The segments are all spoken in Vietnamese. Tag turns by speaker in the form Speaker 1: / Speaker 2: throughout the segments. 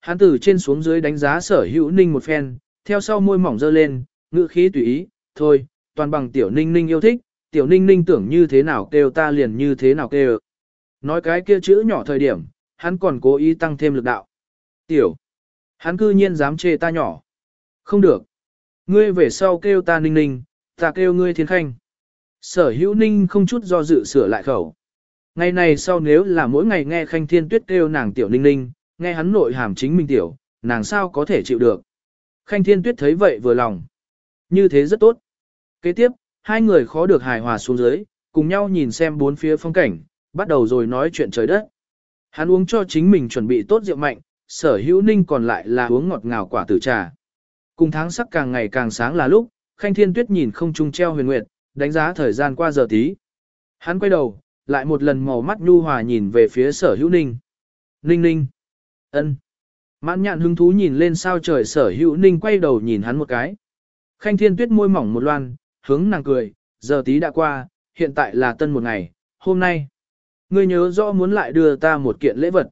Speaker 1: Hắn từ trên xuống dưới đánh giá sở hữu ninh một phen, theo sau môi mỏng dơ lên, ngữ khí tùy ý, thôi, toàn bằng tiểu ninh ninh yêu thích, tiểu ninh ninh tưởng như thế nào kêu ta liền như thế nào kêu. Nói cái kia chữ nhỏ thời điểm, hắn còn cố ý tăng thêm lực đạo. Tiểu, hắn cư nhiên dám chê ta nhỏ. Không được. Ngươi về sau kêu ta ninh ninh, ta kêu ngươi thiên khanh. Sở hữu ninh không chút do dự sửa lại khẩu. Ngày này sau nếu là mỗi ngày nghe khanh thiên tuyết kêu nàng tiểu ninh ninh, nghe hắn nội hàm chính mình tiểu, nàng sao có thể chịu được. Khanh thiên tuyết thấy vậy vừa lòng. Như thế rất tốt. Kế tiếp, hai người khó được hài hòa xuống dưới, cùng nhau nhìn xem bốn phía phong cảnh, bắt đầu rồi nói chuyện trời đất. Hắn uống cho chính mình chuẩn bị tốt rượu mạnh, sở hữu ninh còn lại là uống ngọt ngào quả tử trà. Cùng tháng sắc càng ngày càng sáng là lúc, khanh thiên tuyết nhìn không trung treo huyền nguyệt, đánh giá thời gian qua giờ tí. Hắn quay đầu, lại một lần màu mắt nhu hòa nhìn về phía sở hữu ninh. Ninh ninh ân. Mãn nhạn hứng thú nhìn lên sao trời sở hữu ninh quay đầu nhìn hắn một cái. Khanh thiên tuyết môi mỏng một loan, hướng nàng cười, giờ tí đã qua, hiện tại là tân một ngày, hôm nay. Ngươi nhớ rõ muốn lại đưa ta một kiện lễ vật.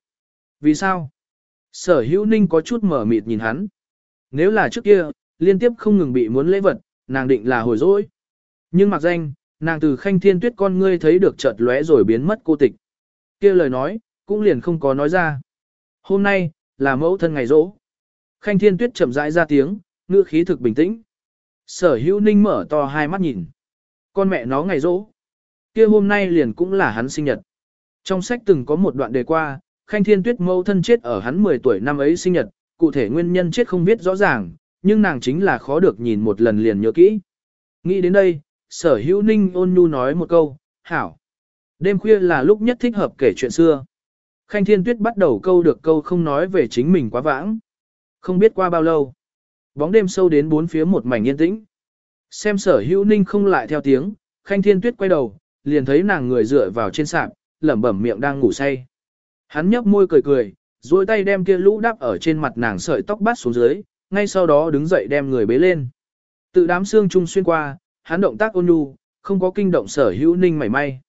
Speaker 1: Vì sao? Sở hữu ninh có chút mở mịt nhìn hắn. Nếu là trước kia, liên tiếp không ngừng bị muốn lễ vật, nàng định là hồi dỗi. Nhưng mặc danh, nàng từ khanh thiên tuyết con ngươi thấy được chợt lóe rồi biến mất cô tịch. kia lời nói, cũng liền không có nói ra. Hôm nay, là mẫu thân ngày rỗ. Khanh thiên tuyết chậm rãi ra tiếng, ngữ khí thực bình tĩnh. Sở hữu ninh mở to hai mắt nhìn. Con mẹ nó ngày rỗ. kia hôm nay liền cũng là hắn sinh nhật. Trong sách từng có một đoạn đề qua, Khanh Thiên Tuyết mẫu thân chết ở hắn 10 tuổi năm ấy sinh nhật, cụ thể nguyên nhân chết không biết rõ ràng, nhưng nàng chính là khó được nhìn một lần liền nhớ kỹ. Nghĩ đến đây, sở hữu ninh ôn nhu nói một câu, hảo. Đêm khuya là lúc nhất thích hợp kể chuyện xưa. Khanh Thiên Tuyết bắt đầu câu được câu không nói về chính mình quá vãng. Không biết qua bao lâu. Bóng đêm sâu đến bốn phía một mảnh yên tĩnh. Xem sở hữu ninh không lại theo tiếng, Khanh Thiên Tuyết quay đầu, liền thấy nàng người dựa vào trên sạp, lẩm bẩm miệng đang ngủ say. Hắn nhấp môi cười cười, duỗi tay đem kia lũ đắp ở trên mặt nàng sợi tóc bắt xuống dưới, ngay sau đó đứng dậy đem người bế lên. Tự đám xương trung xuyên qua, hắn động tác ôn nhu, không có kinh động sở hữu ninh mảy may.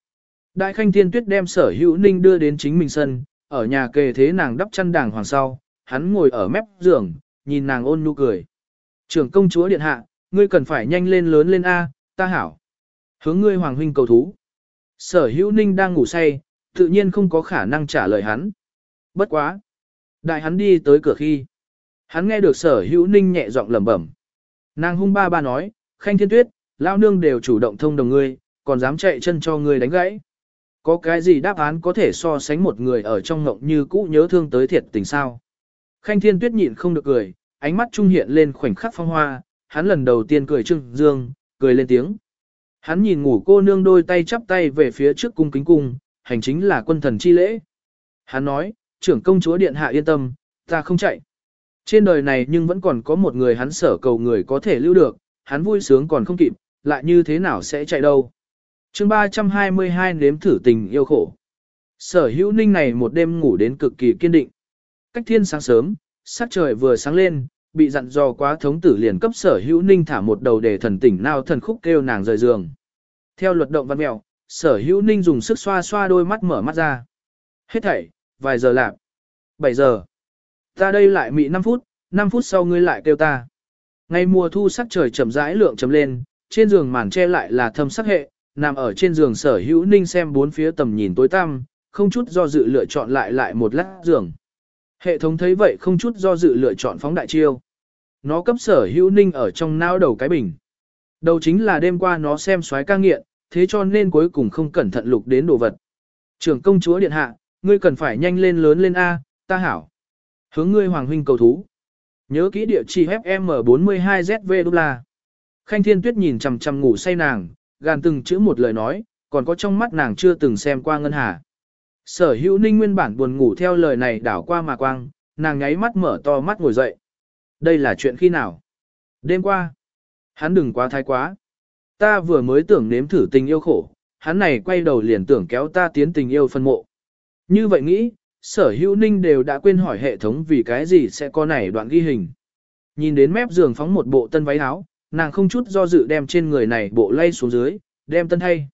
Speaker 1: Đại khanh thiên tuyết đem sở hữu ninh đưa đến chính mình sân, ở nhà kề thế nàng đắp chăn đàng hoàng sau, hắn ngồi ở mép giường, nhìn nàng ôn nhu cười. Trưởng công chúa điện hạ, ngươi cần phải nhanh lên lớn lên A, ta hảo. Hướng ngươi hoàng huynh cầu thú. Sở hữu ninh đang ngủ say, tự nhiên không có khả năng trả lời hắn. Bất quá. Đại hắn đi tới cửa khi. Hắn nghe được sở hữu ninh nhẹ giọng lẩm bẩm. Nàng hung ba ba nói, khanh thiên tuyết, lao nương đều chủ động thông đồng ngươi, còn dám chạy chân cho ngươi đánh gãy. Có cái gì đáp án có thể so sánh một người ở trong ngộng như cũ nhớ thương tới thiệt tình sao? Khanh thiên tuyết nhịn không được cười, ánh mắt trung hiện lên khoảnh khắc phong hoa, hắn lần đầu tiên cười trưng dương, cười lên tiếng. Hắn nhìn ngủ cô nương đôi tay chắp tay về phía trước cung kính cung, hành chính là quân thần chi lễ. Hắn nói, trưởng công chúa điện hạ yên tâm, ta không chạy. Trên đời này nhưng vẫn còn có một người hắn sở cầu người có thể lưu được, hắn vui sướng còn không kịp, lại như thế nào sẽ chạy đâu chương 322 nếm thử tình yêu khổ. Sở hữu ninh này một đêm ngủ đến cực kỳ kiên định. Cách thiên sáng sớm, sắc trời vừa sáng lên, bị dặn dò quá thống tử liền cấp sở hữu ninh thả một đầu để thần tỉnh nào thần khúc kêu nàng rời giường. Theo luật động văn mèo, sở hữu ninh dùng sức xoa xoa đôi mắt mở mắt ra. Hết thảy, vài giờ lạc. 7 giờ. Ta đây lại mị 5 phút, 5 phút sau ngươi lại kêu ta. Ngày mùa thu sắc trời chậm rãi lượng chấm lên, trên giường màn che lại là thâm sắc hệ, nằm ở trên giường sở hữu ninh xem bốn phía tầm nhìn tối tăm, không chút do dự lựa chọn lại lại một lát giường. Hệ thống thấy vậy không chút do dự lựa chọn phóng đại chiêu. Nó cấp sở hữu ninh ở trong não đầu cái bình. Đầu chính là đêm qua nó xem xoái ca nghiện, thế cho nên cuối cùng không cẩn thận lục đến đồ vật. Trưởng công chúa điện hạ, ngươi cần phải nhanh lên lớn lên A, ta hảo. Hướng ngươi hoàng huynh cầu thú. Nhớ kỹ địa chỉ FM42ZV đô la. Khanh Thiên Tuyết nhìn chằm chằm ngủ say nàng, gàn từng chữ một lời nói, còn có trong mắt nàng chưa từng xem qua ngân hà. Sở hữu ninh nguyên bản buồn ngủ theo lời này đảo qua mà quang, nàng nháy mắt mở to mắt ngồi dậy. Đây là chuyện khi nào? Đêm qua. Hắn đừng quá thái quá. Ta vừa mới tưởng nếm thử tình yêu khổ, hắn này quay đầu liền tưởng kéo ta tiến tình yêu phân mộ. Như vậy nghĩ, sở hữu ninh đều đã quên hỏi hệ thống vì cái gì sẽ có này đoạn ghi hình. Nhìn đến mép giường phóng một bộ tân váy áo, nàng không chút do dự đem trên người này bộ lay xuống dưới, đem tân thay.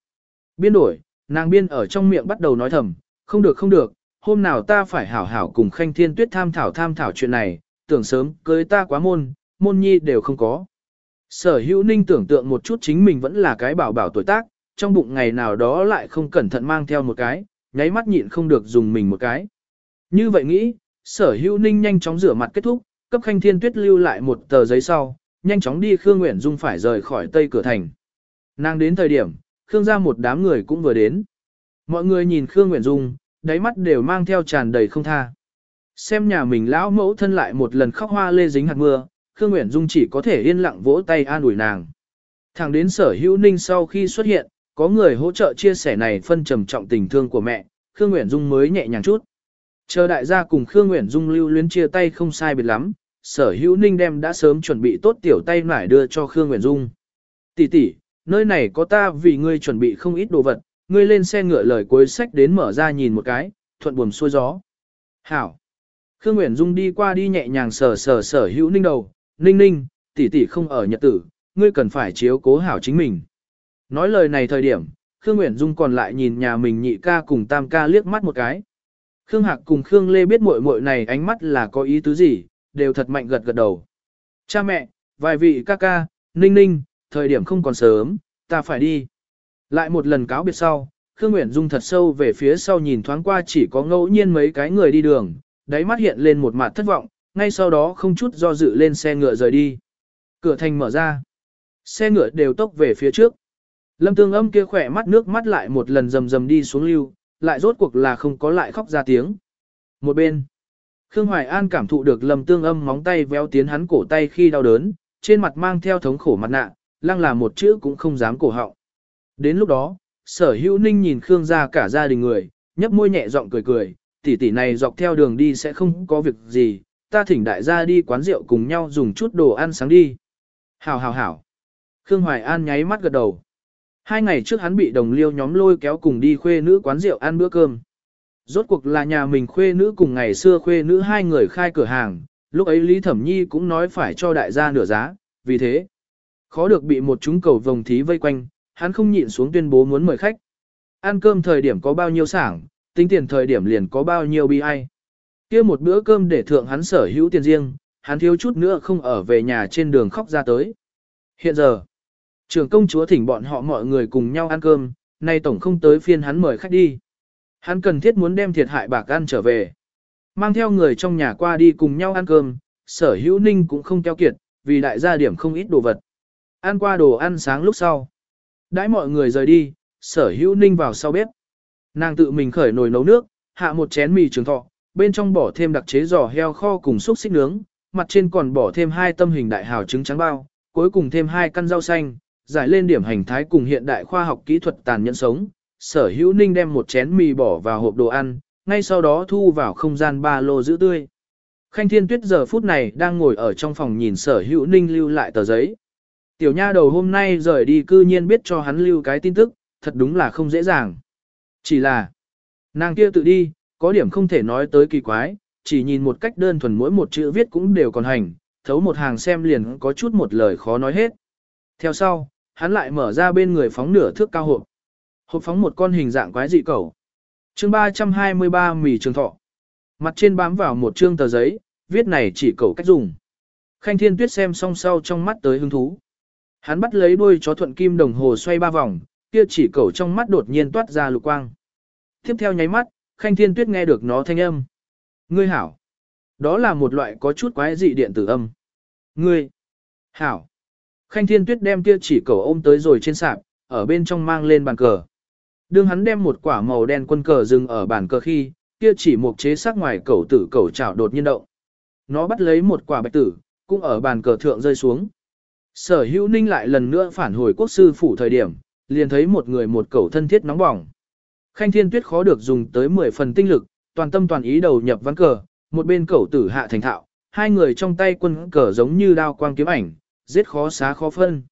Speaker 1: Biên đổi, nàng biên ở trong miệng bắt đầu nói thầm, không được không được, hôm nào ta phải hảo hảo cùng khanh thiên tuyết tham thảo tham thảo chuyện này, tưởng sớm cưới ta quá môn, môn nhi đều không có. Sở hữu ninh tưởng tượng một chút chính mình vẫn là cái bảo bảo tuổi tác, trong bụng ngày nào đó lại không cẩn thận mang theo một cái, nháy mắt nhịn không được dùng mình một cái. Như vậy nghĩ, sở hữu ninh nhanh chóng rửa mặt kết thúc, cấp khanh thiên tuyết lưu lại một tờ giấy sau, nhanh chóng đi Khương Nguyễn Dung phải rời khỏi tây cửa thành. Nàng đến thời điểm, Khương ra một đám người cũng vừa đến. Mọi người nhìn Khương Nguyễn Dung, đáy mắt đều mang theo tràn đầy không tha. Xem nhà mình lão mẫu thân lại một lần khóc hoa lê dính hạt mưa, Khương Nguyễn Dung chỉ có thể yên lặng vỗ tay an ủi nàng. Thẳng đến sở hữu ninh sau khi xuất hiện, có người hỗ trợ chia sẻ này phân trầm trọng tình thương của mẹ, Khương Nguyễn Dung mới nhẹ nhàng chút. Chờ đại gia cùng Khương Nguyễn Dung lưu luyến chia tay không sai biệt lắm, sở hữu ninh đem đã sớm chuẩn bị tốt tiểu tay nải đưa cho Khương Nguyễn Dung. Tỷ tỷ, nơi này có ta vì ngươi chuẩn bị không ít đồ vật, ngươi lên xe ngựa lời cuối sách đến mở ra nhìn một cái, thuận buồm xuôi gió. Hảo. Khương Nguyễn Dung đi qua đi nhẹ nhàng sờ sờ sở hữu ninh đầu, ninh ninh, tỷ tỷ không ở nhật tử, ngươi cần phải chiếu cố hảo chính mình. Nói lời này thời điểm, Khương Nguyễn Dung còn lại nhìn nhà mình nhị ca cùng tam ca liếc mắt một cái. Khương Hạc cùng Khương Lê biết muội muội này ánh mắt là có ý tứ gì, đều thật mạnh gật gật đầu. Cha mẹ, vài vị ca ca, ninh ninh, thời điểm không còn sớm, ta phải đi. Lại một lần cáo biệt sau, Khương Nguyễn Dung thật sâu về phía sau nhìn thoáng qua chỉ có ngẫu nhiên mấy cái người đi đường, đáy mắt hiện lên một mặt thất vọng, ngay sau đó không chút do dự lên xe ngựa rời đi. Cửa thành mở ra. Xe ngựa đều tốc về phía trước. Lâm tương âm kia khỏe mắt nước mắt lại một lần rầm rầm đi xuống lưu, lại rốt cuộc là không có lại khóc ra tiếng. Một bên. Khương Hoài An cảm thụ được lâm tương âm móng tay véo tiến hắn cổ tay khi đau đớn, trên mặt mang theo thống khổ mặt nạ, lăng là một chữ cũng không dám cổ họng. Đến lúc đó, sở hữu ninh nhìn Khương ra cả gia đình người, nhấp môi nhẹ giọng cười cười, tỷ tỷ này dọc theo đường đi sẽ không có việc gì, ta thỉnh đại gia đi quán rượu cùng nhau dùng chút đồ ăn sáng đi. Hảo hảo hảo. Khương Hoài An nháy mắt gật đầu. Hai ngày trước hắn bị đồng liêu nhóm lôi kéo cùng đi khuê nữ quán rượu ăn bữa cơm. Rốt cuộc là nhà mình khuê nữ cùng ngày xưa khuê nữ hai người khai cửa hàng, lúc ấy Lý Thẩm Nhi cũng nói phải cho đại gia nửa giá, vì thế, khó được bị một chúng cầu vồng thí vây quanh, hắn không nhịn xuống tuyên bố muốn mời khách. Ăn cơm thời điểm có bao nhiêu sảng, tính tiền thời điểm liền có bao nhiêu bi ai. kia một bữa cơm để thượng hắn sở hữu tiền riêng, hắn thiếu chút nữa không ở về nhà trên đường khóc ra tới. Hiện giờ, trưởng công chúa thỉnh bọn họ mọi người cùng nhau ăn cơm, nay tổng không tới phiên hắn mời khách đi. Hắn cần thiết muốn đem thiệt hại bạc ăn trở về. Mang theo người trong nhà qua đi cùng nhau ăn cơm, sở hữu ninh cũng không keo kiệt, vì đại gia điểm không ít đồ vật. Ăn qua đồ ăn sáng lúc sau. Đãi mọi người rời đi, sở hữu ninh vào sau bếp. Nàng tự mình khởi nồi nấu nước, hạ một chén mì trường thọ, bên trong bỏ thêm đặc chế giò heo kho cùng xúc xích nướng, mặt trên còn bỏ thêm hai tâm hình đại hào trứng trắng bao, cuối cùng thêm hai căn rau xanh, giải lên điểm hành thái cùng hiện đại khoa học kỹ thuật tàn nhẫn sống. Sở hữu ninh đem một chén mì bỏ vào hộp đồ ăn, ngay sau đó thu vào không gian ba lô giữ tươi. Khanh Thiên Tuyết giờ phút này đang ngồi ở trong phòng nhìn sở hữu ninh lưu lại tờ giấy. Tiểu nha đầu hôm nay rời đi cư nhiên biết cho hắn lưu cái tin tức, thật đúng là không dễ dàng. Chỉ là, nàng kia tự đi, có điểm không thể nói tới kỳ quái, chỉ nhìn một cách đơn thuần mỗi một chữ viết cũng đều còn hành, thấu một hàng xem liền có chút một lời khó nói hết. Theo sau, hắn lại mở ra bên người phóng nửa thước cao hộp. Hộp phóng một con hình dạng quái dị cẩu. Chương 323 mì trường thọ. Mặt trên bám vào một chương tờ giấy, viết này chỉ cẩu cách dùng. Khanh Thiên Tuyết xem xong sau trong mắt tới hứng thú. Hắn bắt lấy đuôi chó thuận kim đồng hồ xoay ba vòng, kia chỉ cẩu trong mắt đột nhiên toát ra lục quang. Tiếp theo nháy mắt, Khanh Thiên Tuyết nghe được nó thanh âm. Ngươi hảo. Đó là một loại có chút quái dị điện tử âm. Ngươi. Hảo. Khanh Thiên Tuyết đem kia chỉ cẩu ôm tới rồi trên sạp, ở bên trong mang lên bàn cờ. Đương hắn đem một quả màu đen quân cờ dừng ở bàn cờ khi, kia chỉ một chế sắc ngoài cẩu tử cẩu chảo đột nhiên động. Nó bắt lấy một quả bạch tử, cũng ở bàn cờ thượng rơi xuống. Sở hữu ninh lại lần nữa phản hồi quốc sư phủ thời điểm, liền thấy một người một cẩu thân thiết nóng bỏng. Khanh Thiên Tuyết khó được dùng tới 10 phần tinh lực, toàn tâm toàn ý đầu nhập ván cờ, một bên cẩu tử hạ thành thạo, hai người trong tay quân cờ giống như đao quang kiếm ảnh, giết khó xá khó phân.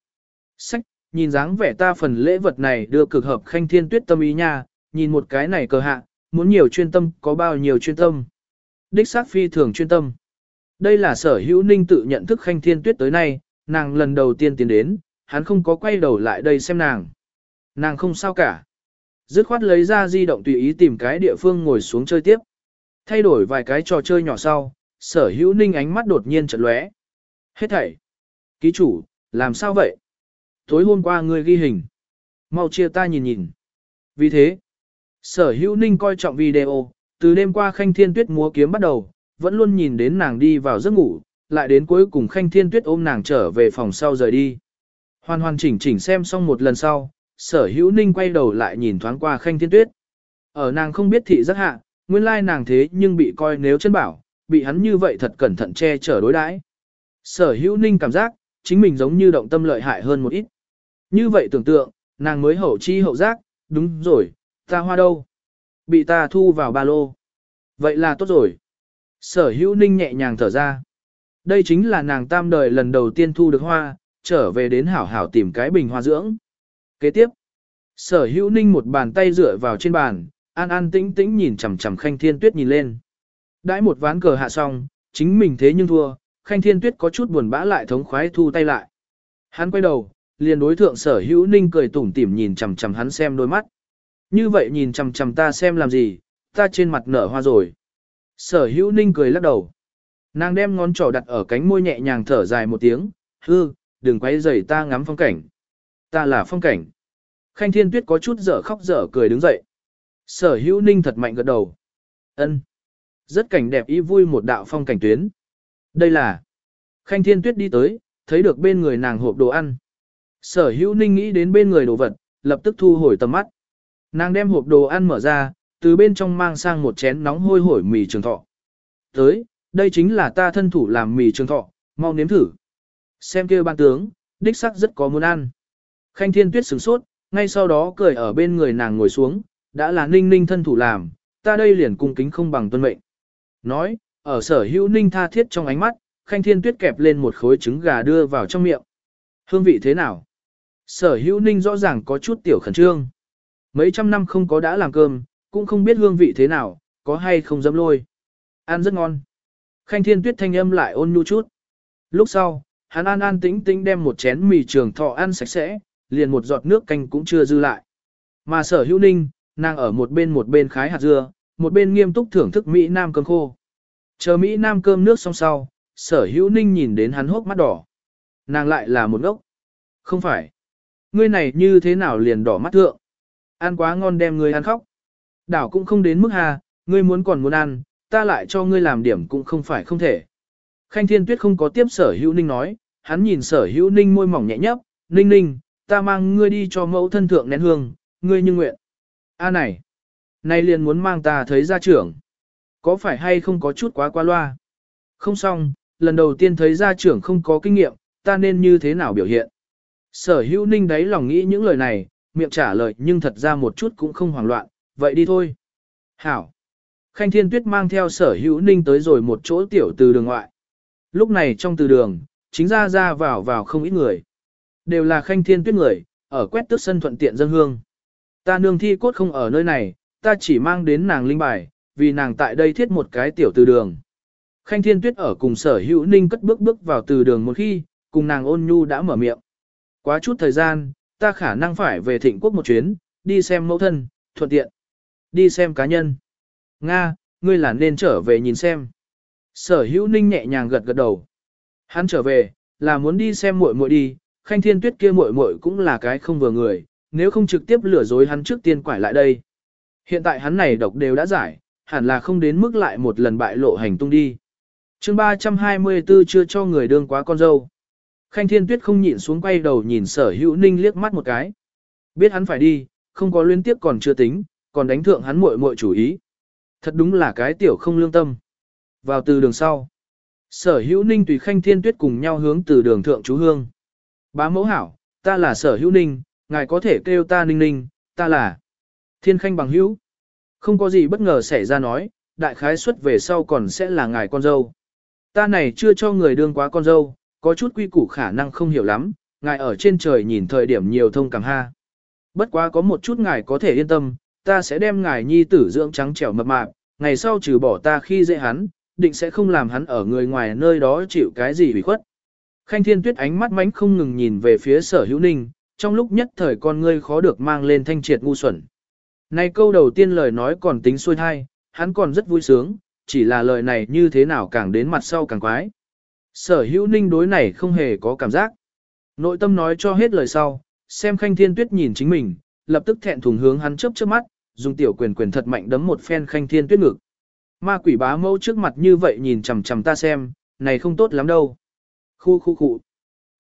Speaker 1: Sách, nhìn dáng vẻ ta phần lễ vật này đưa cực hợp Khanh Thiên Tuyết tâm ý nha, nhìn một cái này cờ hạ, muốn nhiều chuyên tâm có bao nhiêu chuyên tâm. Đích xác phi thường chuyên tâm. Đây là sở hữu ninh tự nhận thức Khanh Thiên Tuyết tới nay, nàng lần đầu tiên tiến đến, hắn không có quay đầu lại đây xem nàng. Nàng không sao cả. Dứt khoát lấy ra di động tùy ý tìm cái địa phương ngồi xuống chơi tiếp. Thay đổi vài cái trò chơi nhỏ sau, sở hữu ninh ánh mắt đột nhiên chật lóe. Hết thảy. Ký chủ, làm sao vậy? Tối hôm qua ngươi ghi hình. Mau chia ta nhìn nhìn. Vì thế, sở hữu ninh coi trọng video, từ đêm qua khanh thiên tuyết múa kiếm bắt đầu, vẫn luôn nhìn đến nàng đi vào giấc ngủ, lại đến cuối cùng khanh thiên tuyết ôm nàng trở về phòng sau rời đi. Hoàn hoàn chỉnh chỉnh xem xong một lần sau, sở hữu ninh quay đầu lại nhìn thoáng qua khanh thiên tuyết. Ở nàng không biết thị rất hạ, nguyên lai nàng thế nhưng bị coi nếu chân bảo, bị hắn như vậy thật cẩn thận che chở đối đãi. Sở hữu ninh cảm giác, chính mình giống như động tâm lợi hại hơn một ít. Như vậy tưởng tượng, nàng mới hậu chi hậu giác, đúng rồi, ta hoa đâu? Bị ta thu vào ba lô. Vậy là tốt rồi. Sở hữu ninh nhẹ nhàng thở ra. Đây chính là nàng tam đời lần đầu tiên thu được hoa, trở về đến hảo hảo tìm cái bình hoa dưỡng. Kế tiếp, sở hữu ninh một bàn tay dựa vào trên bàn, an an tĩnh tĩnh nhìn chằm chằm khanh thiên tuyết nhìn lên. Đãi một ván cờ hạ xong, chính mình thế nhưng thua, khanh thiên tuyết có chút buồn bã lại thống khoái thu tay lại. Hắn quay đầu, liền đối thượng sở hữu ninh cười tủm tỉm nhìn chằm chằm hắn xem đôi mắt. Như vậy nhìn chằm chằm ta xem làm gì, ta trên mặt nở hoa rồi. Sở hữu ninh cười lắc đầu. Nàng đem ngón trỏ đặt ở cánh môi nhẹ nhàng thở dài một tiếng, hư, đừng quay rầy ta ngắm phong cảnh. Ta là phong cảnh. Khanh thiên tuyết có chút dở khóc dở cười đứng dậy. Sở hữu ninh thật mạnh gật đầu. ân Rất cảnh đẹp ý vui một đạo phong cảnh tuyến. Đây là. Khanh thiên tuyết đi tới, thấy được bên người nàng hộp đồ ăn. Sở hữu ninh nghĩ đến bên người đồ vật, lập tức thu hồi tầm mắt. Nàng đem hộp đồ ăn mở ra, từ bên trong mang sang một chén nóng hôi hổi mì trường thọ. Tới, đây chính là ta thân thủ làm mì trường thọ, mau nếm thử. Xem kia ban tướng, đích sắc rất có muốn ăn. Khanh thiên tuyết sửng sốt, ngay sau đó cười ở bên người nàng ngồi xuống, đã là ninh ninh thân thủ làm, ta đây liền cung kính không bằng tuân mệnh. Nói, ở sở hữu ninh tha thiết trong ánh mắt, khanh thiên tuyết kẹp lên một khối trứng gà đưa vào trong miệng. Hương vị thế nào? Sở hữu ninh rõ ràng có chút tiểu khẩn trương. Mấy trăm năm không có đã làm cơm, cũng không biết hương vị thế nào, có hay không dám lôi. Ăn rất ngon. Khanh thiên tuyết thanh âm lại ôn nhu chút. Lúc sau, hắn an an tĩnh tĩnh đem một chén mì trường thọ ăn sạch sẽ, liền một giọt nước canh cũng chưa dư lại. Mà sở hữu ninh, nàng ở một bên một bên khái hạt dưa, một bên nghiêm túc thưởng thức Mỹ Nam cơm khô. Chờ Mỹ Nam cơm nước xong sau, sở hữu ninh nhìn đến hắn hốc mắt đỏ. Nàng lại là một ngốc. Không phải. Ngươi này như thế nào liền đỏ mắt thượng. Ăn quá ngon đem ngươi ăn khóc. Đảo cũng không đến mức hà, ngươi muốn còn muốn ăn, ta lại cho ngươi làm điểm cũng không phải không thể. Khanh Thiên Tuyết không có tiếp sở hữu ninh nói, hắn nhìn sở hữu ninh môi mỏng nhẹ nhấp, ninh ninh, ta mang ngươi đi cho mẫu thân thượng nén hương, ngươi như nguyện. A này, nay liền muốn mang ta thấy gia trưởng. Có phải hay không có chút quá qua loa? Không xong, lần đầu tiên thấy gia trưởng không có kinh nghiệm, ta nên như thế nào biểu hiện? Sở hữu ninh đấy lòng nghĩ những lời này, miệng trả lời nhưng thật ra một chút cũng không hoảng loạn, vậy đi thôi. Hảo. Khanh Thiên Tuyết mang theo sở hữu ninh tới rồi một chỗ tiểu từ đường ngoại. Lúc này trong từ đường, chính ra ra vào vào không ít người. Đều là Khanh Thiên Tuyết người, ở quét tước sân thuận tiện dân hương. Ta nương thi cốt không ở nơi này, ta chỉ mang đến nàng linh bài, vì nàng tại đây thiết một cái tiểu từ đường. Khanh Thiên Tuyết ở cùng sở hữu ninh cất bước bước vào từ đường một khi, cùng nàng ôn nhu đã mở miệng. Quá chút thời gian, ta khả năng phải về thịnh quốc một chuyến, đi xem mẫu thân, thuận tiện. Đi xem cá nhân. Nga, ngươi là nên trở về nhìn xem. Sở hữu ninh nhẹ nhàng gật gật đầu. Hắn trở về, là muốn đi xem muội muội đi, khanh thiên tuyết kia muội muội cũng là cái không vừa người, nếu không trực tiếp lừa dối hắn trước tiên quải lại đây. Hiện tại hắn này độc đều đã giải, hẳn là không đến mức lại một lần bại lộ hành tung đi. chương 324 chưa cho người đương quá con dâu. Khanh thiên tuyết không nhịn xuống quay đầu nhìn sở hữu ninh liếc mắt một cái. Biết hắn phải đi, không có liên tiếp còn chưa tính, còn đánh thượng hắn muội muội chủ ý. Thật đúng là cái tiểu không lương tâm. Vào từ đường sau. Sở hữu ninh tùy khanh thiên tuyết cùng nhau hướng từ đường thượng chú hương. Bá mẫu hảo, ta là sở hữu ninh, ngài có thể kêu ta ninh ninh, ta là thiên khanh bằng hữu. Không có gì bất ngờ xảy ra nói, đại khái suất về sau còn sẽ là ngài con dâu. Ta này chưa cho người đương quá con dâu, có chút quy củ khả năng không hiểu lắm, ngài ở trên trời nhìn thời điểm nhiều thông cảm ha. Bất quá có một chút ngài có thể yên tâm, ta sẽ đem ngài nhi tử dưỡng trắng trẻo mập mạp, ngày sau trừ bỏ ta khi dễ hắn, định sẽ không làm hắn ở người ngoài nơi đó chịu cái gì hủy khuất. Khanh Thiên Tuyết ánh mắt mánh không ngừng nhìn về phía sở hữu ninh, trong lúc nhất thời con ngươi khó được mang lên thanh triệt ngu xuẩn. Này câu đầu tiên lời nói còn tính xuôi thai, hắn còn rất vui sướng, chỉ là lời này như thế nào càng đến mặt sau càng quái. Sở hữu ninh đối này không hề có cảm giác. Nội tâm nói cho hết lời sau, xem khanh thiên tuyết nhìn chính mình, lập tức thẹn thùng hướng hắn chớp chớp mắt, dùng tiểu quyền quyền thật mạnh đấm một phen khanh thiên tuyết ngực. Ma quỷ bá mẫu trước mặt như vậy nhìn chằm chằm ta xem, này không tốt lắm đâu. Khu khu khu.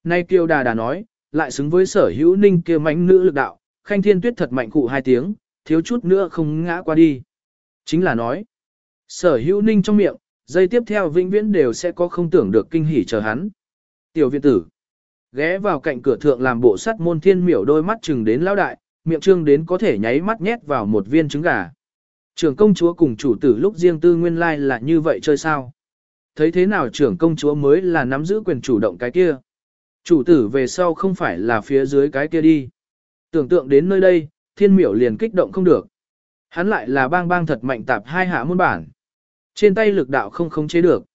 Speaker 1: Nay kiều đà đà nói, lại xứng với sở hữu ninh kia mãnh nữ lực đạo, khanh thiên tuyết thật mạnh cụ hai tiếng, thiếu chút nữa không ngã qua đi. Chính là nói, sở hữu ninh trong miệng, dây tiếp theo vĩnh viễn đều sẽ có không tưởng được kinh hỉ chờ hắn. Tiểu viện tử, ghé vào cạnh cửa thượng làm bộ sắt môn thiên miểu đôi mắt chừng đến lão đại, miệng trương đến có thể nháy mắt nhét vào một viên trứng gà. Trưởng công chúa cùng chủ tử lúc riêng tư nguyên lai like là như vậy chơi sao? Thấy thế nào trưởng công chúa mới là nắm giữ quyền chủ động cái kia? Chủ tử về sau không phải là phía dưới cái kia đi. Tưởng tượng đến nơi đây, thiên miểu liền kích động không được. Hắn lại là bang bang thật mạnh tạp hai hạ môn bản. Trên tay lực đạo không khống chế được.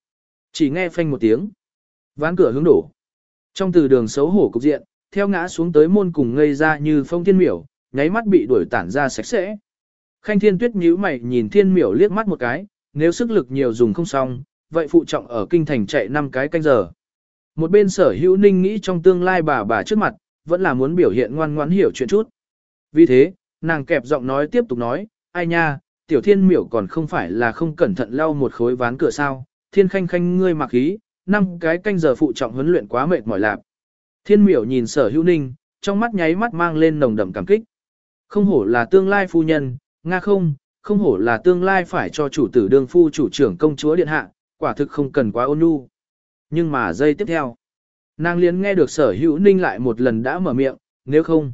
Speaker 1: Chỉ nghe phanh một tiếng. Ván cửa hướng đổ. Trong từ đường xấu hổ cục diện, theo ngã xuống tới môn cùng ngây ra như phong thiên miểu, nháy mắt bị đuổi tản ra sạch sẽ. Khanh thiên tuyết nhíu mày nhìn thiên miểu liếc mắt một cái, nếu sức lực nhiều dùng không xong, vậy phụ trọng ở kinh thành chạy 5 cái canh giờ. Một bên sở hữu ninh nghĩ trong tương lai bà bà trước mặt, vẫn là muốn biểu hiện ngoan ngoãn hiểu chuyện chút. Vì thế, nàng kẹp giọng nói tiếp tục nói, ai nha, tiểu thiên miểu còn không phải là không cẩn thận lau một khối ván cửa sao, thiên khanh khanh ngươi mặc ý, năm cái canh giờ phụ trọng huấn luyện quá mệt mỏi lạc. Thiên miểu nhìn sở hữu ninh, trong mắt nháy mắt mang lên nồng đậm cảm kích. Không hổ là tương lai phu nhân, nga không, không hổ là tương lai phải cho chủ tử đương phu chủ trưởng công chúa điện hạ, quả thực không cần quá ôn nhu. Nhưng mà giây tiếp theo, nàng liền nghe được sở hữu ninh lại một lần đã mở miệng, nếu không,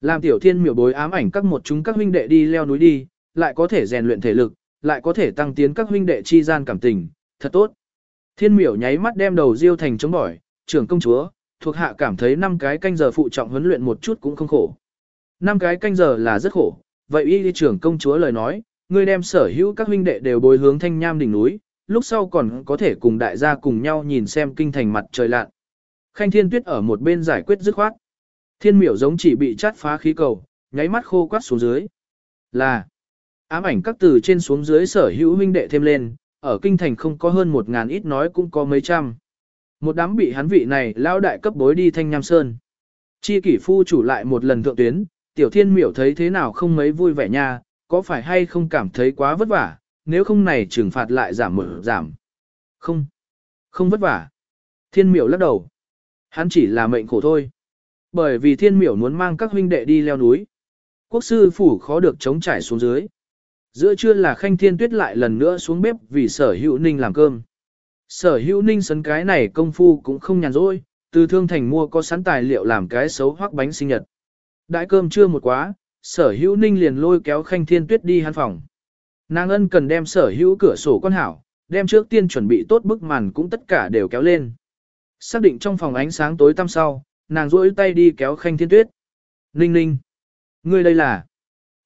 Speaker 1: làm tiểu thiên miểu bối ám ảnh các một chúng các huynh đệ đi leo núi đi, lại có thể rèn luyện thể lực, lại có thể tăng tiến các huynh đệ chi gian cảm tình, thật tốt. Thiên miểu nháy mắt đem đầu diêu thành chống bỏi, trưởng công chúa, thuộc hạ cảm thấy năm cái canh giờ phụ trọng huấn luyện một chút cũng không khổ. năm cái canh giờ là rất khổ, vậy y đi trưởng công chúa lời nói, ngươi đem sở hữu các huynh đệ đều bồi hướng thanh nham đỉnh núi, lúc sau còn có thể cùng đại gia cùng nhau nhìn xem kinh thành mặt trời lặn. Khanh thiên tuyết ở một bên giải quyết dứt khoát. Thiên miểu giống chỉ bị chát phá khí cầu, nháy mắt khô quát xuống dưới. Là, ám ảnh các từ trên xuống dưới sở hữu huynh đệ thêm lên, ở kinh thành không có hơn một ngàn ít nói cũng có mấy trăm. Một đám bị hắn vị này lao đại cấp bối đi thanh nham sơn. Chi kỷ phu chủ lại một lần thượng tuyến, tiểu thiên miểu thấy thế nào không mấy vui vẻ nha, có phải hay không cảm thấy quá vất vả, nếu không này trừng phạt lại giảm mở giảm. Không, không vất vả. Thiên miểu lắc đầu. Hắn chỉ là mệnh khổ thôi. Bởi vì thiên miểu muốn mang các huynh đệ đi leo núi. Quốc sư phủ khó được chống trải xuống dưới. Giữa trưa là khanh thiên tuyết lại lần nữa xuống bếp vì sở hữu ninh làm cơm. Sở hữu ninh sấn cái này công phu cũng không nhàn rỗi, từ thương thành mua có sẵn tài liệu làm cái xấu hoặc bánh sinh nhật. Đại cơm chưa một quá, sở hữu ninh liền lôi kéo khanh thiên tuyết đi hắn phòng. Nàng ân cần đem sở hữu cửa sổ quan hảo, đem trước tiên chuẩn bị tốt bức màn cũng tất cả đều kéo lên. Xác định trong phòng ánh sáng tối tăm sau, nàng rỗi tay đi kéo khanh thiên tuyết. Ninh ninh. Ngươi đây là.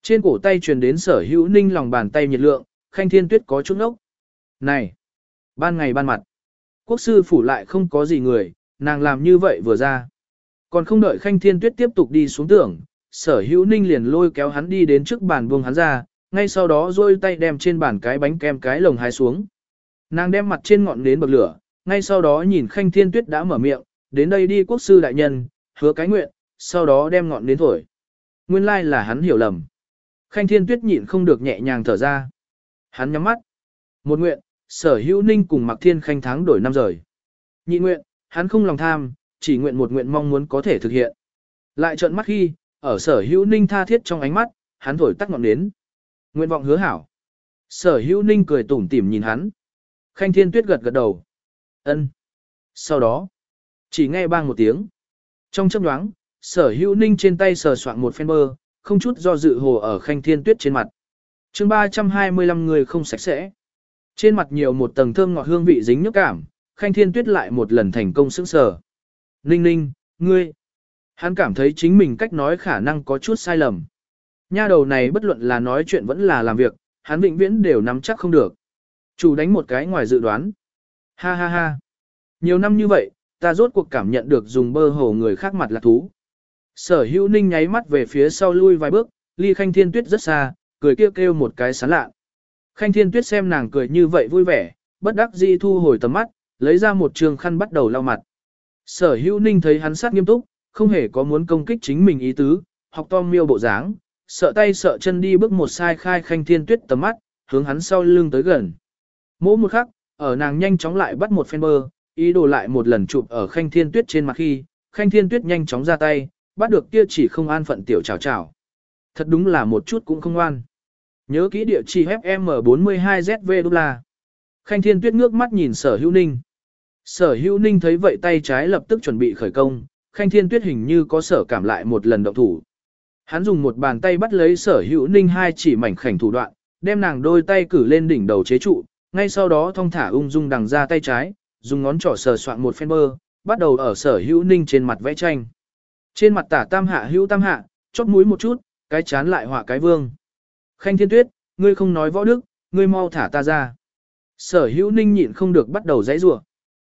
Speaker 1: Trên cổ tay truyền đến sở hữu ninh lòng bàn tay nhiệt lượng, khanh thiên tuyết có chút ốc. Này. Ban ngày ban mặt. Quốc sư phủ lại không có gì người, nàng làm như vậy vừa ra. Còn không đợi khanh thiên tuyết tiếp tục đi xuống tưởng, sở hữu ninh liền lôi kéo hắn đi đến trước bàn buông hắn ra, ngay sau đó rôi tay đem trên bàn cái bánh kem cái lồng hái xuống. Nàng đem mặt trên ngọn nến bậc lửa, ngay sau đó nhìn khanh thiên tuyết đã mở miệng, đến đây đi quốc sư đại nhân, hứa cái nguyện, sau đó đem ngọn đến thổi. Nguyên lai là hắn hiểu lầm. Khanh thiên tuyết nhịn không được nhẹ nhàng thở ra. Hắn nhắm mắt. Một nguyện, sở hữu ninh cùng mặc thiên khanh tháng đổi năm rời. Nhị nguyện, hắn không lòng tham, chỉ nguyện một nguyện mong muốn có thể thực hiện. Lại trợn mắt khi, ở sở hữu ninh tha thiết trong ánh mắt, hắn thổi tắt ngọn nến. Nguyện vọng hứa hảo. Sở hữu ninh cười tủm tỉm nhìn hắn. Khanh thiên tuyết gật gật đầu. ân. Sau đó, chỉ nghe bang một tiếng. Trong chớp nhoáng, sở hữu ninh trên tay sờ soạn một phen bơ, không chút do dự hồ ở khanh thiên tuyết trên mặt. chương 325 người không sạch sẽ. Trên mặt nhiều một tầng thơm ngọt hương vị dính nhức cảm, khanh thiên tuyết lại một lần thành công sững sờ. Ninh ninh, ngươi. Hắn cảm thấy chính mình cách nói khả năng có chút sai lầm. Nha đầu này bất luận là nói chuyện vẫn là làm việc, hắn vĩnh viễn đều nắm chắc không được. Chủ đánh một cái ngoài dự đoán. Ha ha ha. Nhiều năm như vậy, ta rốt cuộc cảm nhận được dùng bơ hồ người khác mặt là thú. Sở hữu ninh nháy mắt về phía sau lui vài bước, ly khanh thiên tuyết rất xa, cười kêu kêu một cái sán lạ. Khanh Thiên Tuyết xem nàng cười như vậy vui vẻ, bất đắc dĩ thu hồi tầm mắt, lấy ra một trường khăn bắt đầu lau mặt. Sở hữu ninh thấy hắn sát nghiêm túc, không hề có muốn công kích chính mình ý tứ, học to miêu bộ dáng, sợ tay sợ chân đi bước một sai khai Khanh Thiên Tuyết tầm mắt, hướng hắn sau lưng tới gần. Mỗi một khắc, ở nàng nhanh chóng lại bắt một phen bơ, ý đồ lại một lần chụp ở Khanh Thiên Tuyết trên mặt khi, Khanh Thiên Tuyết nhanh chóng ra tay, bắt được kia chỉ không an phận tiểu chào chào. Thật đúng là một chút cũng không an. Nhớ kỹ địa chỉ FM42ZV đô la. Khanh Thiên Tuyết ngước mắt nhìn Sở Hữu Ninh. Sở Hữu Ninh thấy vậy tay trái lập tức chuẩn bị khởi công, Khanh Thiên Tuyết hình như có sở cảm lại một lần động thủ. Hắn dùng một bàn tay bắt lấy Sở Hữu Ninh hai chỉ mảnh khảnh thủ đoạn, đem nàng đôi tay cử lên đỉnh đầu chế trụ, ngay sau đó thong thả ung dung đằng ra tay trái, dùng ngón trỏ sờ soạn một phen bơ, bắt đầu ở Sở Hữu Ninh trên mặt vẽ tranh. Trên mặt tả tam hạ hữu tam hạ, chóp mũi một chút, cái chán lại họa cái vương. Khanh Thiên Tuyết, ngươi không nói võ đức, ngươi mau thả ta ra. Sở hữu ninh nhịn không được bắt đầu dãy rủa.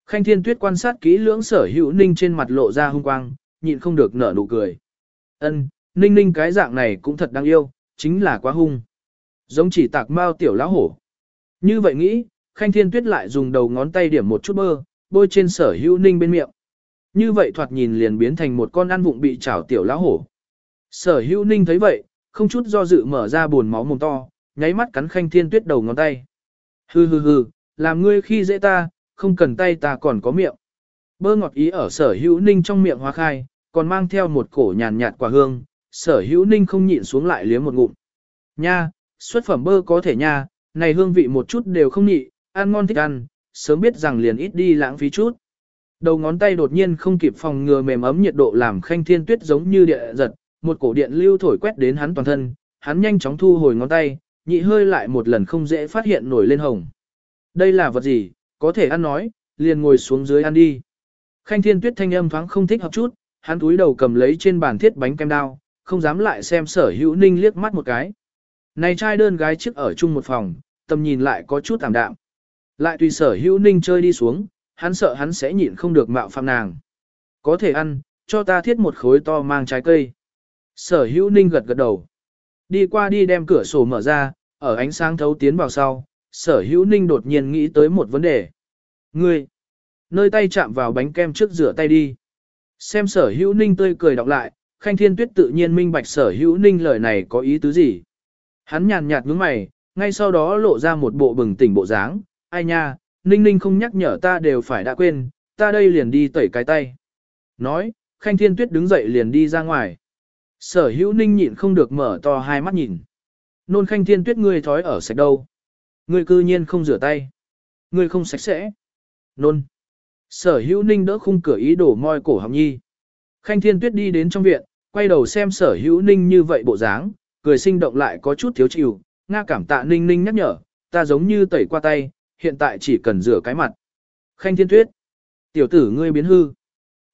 Speaker 1: Khanh Thiên Tuyết quan sát kỹ lưỡng sở hữu ninh trên mặt lộ ra hung quang, nhịn không được nở nụ cười. Ân, ninh ninh cái dạng này cũng thật đáng yêu, chính là quá hung. Giống chỉ tạc mao tiểu lão hổ. Như vậy nghĩ, Khanh Thiên Tuyết lại dùng đầu ngón tay điểm một chút bơ, bôi trên sở hữu ninh bên miệng. Như vậy thoạt nhìn liền biến thành một con ăn vụng bị chảo tiểu lá hổ. Sở hữu ninh thấy vậy, không chút do dự mở ra buồn máu mồm to, nháy mắt cắn khanh thiên tuyết đầu ngón tay. Hừ hừ hừ, làm ngươi khi dễ ta, không cần tay ta còn có miệng. Bơ ngọt ý ở sở hữu ninh trong miệng hoa khai, còn mang theo một cổ nhàn nhạt quả hương, sở hữu ninh không nhịn xuống lại liếm một ngụm. Nha, xuất phẩm bơ có thể nha, này hương vị một chút đều không nhị, ăn ngon thích ăn, sớm biết rằng liền ít đi lãng phí chút. Đầu ngón tay đột nhiên không kịp phòng ngừa mềm ấm nhiệt độ làm khanh thiên tuyết giống như địa giật, một cổ điện lưu thổi quét đến hắn toàn thân, hắn nhanh chóng thu hồi ngón tay, nhị hơi lại một lần không dễ phát hiện nổi lên hồng. Đây là vật gì, có thể ăn nói, liền ngồi xuống dưới ăn đi. Khanh thiên tuyết thanh âm thoáng không thích hợp chút, hắn túi đầu cầm lấy trên bàn thiết bánh kem đao, không dám lại xem sở hữu ninh liếc mắt một cái. Này trai đơn gái trước ở chung một phòng, tầm nhìn lại có chút tạm đạm. Lại tùy sở hữu ninh chơi đi xuống, hắn sợ hắn sẽ nhịn không được mạo phạm nàng. Có thể ăn, cho ta thiết một khối to mang trái cây. Sở hữu ninh gật gật đầu. Đi qua đi đem cửa sổ mở ra, ở ánh sáng thấu tiến vào sau, sở hữu ninh đột nhiên nghĩ tới một vấn đề. Ngươi, nơi tay chạm vào bánh kem trước rửa tay đi. Xem sở hữu ninh tươi cười đọc lại, khanh thiên tuyết tự nhiên minh bạch sở hữu ninh lời này có ý tứ gì. Hắn nhàn nhạt nhướng mày, ngay sau đó lộ ra một bộ bừng tỉnh bộ dáng, ai nha, ninh ninh không nhắc nhở ta đều phải đã quên, ta đây liền đi tẩy cái tay. Nói, khanh thiên tuyết đứng dậy liền đi ra ngoài. Sở hữu ninh nhịn không được mở to hai mắt nhìn. Nôn khanh thiên tuyết ngươi thói ở sạch đâu. Ngươi cư nhiên không rửa tay. Ngươi không sạch sẽ. Nôn. Sở hữu ninh đỡ khung cửa ý đổ moi cổ học nhi. Khanh thiên tuyết đi đến trong viện, quay đầu xem sở hữu ninh như vậy bộ dáng, cười sinh động lại có chút thiếu chịu. Nga cảm tạ ninh ninh nhắc nhở, ta giống như tẩy qua tay, hiện tại chỉ cần rửa cái mặt. Khanh thiên tuyết. Tiểu tử ngươi biến hư.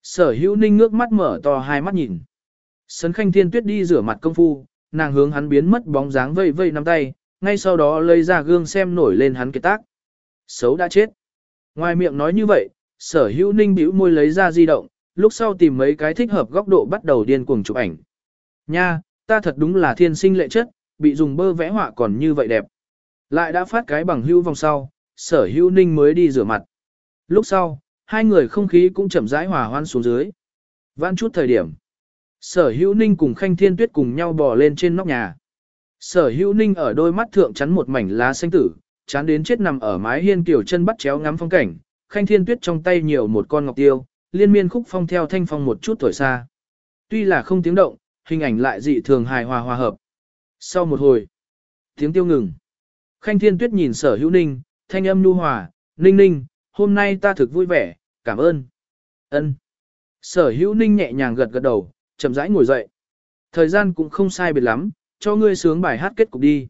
Speaker 1: Sở hữu ninh ngước mắt mở to hai mắt nhìn. Sấn khanh thiên tuyết đi rửa mặt công phu, nàng hướng hắn biến mất bóng dáng vây vây nắm tay, ngay sau đó lấy ra gương xem nổi lên hắn cái tác. Xấu đã chết. Ngoài miệng nói như vậy, sở hữu ninh bĩu môi lấy ra di động, lúc sau tìm mấy cái thích hợp góc độ bắt đầu điên cuồng chụp ảnh. Nha, ta thật đúng là thiên sinh lệ chất, bị dùng bơ vẽ họa còn như vậy đẹp. Lại đã phát cái bằng hữu vòng sau, sở hữu ninh mới đi rửa mặt. Lúc sau, hai người không khí cũng chậm rãi hòa hoan xuống dưới. Vãn chút thời điểm. Sở hữu ninh cùng khanh thiên tuyết cùng nhau bò lên trên nóc nhà. Sở hữu ninh ở đôi mắt thượng chắn một mảnh lá xanh tử, chán đến chết nằm ở mái hiên kiểu chân bắt chéo ngắm phong cảnh, khanh thiên tuyết trong tay nhiều một con ngọc tiêu, liên miên khúc phong theo thanh phong một chút thổi xa. Tuy là không tiếng động, hình ảnh lại dị thường hài hòa hòa hợp. Sau một hồi, tiếng tiêu ngừng. Khanh thiên tuyết nhìn sở hữu ninh, thanh âm nhu hòa, ninh ninh, hôm nay ta thực vui vẻ, cảm ơn. ân Sở hữu ninh nhẹ nhàng gật gật đầu, chậm rãi ngồi dậy. Thời gian cũng không sai biệt lắm, cho ngươi sướng bài hát kết cục đi.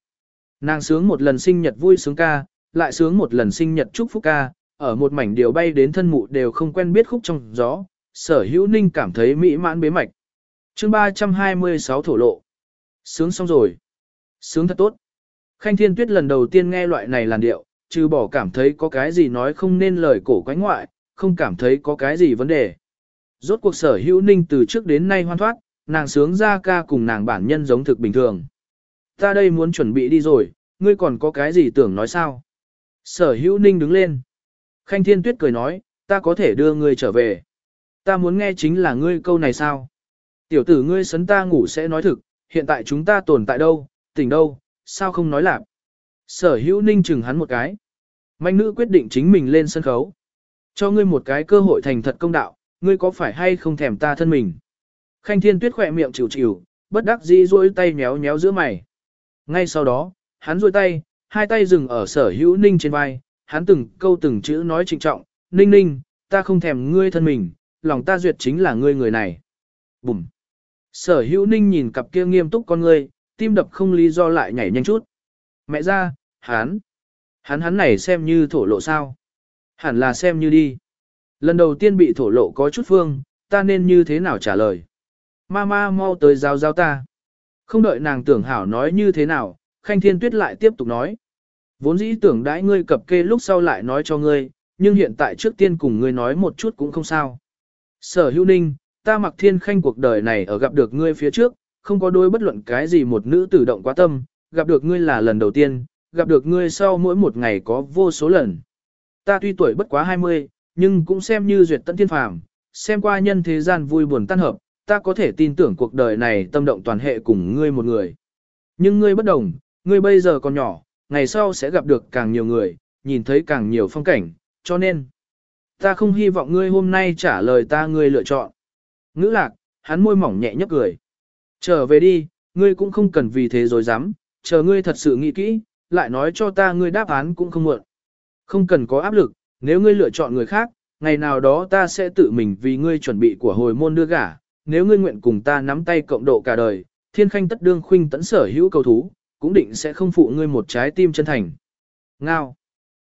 Speaker 1: Nàng sướng một lần sinh nhật vui sướng ca, lại sướng một lần sinh nhật chúc phúc ca, ở một mảnh điều bay đến thân mụ đều không quen biết khúc trong gió, sở hữu ninh cảm thấy mỹ mãn bế mạch. chương 326 thổ lộ. Sướng xong rồi. Sướng thật tốt. Khanh Thiên Tuyết lần đầu tiên nghe loại này làn điệu, trừ bỏ cảm thấy có cái gì nói không nên lời cổ quái ngoại, không cảm thấy có cái gì vấn đề. Rốt cuộc sở hữu ninh từ trước đến nay hoan thoát, nàng sướng ra ca cùng nàng bản nhân giống thực bình thường. Ta đây muốn chuẩn bị đi rồi, ngươi còn có cái gì tưởng nói sao? Sở hữu ninh đứng lên. Khanh Thiên Tuyết cười nói, ta có thể đưa ngươi trở về. Ta muốn nghe chính là ngươi câu này sao? Tiểu tử ngươi sấn ta ngủ sẽ nói thực, hiện tại chúng ta tồn tại đâu, tỉnh đâu, sao không nói lạc? Sở hữu ninh chừng hắn một cái. Mạnh nữ quyết định chính mình lên sân khấu. Cho ngươi một cái cơ hội thành thật công đạo, ngươi có phải hay không thèm ta thân mình? Khanh Thiên Tuyết khỏe miệng chịu chịu, bất đắc dĩ duỗi tay méo méo giữa mày. Ngay sau đó, hắn duỗi tay, hai tay dừng ở sở hữu ninh trên vai, hắn từng câu từng chữ nói trịnh trọng, ninh ninh, ta không thèm ngươi thân mình, lòng ta duyệt chính là ngươi người này. Bùm! Sở hữu ninh nhìn cặp kia nghiêm túc con ngươi, tim đập không lý do lại nhảy nhanh chút. Mẹ ra, hắn! Hắn hắn này xem như thổ lộ sao? Hẳn là xem như đi. Lần đầu tiên bị thổ lộ có chút phương, ta nên như thế nào trả lời? Mama mau tới giao giao ta. Không đợi nàng tưởng hảo nói như thế nào, Khanh Thiên Tuyết lại tiếp tục nói. Vốn dĩ tưởng đãi ngươi cập kê lúc sau lại nói cho ngươi, nhưng hiện tại trước tiên cùng ngươi nói một chút cũng không sao. Sở hữu ninh, ta mặc thiên khanh cuộc đời này ở gặp được ngươi phía trước, không có đôi bất luận cái gì một nữ tử động quá tâm, gặp được ngươi là lần đầu tiên, gặp được ngươi sau mỗi một ngày có vô số lần. Ta tuy tuổi bất quá 20, nhưng cũng xem như duyệt tận thiên phàm, xem qua nhân thế gian vui buồn tan hợp, ta có thể tin tưởng cuộc đời này tâm động toàn hệ cùng ngươi một người. Nhưng ngươi bất đồng, ngươi bây giờ còn nhỏ, ngày sau sẽ gặp được càng nhiều người, nhìn thấy càng nhiều phong cảnh, cho nên, ta không hy vọng ngươi hôm nay trả lời ta ngươi lựa chọn. Ngữ lạc, hắn môi mỏng nhẹ nhấp cười. Trở về đi, ngươi cũng không cần vì thế rồi dám, chờ ngươi thật sự nghĩ kỹ, lại nói cho ta ngươi đáp án cũng không muộn. Không cần có áp lực, nếu ngươi lựa chọn người khác, ngày nào đó ta sẽ tự mình vì ngươi chuẩn bị của hồi môn đưa gả, nếu ngươi nguyện cùng ta nắm tay cộng độ cả đời, thiên khanh tất đương khuynh tấn sở hữu cầu thú, cũng định sẽ không phụ ngươi một trái tim chân thành. Ngao.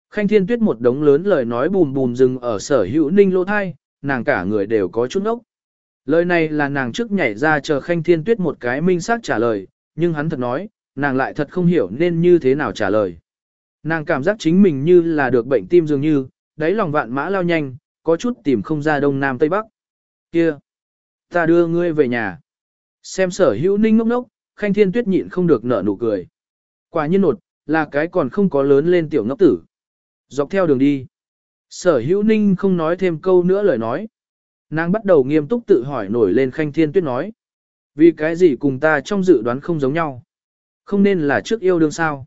Speaker 1: Khanh thiên tuyết một đống lớn lời nói bùm bùm dừng ở sở hữu ninh lô thai, nàng cả người đều có chút ốc. Lời này là nàng trước nhảy ra chờ khanh thiên tuyết một cái minh xác trả lời, nhưng hắn thật nói, nàng lại thật không hiểu nên như thế nào trả lời. Nàng cảm giác chính mình như là được bệnh tim dường như, đáy lòng vạn mã lao nhanh, có chút tìm không ra đông nam tây bắc. Kia! Ta đưa ngươi về nhà. Xem sở hữu ninh ngốc ngốc, khanh thiên tuyết nhịn không được nở nụ cười. Quả nhiên nột, là cái còn không có lớn lên tiểu ngốc tử. Dọc theo đường đi. Sở hữu ninh không nói thêm câu nữa lời nói. Nàng bắt đầu nghiêm túc tự hỏi nổi lên khanh thiên tuyết nói. Vì cái gì cùng ta trong dự đoán không giống nhau. Không nên là trước yêu đương sao.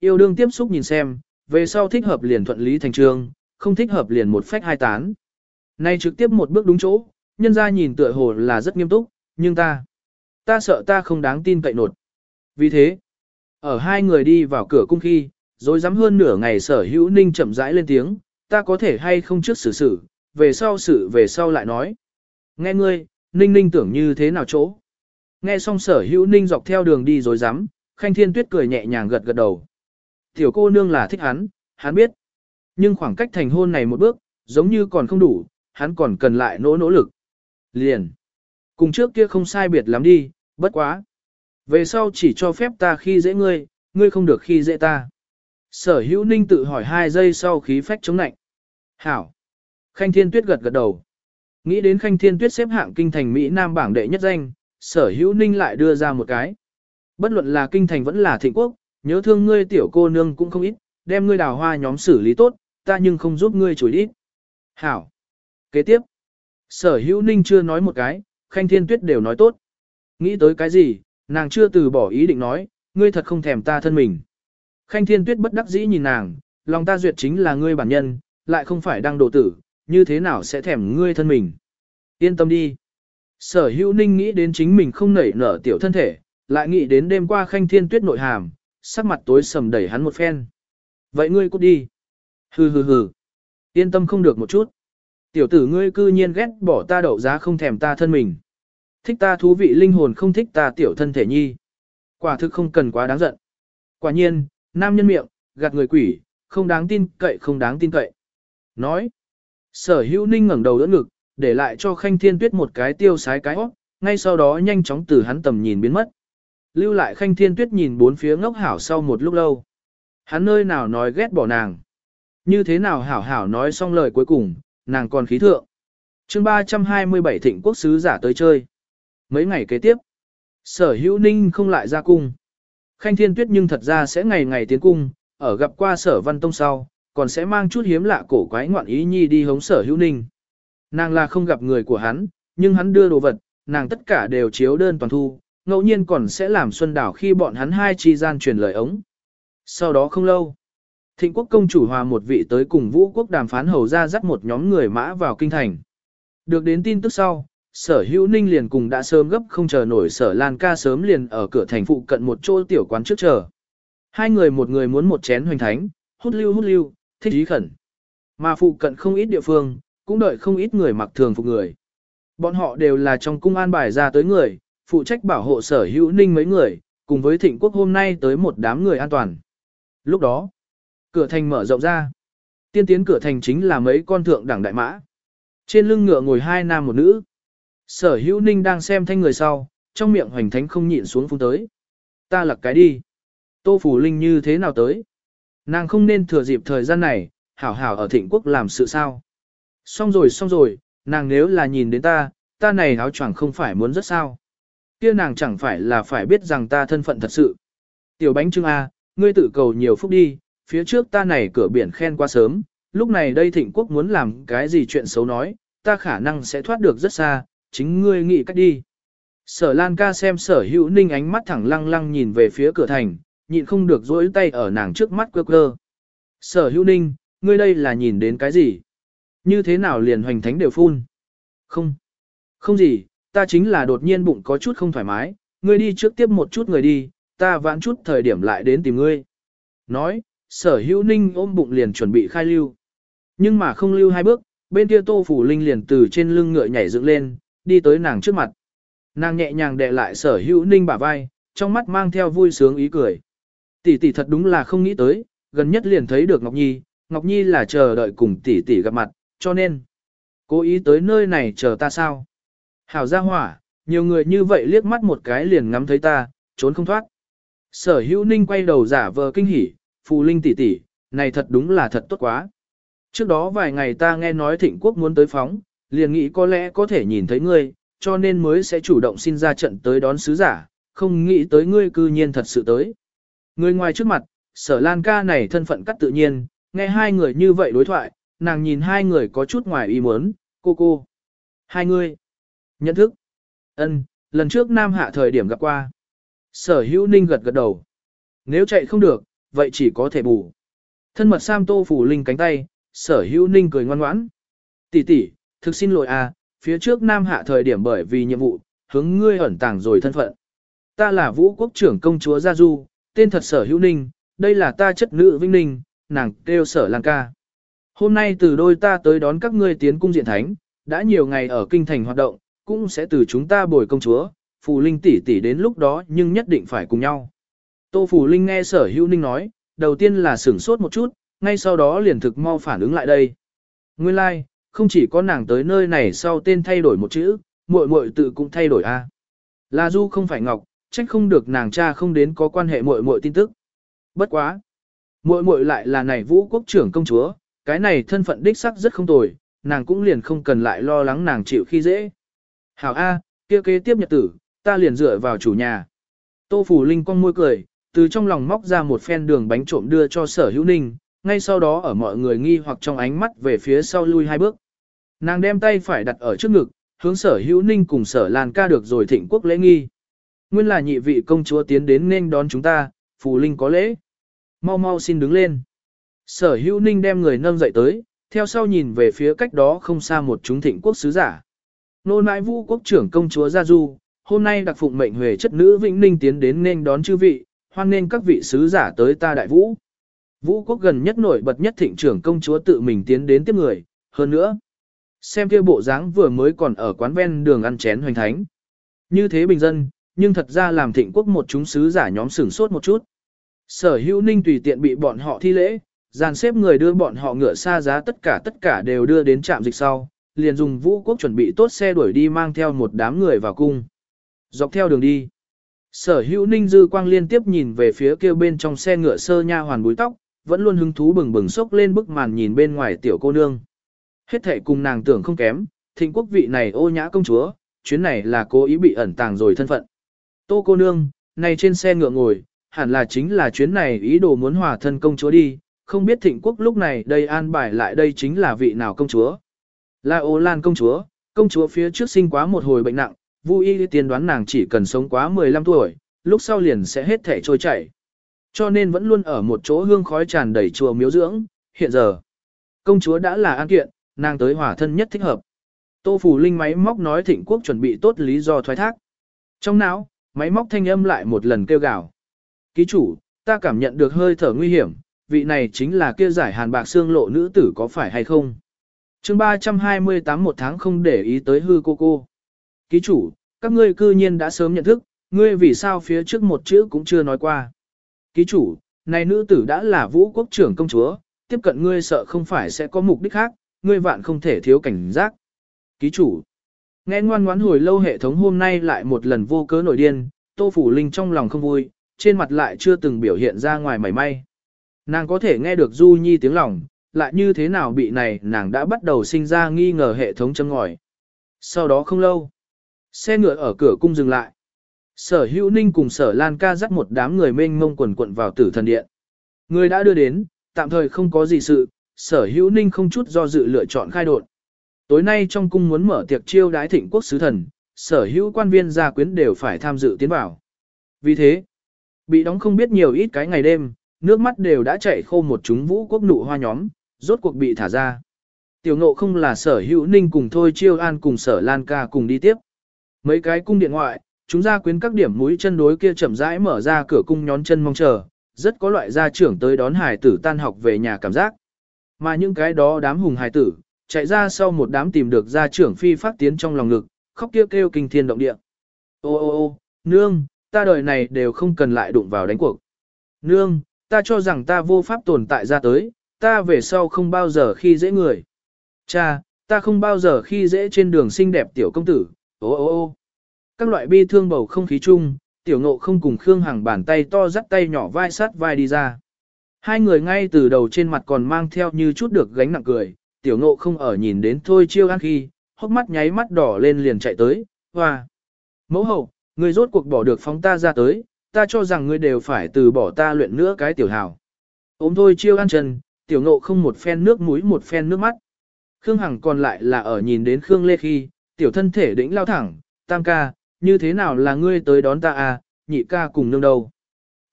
Speaker 1: Yêu đương tiếp xúc nhìn xem, về sau thích hợp liền thuận lý thành trường, không thích hợp liền một phách hai tán. Nay trực tiếp một bước đúng chỗ, nhân ra nhìn tựa hồ là rất nghiêm túc, nhưng ta, ta sợ ta không đáng tin cậy nột. Vì thế, ở hai người đi vào cửa cung khi, rồi dám hơn nửa ngày sở hữu ninh chậm rãi lên tiếng, ta có thể hay không trước xử xử, về sau xử về sau lại nói. Nghe ngươi, ninh ninh tưởng như thế nào chỗ. Nghe xong sở hữu ninh dọc theo đường đi rồi dám, khanh thiên tuyết cười nhẹ nhàng gật gật đầu. Tiểu cô nương là thích hắn, hắn biết. Nhưng khoảng cách thành hôn này một bước, giống như còn không đủ, hắn còn cần lại nỗ nỗ lực. Liền. Cùng trước kia không sai biệt lắm đi, bất quá. Về sau chỉ cho phép ta khi dễ ngươi, ngươi không được khi dễ ta. Sở hữu ninh tự hỏi hai giây sau khí phách chống nạnh. Hảo. Khanh Thiên Tuyết gật gật đầu. Nghĩ đến Khanh Thiên Tuyết xếp hạng kinh thành Mỹ Nam bảng đệ nhất danh, sở hữu ninh lại đưa ra một cái. Bất luận là kinh thành vẫn là thịnh quốc, nhớ thương ngươi tiểu cô nương cũng không ít, đem ngươi đào hoa nhóm xử lý tốt, ta nhưng không giúp ngươi chối ít. Hảo. Kế tiếp. Sở hữu ninh chưa nói một cái, khanh thiên tuyết đều nói tốt. Nghĩ tới cái gì, nàng chưa từ bỏ ý định nói, ngươi thật không thèm ta thân mình. Khanh thiên tuyết bất đắc dĩ nhìn nàng, lòng ta duyệt chính là ngươi bản nhân, lại không phải đang đồ tử, như thế nào sẽ thèm ngươi thân mình. Yên tâm đi. Sở hữu ninh nghĩ đến chính mình không nảy nở tiểu thân thể, lại nghĩ đến đêm qua khanh thiên tuyết nội hàm, sắc mặt tối sầm đẩy hắn một phen. Vậy ngươi cút đi. Hừ hừ hừ. Yên tâm không được một chút. Tiểu tử ngươi cư nhiên ghét bỏ ta đậu giá không thèm ta thân mình. Thích ta thú vị linh hồn không thích ta tiểu thân thể nhi. Quả thực không cần quá đáng giận. Quả nhiên, nam nhân miệng, gạt người quỷ, không đáng tin cậy không đáng tin cậy. Nói. Sở hữu ninh ngẩng đầu đỡ ngực, để lại cho khanh thiên tuyết một cái tiêu sái cái óc, ngay sau đó nhanh chóng từ hắn tầm nhìn biến mất. Lưu lại khanh thiên tuyết nhìn bốn phía ngốc hảo sau một lúc lâu. Hắn nơi nào nói ghét bỏ nàng. Như thế nào hảo hảo nói xong lời cuối cùng, nàng còn khí thượng. chương 327 thịnh quốc sứ giả tới chơi. Mấy ngày kế tiếp, sở hữu ninh không lại ra cung. Khanh Thiên Tuyết nhưng thật ra sẽ ngày ngày tiến cung, ở gặp qua sở văn tông sau, còn sẽ mang chút hiếm lạ cổ quái ngoạn ý nhi đi hống sở hữu ninh. Nàng là không gặp người của hắn, nhưng hắn đưa đồ vật, nàng tất cả đều chiếu đơn toàn thu, ngẫu nhiên còn sẽ làm xuân đảo khi bọn hắn hai chi gian truyền lời ống. Sau đó không lâu, thịnh quốc công chủ hòa một vị tới cùng vũ quốc đàm phán hầu ra dắt một nhóm người mã vào kinh thành. Được đến tin tức sau, sở hữu ninh liền cùng đã sớm gấp không chờ nổi sở lan ca sớm liền ở cửa thành phụ cận một chỗ tiểu quán trước chờ. Hai người một người muốn một chén hoành thánh, hút lưu hút lưu, thích ý khẩn. Mà phụ cận không ít địa phương, cũng đợi không ít người mặc thường phục người. Bọn họ đều là trong cung an bài ra tới người, phụ trách bảo hộ sở hữu ninh mấy người, cùng với thịnh quốc hôm nay tới một đám người an toàn. Lúc đó, cửa thành mở rộng ra. Tiên tiến cửa thành chính là mấy con thượng đẳng đại mã. Trên lưng ngựa ngồi hai nam một nữ. Sở hữu ninh đang xem thanh người sau, trong miệng hoành thánh không nhịn xuống phun tới. Ta lặc cái đi. Tô Phủ Linh như thế nào tới? Nàng không nên thừa dịp thời gian này, hảo hảo ở thịnh quốc làm sự sao. Xong rồi xong rồi, nàng nếu là nhìn đến ta, ta này áo choàng không phải muốn rất sao kia nàng chẳng phải là phải biết rằng ta thân phận thật sự. Tiểu bánh trưng A, ngươi tự cầu nhiều phúc đi, phía trước ta này cửa biển khen qua sớm, lúc này đây thịnh quốc muốn làm cái gì chuyện xấu nói, ta khả năng sẽ thoát được rất xa, chính ngươi nghĩ cách đi. Sở Lan ca xem sở hữu ninh ánh mắt thẳng lăng lăng nhìn về phía cửa thành, nhịn không được dỗi tay ở nàng trước mắt quơ quơ. Sở hữu ninh, ngươi đây là nhìn đến cái gì? Như thế nào liền hoành thánh đều phun? Không. Không gì, ta chính là đột nhiên bụng có chút không thoải mái, ngươi đi trước tiếp một chút người đi, ta vãn chút thời điểm lại đến tìm ngươi. Nói, sở hữu ninh ôm bụng liền chuẩn bị khai lưu. Nhưng mà không lưu hai bước, bên kia tô phủ linh liền từ trên lưng ngựa nhảy dựng lên, đi tới nàng trước mặt. Nàng nhẹ nhàng đè lại sở hữu ninh bả vai, trong mắt mang theo vui sướng ý cười. Tỷ tỷ thật đúng là không nghĩ tới, gần nhất liền thấy được Ngọc Nhi, Ngọc Nhi là chờ đợi cùng tỷ tỷ gặp mặt, cho nên cố ý tới nơi này chờ ta sao? Hảo gia hỏa, nhiều người như vậy liếc mắt một cái liền ngắm thấy ta, trốn không thoát. Sở Hữu Ninh quay đầu giả vờ kinh hỉ, phù linh tỷ tỷ, này thật đúng là thật tốt quá. Trước đó vài ngày ta nghe nói thịnh quốc muốn tới phóng, liền nghĩ có lẽ có thể nhìn thấy ngươi, cho nên mới sẽ chủ động xin ra trận tới đón sứ giả, không nghĩ tới ngươi cư nhiên thật sự tới. Người ngoài trước mặt, sở lan ca này thân phận cắt tự nhiên, nghe hai người như vậy đối thoại, nàng nhìn hai người có chút ngoài ý muốn, cô cô. Hai người. Nhận thức. ân lần trước Nam Hạ thời điểm gặp qua. Sở hữu ninh gật gật đầu. Nếu chạy không được, vậy chỉ có thể bù. Thân mật Sam Tô phủ linh cánh tay, sở hữu ninh cười ngoan ngoãn. Tỷ tỷ, thực xin lỗi à, phía trước Nam Hạ thời điểm bởi vì nhiệm vụ, hướng ngươi ẩn tàng rồi thân phận. Ta là vũ quốc trưởng công chúa Gia Du, tên thật sở hữu ninh, đây là ta chất nữ Vinh Ninh, nàng kêu sở lang ca. Hôm nay từ đôi ta tới đón các ngươi tiến cung diện thánh, đã nhiều ngày ở kinh thành hoạt động, cũng sẽ từ chúng ta bồi công chúa, Phù Linh tỷ tỷ đến lúc đó nhưng nhất định phải cùng nhau. Tô Phù Linh nghe sở hữu ninh nói, đầu tiên là sửng sốt một chút, ngay sau đó liền thực mau phản ứng lại đây. Nguyên lai, like, không chỉ có nàng tới nơi này sau tên thay đổi một chữ, muội muội tự cũng thay đổi à. a. La Du không phải Ngọc, trách không được nàng cha không đến có quan hệ muội muội tin tức. Bất quá, muội muội lại là này Vũ quốc trưởng công chúa, cái này thân phận đích sắc rất không tồi, nàng cũng liền không cần lại lo lắng nàng chịu khi dễ. Hảo A, kia kế tiếp nhật tử, ta liền dựa vào chủ nhà. Tô Phủ Linh con môi cười, từ trong lòng móc ra một phen đường bánh trộm đưa cho sở hữu ninh, ngay sau đó ở mọi người nghi hoặc trong ánh mắt về phía sau lui hai bước. Nàng đem tay phải đặt ở trước ngực, hướng sở hữu ninh cùng sở lan ca được rồi thịnh quốc lễ nghi. Nguyên là nhị vị công chúa tiến đến nên đón chúng ta, Phủ linh có lễ. Mau mau xin đứng lên. Sở hữu ninh đem người nâng dậy tới, theo sau nhìn về phía cách đó không xa một chúng thịnh quốc sứ giả. Nô nãi vũ quốc trưởng công chúa Gia Du, hôm nay đặc phụng mệnh huề chất nữ Vĩnh Ninh tiến đến nên đón chư vị, hoan nên các vị sứ giả tới ta đại vũ. Vũ quốc gần nhất nổi bật nhất thịnh trưởng công chúa tự mình tiến đến tiếp người, hơn nữa. Xem kia bộ dáng vừa mới còn ở quán ven đường ăn chén hoành thánh. Như thế bình dân, nhưng thật ra làm thịnh quốc một chúng sứ giả nhóm sửng sốt một chút. Sở hữu ninh tùy tiện bị bọn họ thi lễ, dàn xếp người đưa bọn họ ngựa xa giá tất cả tất cả đều đưa đến trạm dịch sau, liền dùng vũ quốc chuẩn bị tốt xe đuổi đi mang theo một đám người vào cung. Dọc theo đường đi, sở hữu ninh dư quang liên tiếp nhìn về phía kia bên trong xe ngựa sơ nha hoàn búi tóc, vẫn luôn hứng thú bừng bừng sốc lên bức màn nhìn bên ngoài tiểu cô nương. Hết thể cùng nàng tưởng không kém, thịnh quốc vị này ô nhã công chúa, chuyến này là cố ý bị ẩn tàng rồi thân phận. Tô cô nương, này trên xe ngựa ngồi, hẳn là chính là chuyến này ý đồ muốn hòa thân công chúa đi, không biết thịnh quốc lúc này đây an bài lại đây chính là vị nào công chúa. Là ô lan công chúa, công chúa phía trước sinh quá một hồi bệnh nặng, Vu y tiên đoán nàng chỉ cần sống quá 15 tuổi, lúc sau liền sẽ hết thể trôi chảy. Cho nên vẫn luôn ở một chỗ hương khói tràn đầy chùa miếu dưỡng, hiện giờ. Công chúa đã là an kiện, nàng tới hỏa thân nhất thích hợp. Tô Phủ Linh máy móc nói thịnh quốc chuẩn bị tốt lý do thoái thác. Trong não, máy móc thanh âm lại một lần kêu gào. Ký chủ, ta cảm nhận được hơi thở nguy hiểm, vị này chính là kia giải hàn bạc xương lộ nữ tử có phải hay không? Chương 328 một tháng không để ý tới hư cô cô. Ký chủ, các ngươi cư nhiên đã sớm nhận thức, ngươi vì sao phía trước một chữ cũng chưa nói qua. Ký chủ, này nữ tử đã là vũ quốc trưởng công chúa, tiếp cận ngươi sợ không phải sẽ có mục đích khác, ngươi vạn không thể thiếu cảnh giác. Ký chủ, nghe ngoan ngoãn hồi lâu hệ thống hôm nay lại một lần vô cớ nổi điên, tô phủ linh trong lòng không vui, trên mặt lại chưa từng biểu hiện ra ngoài mảy may. Nàng có thể nghe được Du Nhi tiếng lòng, lại như thế nào bị này nàng đã bắt đầu sinh ra nghi ngờ hệ thống châm ngòi. Sau đó không lâu, xe ngựa ở cửa cung dừng lại. Sở hữu ninh cùng sở Lan ca dắt một đám người mênh mông quần quận vào tử thần điện. Người đã đưa đến, tạm thời không có gì sự, sở hữu ninh không chút do dự lựa chọn khai đột. Tối nay trong cung muốn mở tiệc chiêu đái thịnh quốc sứ thần, sở hữu quan viên gia quyến đều phải tham dự tiến vào. Vì thế, bị đóng không biết nhiều ít cái ngày đêm, nước mắt đều đã chảy khô một chúng vũ quốc nụ hoa nhóm, rốt cuộc bị thả ra. Tiểu ngộ không là sở hữu ninh cùng thôi chiêu an cùng sở lan ca cùng đi tiếp. Mấy cái cung điện ngoại, chúng ra quyến các điểm mũi chân đối kia chậm rãi mở ra cửa cung nhón chân mong chờ, rất có loại gia trưởng tới đón hải tử tan học về nhà cảm giác. Mà những cái đó đám hùng hải tử, chạy ra sau một đám tìm được gia trưởng phi phát tiến trong lòng ngực, khóc kêu kêu kinh thiên động địa. Ô ô ô, nương, ta đời này đều không cần lại đụng vào đánh cuộc. Nương, ta cho rằng ta vô pháp tồn tại ra tới, ta về sau không bao giờ khi dễ người. Cha, ta không bao giờ khi dễ trên đường xinh đẹp tiểu công tử, ô ô ô. Các loại bi thương bầu không khí chung, tiểu ngộ không cùng Khương Hằng bàn tay to dắt tay nhỏ vai sát vai đi ra. Hai người ngay từ đầu trên mặt còn mang theo như chút được gánh nặng cười, tiểu ngộ không ở nhìn đến thôi chiêu ăn khi, hốc mắt nháy mắt đỏ lên liền chạy tới, hoa. Mẫu hậu, người rốt cuộc bỏ được phóng ta ra tới, ta cho rằng ngươi đều phải từ bỏ ta luyện nữa cái tiểu hào. Ôm thôi chiêu ăn chân, tiểu ngộ không một phen nước mũi một phen nước mắt. Khương Hằng còn lại là ở nhìn đến Khương Lê khi, tiểu thân thể đĩnh lao thẳng, tam ca, như thế nào là ngươi tới đón ta à, nhị ca cùng nương đâu.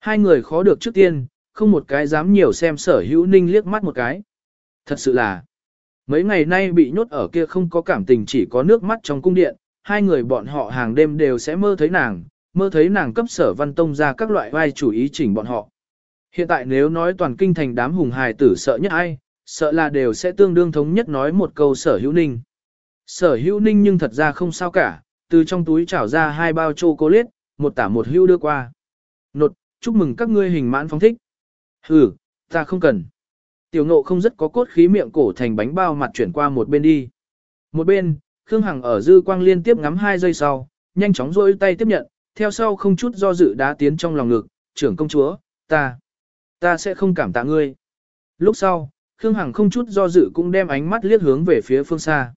Speaker 1: Hai người khó được trước tiên, không một cái dám nhiều xem sở hữu ninh liếc mắt một cái. Thật sự là, mấy ngày nay bị nhốt ở kia không có cảm tình chỉ có nước mắt trong cung điện, hai người bọn họ hàng đêm đều sẽ mơ thấy nàng, mơ thấy nàng cấp sở văn tông ra các loại vai chủ ý chỉnh bọn họ. Hiện tại nếu nói toàn kinh thành đám hùng hài tử sợ nhất ai, sợ là đều sẽ tương đương thống nhất nói một câu sở hữu ninh. Sở hữu ninh nhưng thật ra không sao cả, từ trong túi trảo ra hai bao chocolate, một tả một hưu đưa qua. Nột, chúc mừng các ngươi hình mãn phóng thích. Ừ, ta không cần. Tiểu ngộ không rất có cốt khí miệng cổ thành bánh bao mặt chuyển qua một bên đi. Một bên, Khương Hằng ở dư quang liên tiếp ngắm hai giây sau, nhanh chóng rôi tay tiếp nhận, theo sau không chút do dự đá tiến trong lòng ngực, trưởng công chúa, ta, ta sẽ không cảm tạ ngươi. Lúc sau, Khương Hằng không chút do dự cũng đem ánh mắt liếc hướng về phía phương xa.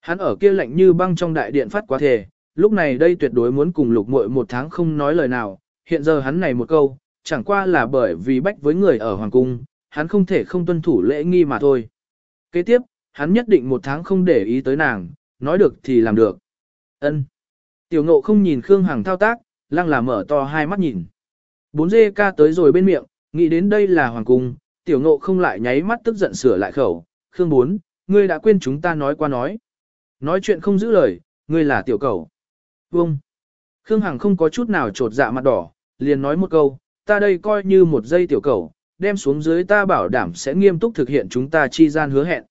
Speaker 1: Hắn ở kia lạnh như băng trong đại điện phát quá thể, lúc này đây tuyệt đối muốn cùng lục muội một tháng không nói lời nào, hiện giờ hắn này một câu, chẳng qua là bởi vì bách với người ở hoàng cung, hắn không thể không tuân thủ lễ nghi mà thôi. Kế tiếp, hắn nhất định một tháng không để ý tới nàng, nói được thì làm được. Ân. Tiểu ngộ không nhìn Khương Hằng thao tác, lăng là mở to hai mắt nhìn. Bốn dê ca tới rồi bên miệng, nghĩ đến đây là hoàng cung, tiểu ngộ không lại nháy mắt tức giận sửa lại khẩu. Khương bốn, ngươi đã quên chúng ta nói qua nói. Nói chuyện không giữ lời, ngươi là tiểu cầu. Vông. Khương Hằng không có chút nào trột dạ mặt đỏ, liền nói một câu, ta đây coi như một giây tiểu cầu, đem xuống dưới ta bảo đảm sẽ nghiêm túc thực hiện chúng ta chi gian hứa hẹn.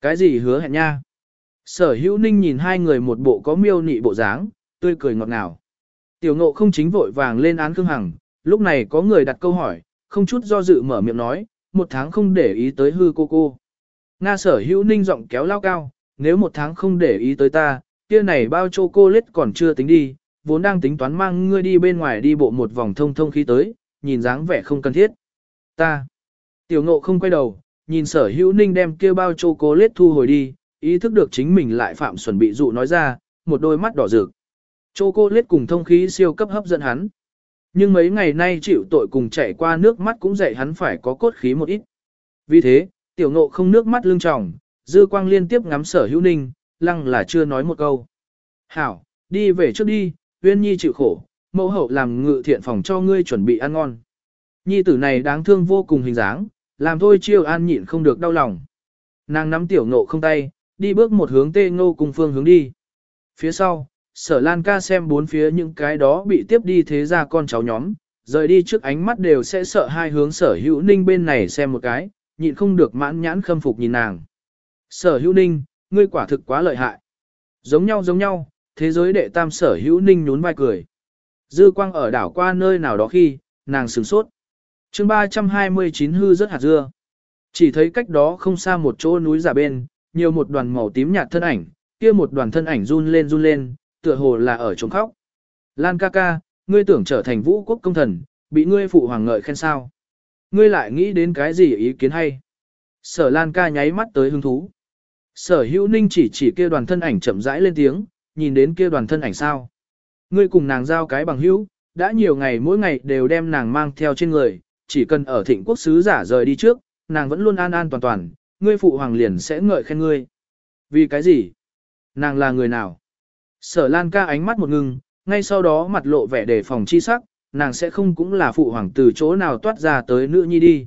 Speaker 1: Cái gì hứa hẹn nha? Sở hữu ninh nhìn hai người một bộ có miêu nị bộ dáng, tươi cười ngọt ngào. Tiểu ngộ không chính vội vàng lên án Khương Hằng, lúc này có người đặt câu hỏi, không chút do dự mở miệng nói, một tháng không để ý tới hư cô cô. Nga sở hữu ninh giọng kéo lao cao, nếu một tháng không để ý tới ta, kia này bao chô cô lết còn chưa tính đi, vốn đang tính toán mang ngươi đi bên ngoài đi bộ một vòng thông thông khí tới, nhìn dáng vẻ không cần thiết. Ta. Tiểu ngộ không quay đầu, nhìn sở hữu ninh đem kia bao chô cô lết thu hồi đi, ý thức được chính mình lại phạm xuẩn bị dụ nói ra, một đôi mắt đỏ rực. Chô cô lết cùng thông khí siêu cấp hấp dẫn hắn. Nhưng mấy ngày nay chịu tội cùng chạy qua nước mắt cũng dạy hắn phải có cốt khí một ít. Vì thế, tiểu ngộ không nước mắt lưng tròng, dư quang liên tiếp ngắm sở hữu ninh, lăng là chưa nói một câu. Hảo, đi về trước đi, uyên nhi chịu khổ, mẫu hậu làm ngự thiện phòng cho ngươi chuẩn bị ăn ngon. Nhi tử này đáng thương vô cùng hình dáng, làm thôi chiêu an nhịn không được đau lòng. Nàng nắm tiểu ngộ không tay, đi bước một hướng tê ngô cùng phương hướng đi. Phía sau, sở lan ca xem bốn phía những cái đó bị tiếp đi thế ra con cháu nhóm, rời đi trước ánh mắt đều sẽ sợ hai hướng sở hữu ninh bên này xem một cái, nhịn không được mãn nhãn khâm phục nhìn nàng. Sở hữu ninh, ngươi quả thực quá lợi hại. Giống nhau giống nhau, thế giới đệ tam sở hữu ninh nhún vai cười. Dư quang ở đảo qua nơi nào đó khi, nàng sửng sốt. chương 329 hư rất hạt dưa. Chỉ thấy cách đó không xa một chỗ núi giả bên, nhiều một đoàn màu tím nhạt thân ảnh, kia một đoàn thân ảnh run lên run lên, tựa hồ là ở trống khóc. Lan ca ca, ngươi tưởng trở thành vũ quốc công thần, bị ngươi phụ hoàng ngợi khen sao. Ngươi lại nghĩ đến cái gì ý kiến hay? Sở Lan ca nháy mắt tới hứng thú. Sở hữu ninh chỉ chỉ kia đoàn thân ảnh chậm rãi lên tiếng, nhìn đến kia đoàn thân ảnh sao. Ngươi cùng nàng giao cái bằng hữu, đã nhiều ngày mỗi ngày đều đem nàng mang theo trên người, chỉ cần ở thịnh quốc sứ giả rời đi trước, nàng vẫn luôn an an toàn toàn, ngươi phụ hoàng liền sẽ ngợi khen ngươi. Vì cái gì? Nàng là người nào? Sở Lan ca ánh mắt một ngưng, ngay sau đó mặt lộ vẻ đề phòng chi sắc, nàng sẽ không cũng là phụ hoàng từ chỗ nào toát ra tới nữ nhi đi.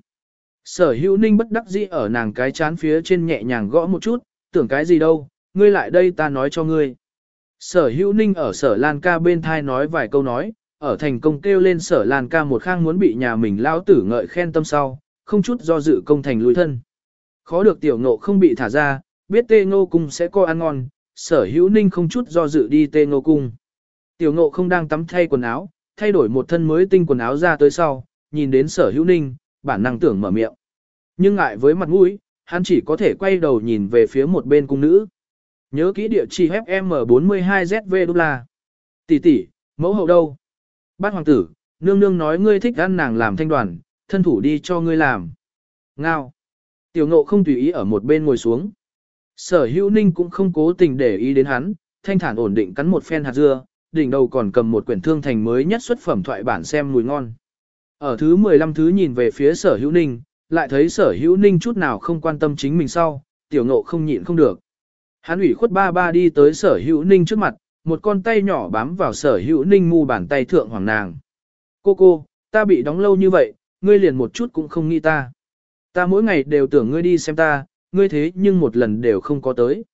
Speaker 1: Sở hữu ninh bất đắc dĩ ở nàng cái chán phía trên nhẹ nhàng gõ một chút, tưởng cái gì đâu, ngươi lại đây ta nói cho ngươi. Sở hữu ninh ở sở Lan ca bên thai nói vài câu nói, ở thành công kêu lên sở Lan ca một khang muốn bị nhà mình lao tử ngợi khen tâm sau, không chút do dự công thành lùi thân. Khó được tiểu ngộ không bị thả ra, biết tê ngô cung sẽ coi ăn ngon, sở hữu ninh không chút do dự đi tê ngô cung. Tiểu ngộ không đang tắm thay quần áo, thay đổi một thân mới tinh quần áo ra tới sau, nhìn đến sở hữu ninh, bản năng tưởng mở miệng. Nhưng ngại với mặt mũi, hắn chỉ có thể quay đầu nhìn về phía một bên cung nữ. Nhớ kỹ địa chỉ FM42ZV đô la. Tỷ tỷ, mẫu hậu đâu? Bát hoàng tử, nương nương nói ngươi thích ăn nàng làm thanh đoàn, thân thủ đi cho ngươi làm. Ngao. Tiểu ngộ không tùy ý ở một bên ngồi xuống. Sở hữu ninh cũng không cố tình để ý đến hắn, thanh thản ổn định cắn một phen hạt dưa, đỉnh đầu còn cầm một quyển thương thành mới nhất xuất phẩm thoại bản xem mùi ngon. Ở thứ 15 thứ nhìn về phía sở hữu ninh, lại thấy sở hữu ninh chút nào không quan tâm chính mình sau, tiểu ngộ không nhịn không được. Hắn ủy khuất ba ba đi tới sở hữu ninh trước mặt, một con tay nhỏ bám vào sở hữu ninh mu bàn tay thượng hoàng nàng. Cô cô, ta bị đóng lâu như vậy, ngươi liền một chút cũng không nghĩ ta. Ta mỗi ngày đều tưởng ngươi đi xem ta, ngươi thế nhưng một lần đều không có tới.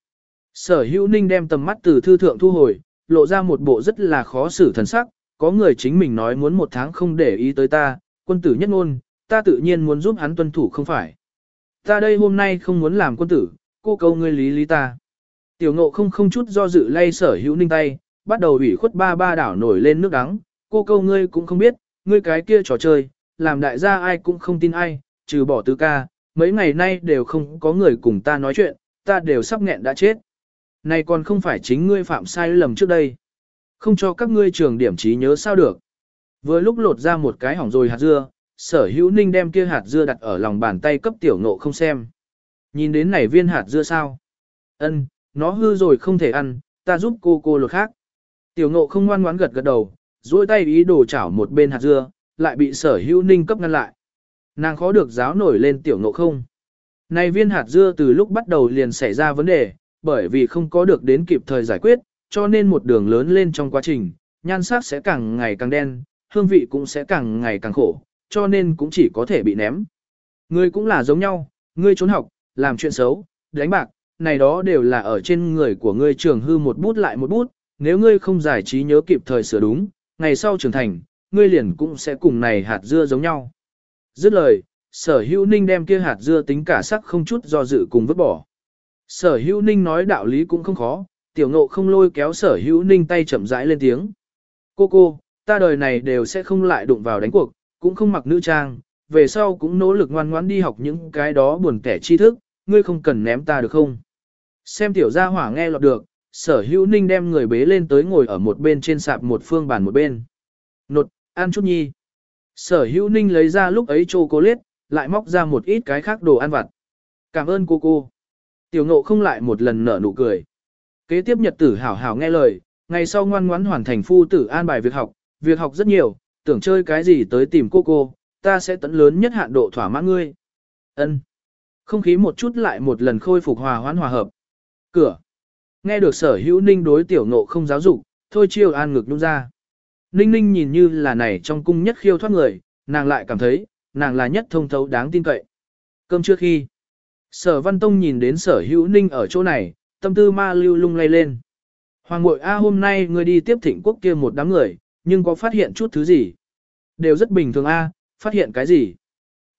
Speaker 1: Sở hữu ninh đem tầm mắt từ thư thượng thu hồi, lộ ra một bộ rất là khó xử thần sắc, có người chính mình nói muốn một tháng không để ý tới ta, quân tử nhất ngôn, ta tự nhiên muốn giúp hắn tuân thủ không phải. Ta đây hôm nay không muốn làm quân tử, cô câu ngươi lý lý ta. Tiểu ngộ không không chút do dự lay sở hữu ninh tay, bắt đầu ủy khuất ba ba đảo nổi lên nước đắng, cô câu ngươi cũng không biết, ngươi cái kia trò chơi, làm đại gia ai cũng không tin ai, trừ bỏ tứ ca, mấy ngày nay đều không có người cùng ta nói chuyện, ta đều sắp nghẹn đã chết. Này còn không phải chính ngươi phạm sai lầm trước đây. Không cho các ngươi trường điểm trí nhớ sao được. Vừa lúc lột ra một cái hỏng rồi hạt dưa, sở hữu ninh đem kia hạt dưa đặt ở lòng bàn tay cấp tiểu ngộ không xem. Nhìn đến này viên hạt dưa sao? Ân, nó hư rồi không thể ăn, ta giúp cô cô lột khác. Tiểu ngộ không ngoan ngoãn gật gật đầu, duỗi tay ý đồ chảo một bên hạt dưa, lại bị sở hữu ninh cấp ngăn lại. Nàng khó được giáo nổi lên tiểu ngộ không. Này viên hạt dưa từ lúc bắt đầu liền xảy ra vấn đề, bởi vì không có được đến kịp thời giải quyết, cho nên một đường lớn lên trong quá trình, nhan sắc sẽ càng ngày càng đen, hương vị cũng sẽ càng ngày càng khổ, cho nên cũng chỉ có thể bị ném. Ngươi cũng là giống nhau, ngươi trốn học, làm chuyện xấu, đánh bạc, này đó đều là ở trên người của ngươi trường hư một bút lại một bút, nếu ngươi không giải trí nhớ kịp thời sửa đúng, ngày sau trưởng thành, ngươi liền cũng sẽ cùng này hạt dưa giống nhau. Dứt lời, sở hữu ninh đem kia hạt dưa tính cả sắc không chút do dự cùng vứt bỏ. Sở hữu ninh nói đạo lý cũng không khó, tiểu ngộ không lôi kéo sở hữu ninh tay chậm rãi lên tiếng. Cô cô, ta đời này đều sẽ không lại đụng vào đánh cuộc, cũng không mặc nữ trang, về sau cũng nỗ lực ngoan ngoãn đi học những cái đó buồn kẻ tri thức, ngươi không cần ném ta được không? Xem tiểu gia hỏa nghe lọt được, sở hữu ninh đem người bế lên tới ngồi ở một bên trên sạp một phương bàn một bên. Nột, ăn chút nhi. Sở hữu ninh lấy ra lúc ấy chô cô lại móc ra một ít cái khác đồ ăn vặt. Cảm ơn cô cô. Tiểu ngộ không lại một lần nở nụ cười. Kế tiếp nhật tử hảo hảo nghe lời, ngày sau ngoan ngoãn hoàn thành phu tử an bài việc học, việc học rất nhiều, tưởng chơi cái gì tới tìm cô cô, ta sẽ tận lớn nhất hạn độ thỏa mãn ngươi. Ân. Không khí một chút lại một lần khôi phục hòa hoãn hòa hợp. Cửa. Nghe được sở hữu ninh đối tiểu nộ không giáo dục, thôi chiêu an ngực nhung ra. Ninh ninh nhìn như là này trong cung nhất khiêu thoát người, nàng lại cảm thấy, nàng là nhất thông thấu đáng tin cậy. Cơm trước khi, sở văn tông nhìn đến sở hữu ninh ở chỗ này, tâm tư ma lưu lung lay lên. Hoàng ngội A hôm nay ngươi đi tiếp thịnh quốc kia một đám người, nhưng có phát hiện chút thứ gì? Đều rất bình thường A, phát hiện cái gì?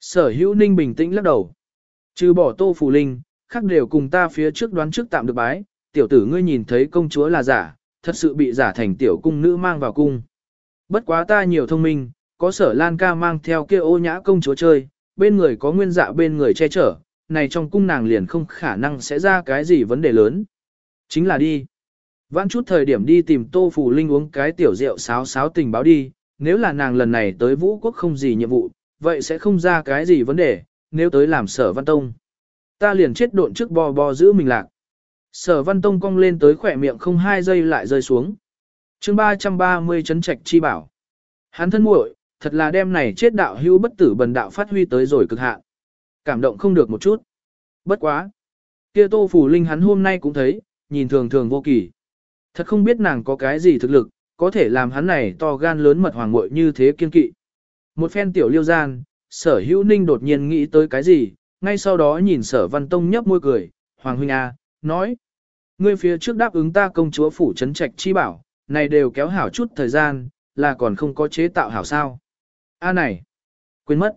Speaker 1: Sở hữu ninh bình tĩnh lắc đầu. Trừ bỏ tô phù linh, khác đều cùng ta phía trước đoán trước tạm được bái, tiểu tử ngươi nhìn thấy công chúa là giả, thật sự bị giả thành tiểu cung nữ mang vào cung. Bất quá ta nhiều thông minh, có sở lan ca mang theo kia ô nhã công chúa chơi, bên người có nguyên dạ bên người che chở, này trong cung nàng liền không khả năng sẽ ra cái gì vấn đề lớn. Chính là đi. Vãn chút thời điểm đi tìm Tô Phù Linh uống cái tiểu rượu sáo sáo tình báo đi, nếu là nàng lần này tới vũ quốc không gì nhiệm vụ, vậy sẽ không ra cái gì vấn đề, nếu tới làm sở văn tông. Ta liền chết độn trước bò bò giữ mình lạc. Sở văn tông cong lên tới khỏe miệng không hai giây lại rơi xuống chương 330 chấn trạch chi bảo. Hắn thân muội, thật là đem này chết đạo hữu bất tử bần đạo phát huy tới rồi cực hạn. Cảm động không được một chút. Bất quá. Kia tô phủ linh hắn hôm nay cũng thấy, nhìn thường thường vô kỳ. Thật không biết nàng có cái gì thực lực, có thể làm hắn này to gan lớn mật hoàng muội như thế kiên kỵ. Một phen tiểu liêu gian, sở hữu ninh đột nhiên nghĩ tới cái gì, ngay sau đó nhìn sở văn tông nhấp môi cười, hoàng huynh a, nói. Ngươi phía trước đáp ứng ta công chúa phủ trấn trạch chi bảo, này đều kéo hảo chút thời gian, là còn không có chế tạo hảo sao. A này, quên mất.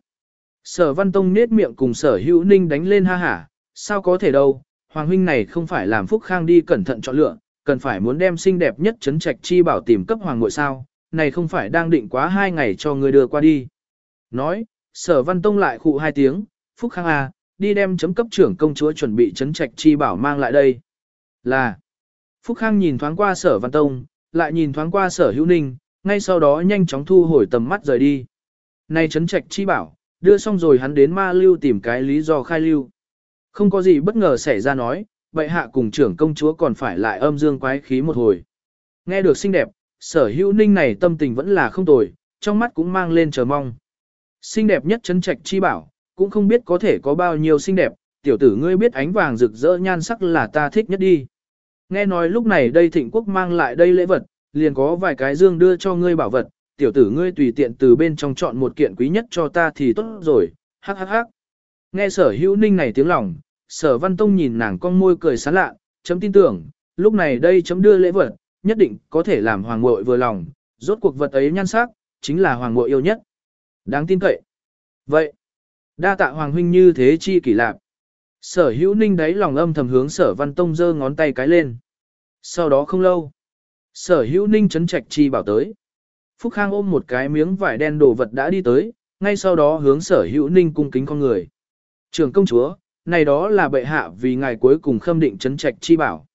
Speaker 1: Sở văn tông nết miệng cùng sở hữu ninh đánh lên ha hả, sao có thể đâu, hoàng huynh này không phải làm phúc khang đi cẩn thận chọn lựa, cần phải muốn đem xinh đẹp nhất chấn trạch chi bảo tìm cấp hoàng ngội sao, này không phải đang định quá hai ngày cho người đưa qua đi. Nói, sở văn tông lại khụ hai tiếng, phúc khang à, đi đem chấm cấp trưởng công chúa chuẩn bị chấn trạch chi bảo mang lại đây. Là, phúc khang nhìn thoáng qua sở văn tông, lại nhìn thoáng qua sở hữu ninh, ngay sau đó nhanh chóng thu hồi tầm mắt rời đi. Này chấn trạch chi bảo, đưa xong rồi hắn đến ma lưu tìm cái lý do khai lưu. Không có gì bất ngờ xảy ra nói, vậy hạ cùng trưởng công chúa còn phải lại âm dương quái khí một hồi. Nghe được xinh đẹp, sở hữu ninh này tâm tình vẫn là không tồi, trong mắt cũng mang lên chờ mong. Xinh đẹp nhất chấn trạch chi bảo, cũng không biết có thể có bao nhiêu xinh đẹp, tiểu tử ngươi biết ánh vàng rực rỡ nhan sắc là ta thích nhất đi. Nghe nói lúc này đây thịnh quốc mang lại đây lễ vật, liền có vài cái dương đưa cho ngươi bảo vật, tiểu tử ngươi tùy tiện từ bên trong chọn một kiện quý nhất cho ta thì tốt rồi, hắc hắc hắc. Nghe sở hữu ninh này tiếng lòng, sở văn tông nhìn nàng con môi cười sán lạ, chấm tin tưởng, lúc này đây chấm đưa lễ vật, nhất định có thể làm hoàng muội vừa lòng, rốt cuộc vật ấy nhan sắc, chính là hoàng muội yêu nhất. Đáng tin cậy. Vậy, đa tạ hoàng huynh như thế chi kỳ lạc. Sở hữu ninh đáy lòng âm thầm hướng sở văn tông giơ ngón tay cái lên. Sau đó không lâu, sở hữu ninh chấn trạch chi bảo tới. Phúc Khang ôm một cái miếng vải đen đồ vật đã đi tới, ngay sau đó hướng sở hữu ninh cung kính con người. Trường công chúa, này đó là bệ hạ vì ngài cuối cùng khâm định chấn trạch chi bảo.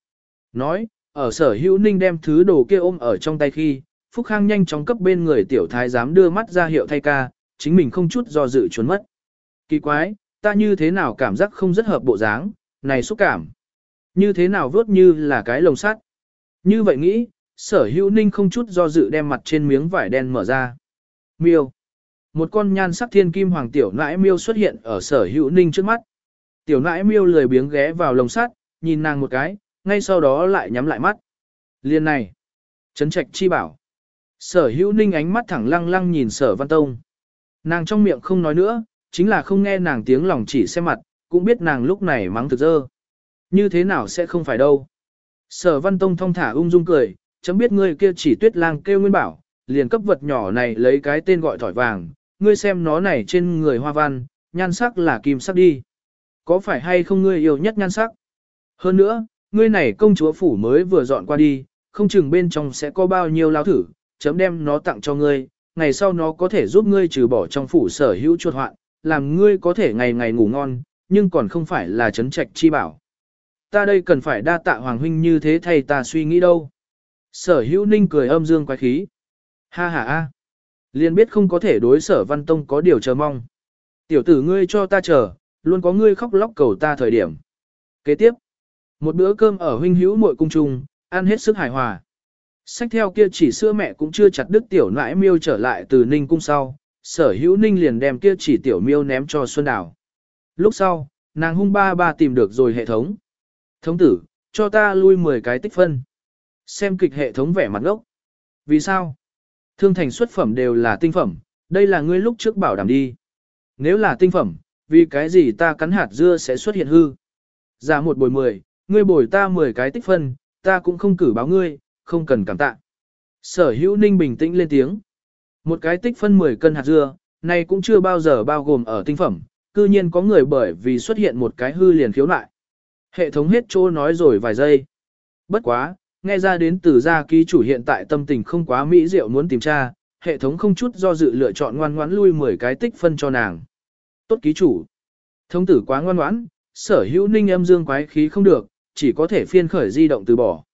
Speaker 1: Nói, ở sở hữu ninh đem thứ đồ kia ôm ở trong tay khi, Phúc Khang nhanh chóng cấp bên người tiểu thái giám đưa mắt ra hiệu thay ca, chính mình không chút do dự trốn mất. Kỳ quái, ta như thế nào cảm giác không rất hợp bộ dáng, này xúc cảm. Như thế nào vớt như là cái lồng sắt. Như vậy nghĩ, sở hữu ninh không chút do dự đem mặt trên miếng vải đen mở ra. Miêu. Một con nhan sắc thiên kim hoàng tiểu nãi miêu xuất hiện ở sở hữu ninh trước mắt. Tiểu nãi miêu lười biếng ghé vào lồng sắt, nhìn nàng một cái, ngay sau đó lại nhắm lại mắt. Liên này. Trấn trạch chi bảo. Sở hữu ninh ánh mắt thẳng lăng lăng nhìn sở văn tông. Nàng trong miệng không nói nữa, chính là không nghe nàng tiếng lòng chỉ xem mặt, cũng biết nàng lúc này mắng thực dơ. Như thế nào sẽ không phải đâu. Sở văn tông thong thả ung dung cười, chấm biết ngươi kia chỉ tuyết lang kêu nguyên bảo, liền cấp vật nhỏ này lấy cái tên gọi thỏi vàng, ngươi xem nó này trên người hoa văn, nhan sắc là kim sắc đi. Có phải hay không ngươi yêu nhất nhan sắc? Hơn nữa, ngươi này công chúa phủ mới vừa dọn qua đi, không chừng bên trong sẽ có bao nhiêu lao thử, chấm đem nó tặng cho ngươi, ngày sau nó có thể giúp ngươi trừ bỏ trong phủ sở hữu chuột hoạn, làm ngươi có thể ngày ngày ngủ ngon, nhưng còn không phải là chấn trạch chi bảo. Ta đây cần phải đa tạ hoàng huynh như thế thay ta suy nghĩ đâu. Sở hữu ninh cười âm dương quái khí. Ha ha a, Liên biết không có thể đối sở văn tông có điều chờ mong. Tiểu tử ngươi cho ta chờ, luôn có ngươi khóc lóc cầu ta thời điểm. Kế tiếp, một bữa cơm ở huynh hữu muội cung trung, ăn hết sức hài hòa. Sách theo kia chỉ sữa mẹ cũng chưa chặt đứt tiểu nãi miêu trở lại từ ninh cung sau, sở hữu ninh liền đem kia chỉ tiểu miêu ném cho Xuân Đào. Lúc sau, nàng hung ba ba tìm được rồi hệ thống. Thống tử, cho ta lui 10 cái tích phân. Xem kịch hệ thống vẻ mặt ngốc. Vì sao? Thương thành xuất phẩm đều là tinh phẩm, đây là ngươi lúc trước bảo đảm đi. Nếu là tinh phẩm, vì cái gì ta cắn hạt dưa sẽ xuất hiện hư? Ra một bồi 10, ngươi bồi ta 10 cái tích phân, ta cũng không cử báo ngươi, không cần cảm tạ. Sở hữu ninh bình tĩnh lên tiếng. Một cái tích phân 10 cân hạt dưa, này cũng chưa bao giờ bao gồm ở tinh phẩm, cư nhiên có người bởi vì xuất hiện một cái hư liền khiếu nại. Hệ thống hết trô nói rồi vài giây. Bất quá, nghe ra đến từ gia ký chủ hiện tại tâm tình không quá mỹ diệu muốn tìm tra, hệ thống không chút do dự lựa chọn ngoan ngoãn lui 10 cái tích phân cho nàng. Tốt ký chủ. Thông tử quá ngoan ngoãn, sở hữu ninh âm dương quái khí không được, chỉ có thể phiên khởi di động từ bỏ.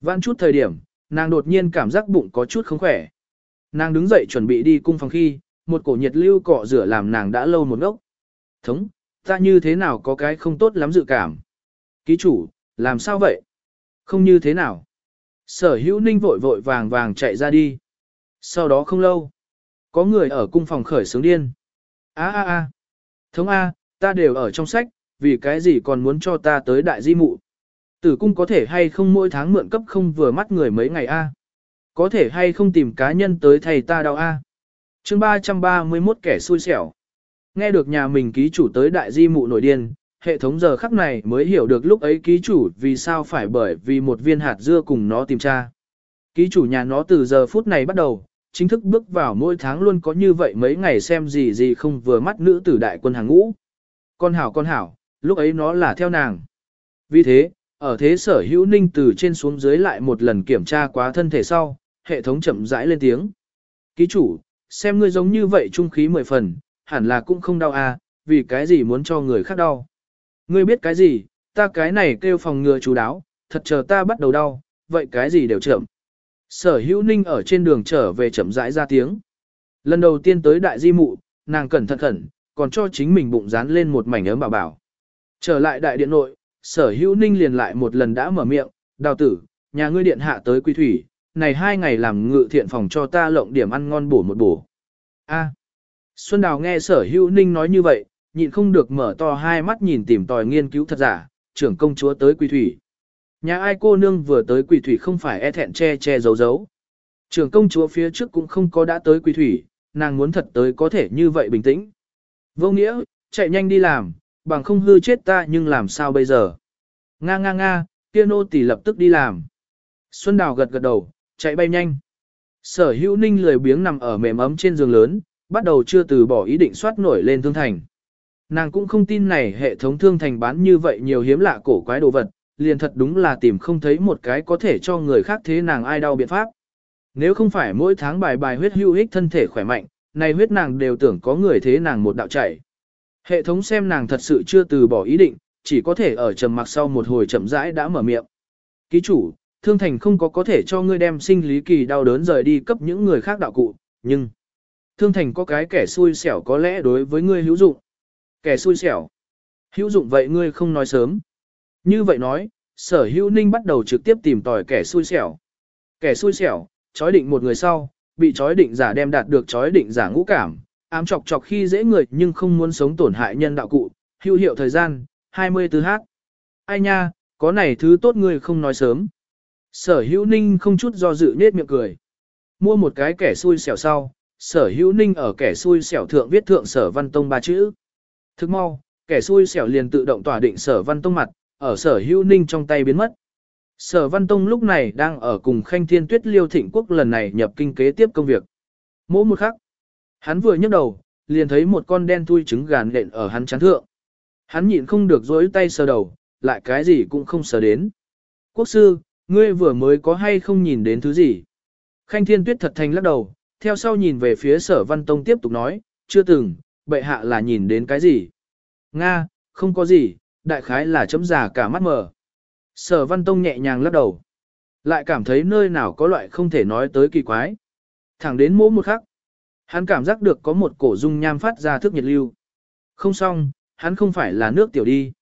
Speaker 1: Vãn chút thời điểm, nàng đột nhiên cảm giác bụng có chút không khỏe. Nàng đứng dậy chuẩn bị đi cung phòng khi, một cổ nhiệt lưu cọ rửa làm nàng đã lâu một ngốc. Thống, ta như thế nào có cái không tốt lắm dự cảm. Ký chủ, làm sao vậy? Không như thế nào. Sở hữu ninh vội vội vàng vàng chạy ra đi. Sau đó không lâu, có người ở cung phòng khởi sướng điên. a a a thống A, ta đều ở trong sách, vì cái gì còn muốn cho ta tới đại di mụ. Tử cung có thể hay không mỗi tháng mượn cấp không vừa mắt người mấy ngày A. Có thể hay không tìm cá nhân tới thầy ta đau A. chương 331 kẻ xui xẻo. Nghe được nhà mình ký chủ tới đại di mụ nổi điên, hệ thống giờ khắc này mới hiểu được lúc ấy ký chủ vì sao phải bởi vì một viên hạt dưa cùng nó tìm tra. Ký chủ nhà nó từ giờ phút này bắt đầu, chính thức bước vào mỗi tháng luôn có như vậy mấy ngày xem gì gì không vừa mắt nữ tử đại quân hàng ngũ. Con hảo con hảo, lúc ấy nó là theo nàng. Vì thế, ở thế sở hữu ninh từ trên xuống dưới lại một lần kiểm tra quá thân thể sau, hệ thống chậm rãi lên tiếng. Ký chủ, xem ngươi giống như vậy trung khí mười phần, hẳn là cũng không đau à, vì cái gì muốn cho người khác đau. Ngươi biết cái gì, ta cái này kêu phòng ngừa chú đáo, thật chờ ta bắt đầu đau, vậy cái gì đều chậm. Sở hữu ninh ở trên đường trở về chậm rãi ra tiếng. Lần đầu tiên tới đại di mụ, nàng cẩn thận khẩn, còn cho chính mình bụng dán lên một mảnh ấm bảo bảo. Trở lại đại điện nội, sở hữu ninh liền lại một lần đã mở miệng, đào tử, nhà ngươi điện hạ tới quy thủy, này hai ngày làm ngự thiện phòng cho ta lộng điểm ăn ngon bổ một bổ. A. Xuân Đào nghe sở hữu ninh nói như vậy, nhịn không được mở to hai mắt nhìn tìm tòi nghiên cứu thật giả, trưởng công chúa tới quỳ thủy. Nhà ai cô nương vừa tới quỳ thủy không phải e thẹn che che giấu giấu. Trưởng công chúa phía trước cũng không có đã tới quỳ thủy, nàng muốn thật tới có thể như vậy bình tĩnh. Vô nghĩa, chạy nhanh đi làm, bằng không hư chết ta nhưng làm sao bây giờ. Nga nga nga, kia nô tỳ lập tức đi làm. Xuân Đào gật gật đầu, chạy bay nhanh. Sở hữu ninh lười biếng nằm ở mềm ấm trên giường lớn, bắt đầu chưa từ bỏ ý định soát nổi lên thương thành. Nàng cũng không tin này hệ thống thương thành bán như vậy nhiều hiếm lạ cổ quái đồ vật, liền thật đúng là tìm không thấy một cái có thể cho người khác thế nàng ai đau biện pháp. Nếu không phải mỗi tháng bài bài huyết hữu ích thân thể khỏe mạnh, này huyết nàng đều tưởng có người thế nàng một đạo chảy Hệ thống xem nàng thật sự chưa từ bỏ ý định, chỉ có thể ở trầm mặc sau một hồi chậm rãi đã mở miệng. Ký chủ, thương thành không có có thể cho ngươi đem sinh lý kỳ đau đớn rời đi cấp những người khác đạo cụ, nhưng thương thành có cái kẻ xui xẻo có lẽ đối với ngươi hữu dụng. Kẻ xui xẻo. Hữu dụng vậy ngươi không nói sớm. Như vậy nói, sở hữu ninh bắt đầu trực tiếp tìm tòi kẻ xui xẻo. Kẻ xui xẻo, chói định một người sau, bị chói định giả đem đạt được chói định giả ngũ cảm, ám chọc chọc khi dễ người nhưng không muốn sống tổn hại nhân đạo cụ, hữu hiệu thời gian, 24h. Ai nha, có này thứ tốt ngươi không nói sớm. Sở hữu ninh không chút do dự nết miệng cười. Mua một cái kẻ xui xẻo sau, sở hữu ninh ở kẻ xui xẻo thượng viết thượng sở văn tông ba chữ. Thức mau, kẻ xui xẻo liền tự động tỏa định sở văn tông mặt, ở sở hữu ninh trong tay biến mất. Sở Văn Tông lúc này đang ở cùng Khanh Thiên Tuyết Liêu Thịnh Quốc lần này nhập kinh kế tiếp công việc. Mỗi một khắc, hắn vừa nhấc đầu, liền thấy một con đen thui trứng gàn nện ở hắn chán thượng. Hắn nhịn không được dối tay sờ đầu, lại cái gì cũng không sờ đến. Quốc sư, ngươi vừa mới có hay không nhìn đến thứ gì? Khanh Thiên Tuyết thật thành lắc đầu, theo sau nhìn về phía sở Văn Tông tiếp tục nói, chưa từng, bệ hạ là nhìn đến cái gì? Nga, không có gì, đại khái là chấm già cả mắt mờ. Sở Văn Tông nhẹ nhàng lắc đầu. Lại cảm thấy nơi nào có loại không thể nói tới kỳ quái. Thẳng đến mỗi một khắc. Hắn cảm giác được có một cổ dung nham phát ra thức nhiệt lưu. Không xong, hắn không phải là nước tiểu đi.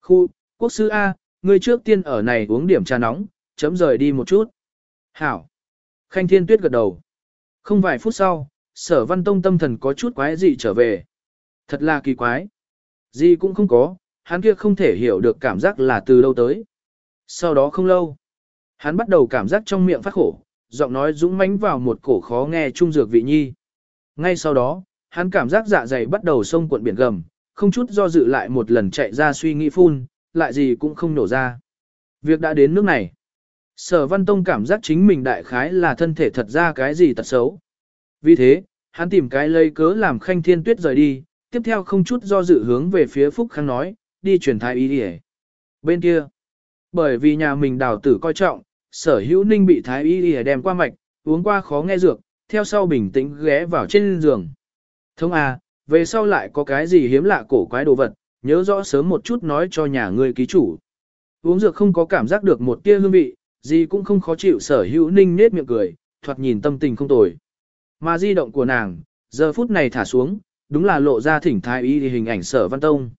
Speaker 1: Khu, quốc sư A, ngươi trước tiên ở này uống điểm trà nóng, chấm rời đi một chút. Hảo, Khanh Thiên Tuyết gật đầu. Không vài phút sau, sở văn tông tâm thần có chút quái dị trở về. Thật là kỳ quái. Gì cũng không có, hắn kia không thể hiểu được cảm giác là từ đâu tới. Sau đó không lâu, hắn bắt đầu cảm giác trong miệng phát khổ, giọng nói dũng mãnh vào một cổ khó nghe trung dược vị nhi. Ngay sau đó, hắn cảm giác dạ dày bắt đầu sông cuộn biển gầm, không chút do dự lại một lần chạy ra suy nghĩ phun, lại gì cũng không nổ ra. Việc đã đến nước này. Sở Văn Tông cảm giác chính mình đại khái là thân thể thật ra cái gì tật xấu. Vì thế, hắn tìm cái lây cớ làm khanh thiên tuyết rời đi, tiếp theo không chút do dự hướng về phía Phúc Khang nói, đi truyền thái y đi Bên kia, bởi vì nhà mình đào tử coi trọng, sở hữu ninh bị thái y đi đem qua mạch, uống qua khó nghe dược, theo sau bình tĩnh ghé vào trên giường. Thông à, về sau lại có cái gì hiếm lạ cổ quái đồ vật, nhớ rõ sớm một chút nói cho nhà ngươi ký chủ. Uống dược không có cảm giác được một tia hương vị, gì cũng không khó chịu sở hữu ninh nết miệng cười, thoạt nhìn tâm tình không tồi. Mà di động của nàng, giờ phút này thả xuống, đúng là lộ ra thỉnh thái y hình ảnh sở văn tông.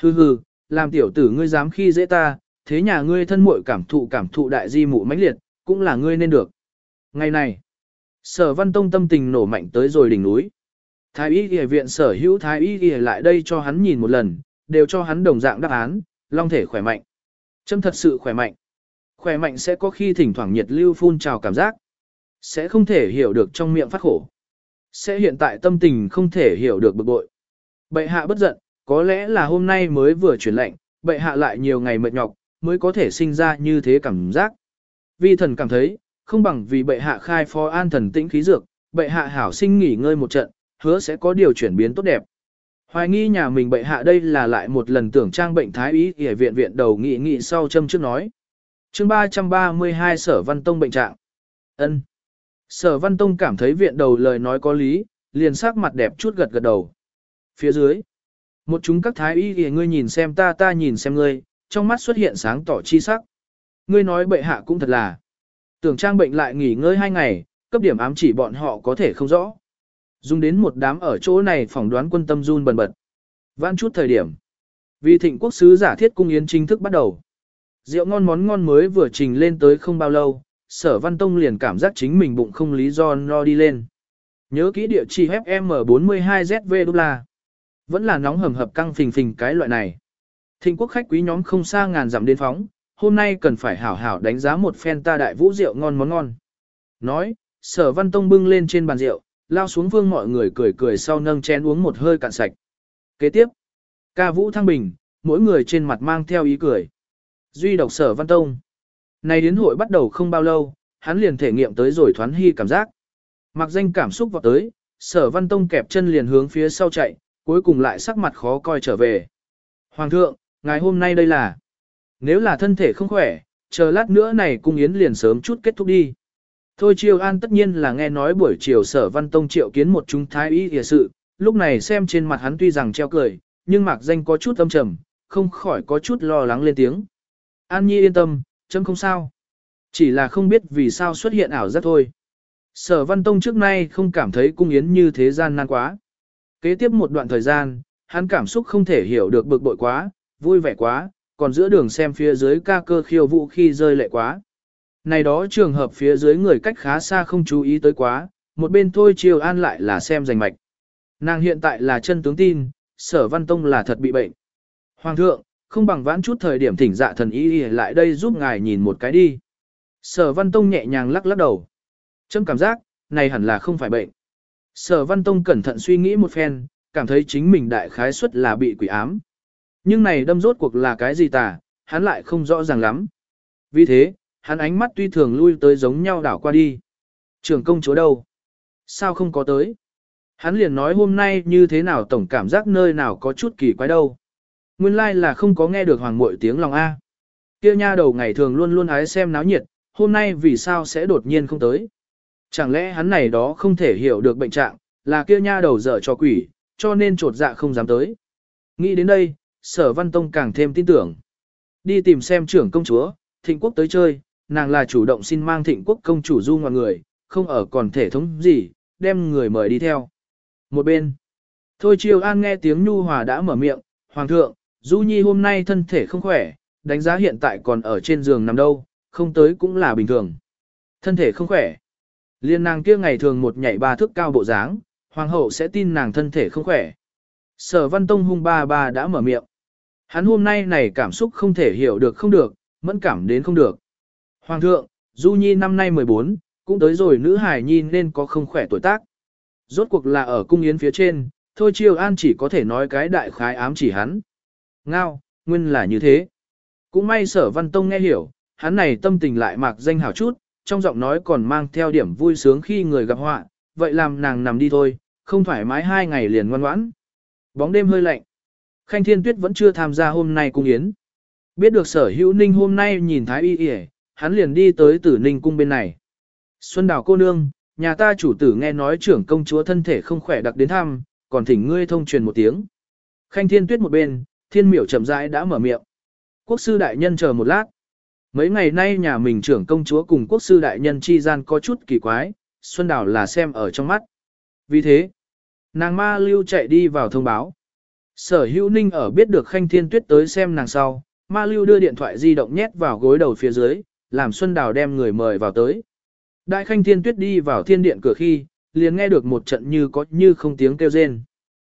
Speaker 1: Hừ hừ, làm tiểu tử ngươi dám khi dễ ta, thế nhà ngươi thân muội cảm thụ cảm thụ đại di mụ mãnh liệt, cũng là ngươi nên được. Ngày này, sở văn tông tâm tình nổ mạnh tới rồi đỉnh núi. Thái y y viện sở hữu thái y y lại đây cho hắn nhìn một lần, đều cho hắn đồng dạng đáp án, long thể khỏe mạnh. Châm thật sự khỏe mạnh. Khỏe mạnh sẽ có khi thỉnh thoảng nhiệt lưu phun trào cảm giác. Sẽ không thể hiểu được trong miệng phát khổ. Sẽ hiện tại tâm tình không thể hiểu được bực bội. Bệ hạ bất giận, có lẽ là hôm nay mới vừa chuyển lệnh, bệ hạ lại nhiều ngày mệt nhọc, mới có thể sinh ra như thế cảm giác. Vi thần cảm thấy, không bằng vì bệ hạ khai phó an thần tĩnh khí dược, bệ hạ hảo sinh nghỉ ngơi một trận, hứa sẽ có điều chuyển biến tốt đẹp. Hoài nghi nhà mình bệ hạ đây là lại một lần tưởng trang bệnh thái ý ở viện viện đầu nghị nghị sau châm trước nói chương 332 Sở Văn Tông bệnh trạng. ân Sở Văn Tông cảm thấy viện đầu lời nói có lý, liền sắc mặt đẹp chút gật gật đầu. Phía dưới, một chúng các thái y thì ngươi nhìn xem ta ta nhìn xem ngươi, trong mắt xuất hiện sáng tỏ chi sắc. Ngươi nói bệ hạ cũng thật là. Tưởng trang bệnh lại nghỉ ngơi hai ngày, cấp điểm ám chỉ bọn họ có thể không rõ. Dùng đến một đám ở chỗ này phỏng đoán quân tâm run bần bật. Vãn chút thời điểm. Vì thịnh quốc sứ giả thiết cung yến chính thức bắt đầu. Rượu ngon món ngon mới vừa trình lên tới không bao lâu, sở văn tông liền cảm giác chính mình bụng không lý do no đi lên. Nhớ kỹ địa chỉ FM42ZV đô la. Vẫn là nóng hầm hập căng phình phình cái loại này. Thịnh quốc khách quý nhóm không xa ngàn dặm đến phóng, hôm nay cần phải hảo hảo đánh giá một phen ta đại vũ rượu ngon món ngon. Nói, sở văn tông bưng lên trên bàn rượu, lao xuống vương mọi người cười cười sau nâng chén uống một hơi cạn sạch. Kế tiếp, ca vũ thăng bình, mỗi người trên mặt mang theo ý cười. Duy độc sở văn tông. Này đến hội bắt đầu không bao lâu, hắn liền thể nghiệm tới rồi thoán hy cảm giác. Mặc danh cảm xúc vào tới, sở văn tông kẹp chân liền hướng phía sau chạy, cuối cùng lại sắc mặt khó coi trở về. Hoàng thượng, ngày hôm nay đây là, nếu là thân thể không khỏe, chờ lát nữa này cung yến liền sớm chút kết thúc đi. Thôi Triều An tất nhiên là nghe nói buổi chiều sở văn tông triệu kiến một chúng thái y địa sự, lúc này xem trên mặt hắn tuy rằng treo cười, nhưng mạc danh có chút âm trầm, không khỏi có chút lo lắng lên tiếng. An Nhi yên tâm, chấm không sao. Chỉ là không biết vì sao xuất hiện ảo giác thôi. Sở văn tông trước nay không cảm thấy cung yến như thế gian nan quá. Kế tiếp một đoạn thời gian, hắn cảm xúc không thể hiểu được bực bội quá, vui vẻ quá, còn giữa đường xem phía dưới ca cơ khiêu vũ khi rơi lệ quá. Này đó trường hợp phía dưới người cách khá xa không chú ý tới quá, một bên thôi chiều an lại là xem giành mạch. Nàng hiện tại là chân tướng tin, sở văn tông là thật bị bệnh. Hoàng thượng, không bằng vãn chút thời điểm thỉnh dạ thần y lại đây giúp ngài nhìn một cái đi. Sở văn tông nhẹ nhàng lắc lắc đầu. Châm cảm giác, này hẳn là không phải bệnh. Sở văn tông cẩn thận suy nghĩ một phen, cảm thấy chính mình đại khái suất là bị quỷ ám. Nhưng này đâm rốt cuộc là cái gì tà, hắn lại không rõ ràng lắm. Vì thế, hắn ánh mắt tuy thường lui tới giống nhau đảo qua đi. Trường công chúa đâu? Sao không có tới? Hắn liền nói hôm nay như thế nào tổng cảm giác nơi nào có chút kỳ quái đâu. Nguyên lai like là không có nghe được hoàng muội tiếng lòng A. Kia nha đầu ngày thường luôn luôn ái xem náo nhiệt, hôm nay vì sao sẽ đột nhiên không tới. Chẳng lẽ hắn này đó không thể hiểu được bệnh trạng, là kia nha đầu dở cho quỷ, cho nên trột dạ không dám tới. Nghĩ đến đây, sở văn tông càng thêm tin tưởng. Đi tìm xem trưởng công chúa, thịnh quốc tới chơi, nàng là chủ động xin mang thịnh quốc công chủ du ngoan người, không ở còn thể thống gì, đem người mời đi theo. Một bên, thôi chiều an nghe tiếng nhu hòa đã mở miệng, hoàng thượng, du nhi hôm nay thân thể không khỏe, đánh giá hiện tại còn ở trên giường nằm đâu, không tới cũng là bình thường. Thân thể không khỏe. Liên nàng kia ngày thường một nhảy ba thước cao bộ dáng, hoàng hậu sẽ tin nàng thân thể không khỏe. Sở văn tông hung ba ba đã mở miệng. Hắn hôm nay này cảm xúc không thể hiểu được không được, mẫn cảm đến không được. Hoàng thượng, Du Nhi năm nay 14, cũng tới rồi nữ hài nhi nên có không khỏe tuổi tác. Rốt cuộc là ở cung yến phía trên, thôi chiêu an chỉ có thể nói cái đại khái ám chỉ hắn. Ngao, nguyên là như thế. Cũng may sở văn tông nghe hiểu, hắn này tâm tình lại mạc danh hảo chút, trong giọng nói còn mang theo điểm vui sướng khi người gặp họa, vậy làm nàng nằm đi thôi, không thoải mái hai ngày liền ngoan ngoãn. Bóng đêm hơi lạnh. Khanh Thiên Tuyết vẫn chưa tham gia hôm nay cung yến. Biết được sở hữu ninh hôm nay nhìn thái y y, hắn liền đi tới tử ninh cung bên này. Xuân đào cô nương, nhà ta chủ tử nghe nói trưởng công chúa thân thể không khỏe đặc đến thăm, còn thỉnh ngươi thông truyền một tiếng. Khanh Thiên Tuyết một bên, thiên miểu chậm rãi đã mở miệng. Quốc sư đại nhân chờ một lát. Mấy ngày nay nhà mình trưởng công chúa cùng quốc sư đại nhân chi gian có chút kỳ quái, Xuân Đào là xem ở trong mắt. Vì thế, nàng ma lưu chạy đi vào thông báo. Sở hữu ninh ở biết được khanh thiên tuyết tới xem nàng sau, ma lưu đưa điện thoại di động nhét vào gối đầu phía dưới, làm Xuân Đào đem người mời vào tới. Đại khanh thiên tuyết đi vào thiên điện cửa khi, liền nghe được một trận như có như không tiếng kêu rên.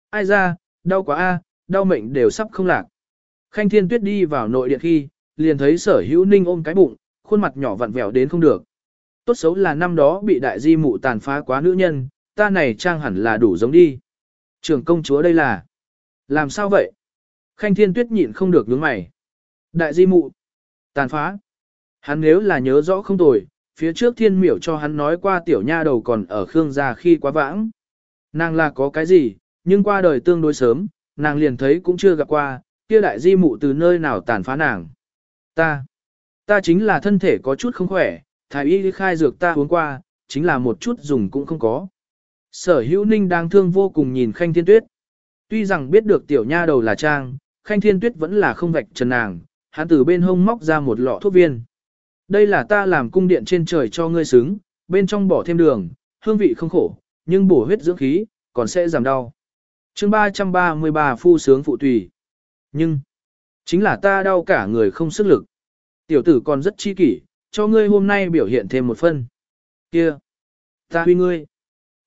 Speaker 1: Ai ra, đau quá a, đau mệnh đều sắp không lạc. Khanh thiên tuyết đi vào nội điện khi, liền thấy sở hữu ninh ôm cái bụng, khuôn mặt nhỏ vặn vẹo đến không được. Tốt xấu là năm đó bị đại di mụ tàn phá quá nữ nhân, ta này trang hẳn là đủ giống đi. Trường công chúa đây là... Làm sao vậy? Khanh thiên tuyết nhịn không được nhướng mày. Đại di mụ. Tàn phá. Hắn nếu là nhớ rõ không tồi, phía trước thiên miểu cho hắn nói qua tiểu nha đầu còn ở Khương gia khi quá vãng. Nàng là có cái gì, nhưng qua đời tương đối sớm, nàng liền thấy cũng chưa gặp qua, kia đại di mụ từ nơi nào tàn phá nàng. Ta, ta chính là thân thể có chút không khỏe, thái y khai dược ta uống qua, chính là một chút dùng cũng không có. Sở hữu ninh đang thương vô cùng nhìn khanh thiên tuyết. Tuy rằng biết được tiểu nha đầu là trang, khanh thiên tuyết vẫn là không vạch trần nàng, hắn từ bên hông móc ra một lọ thuốc viên. Đây là ta làm cung điện trên trời cho ngươi xứng, bên trong bỏ thêm đường, hương vị không khổ, nhưng bổ huyết dưỡng khí, còn sẽ giảm đau chương 333 phu sướng phụ tùy. Nhưng, chính là ta đau cả người không sức lực. Tiểu tử còn rất chi kỷ, cho ngươi hôm nay biểu hiện thêm một phân. Kia, ta huy ngươi.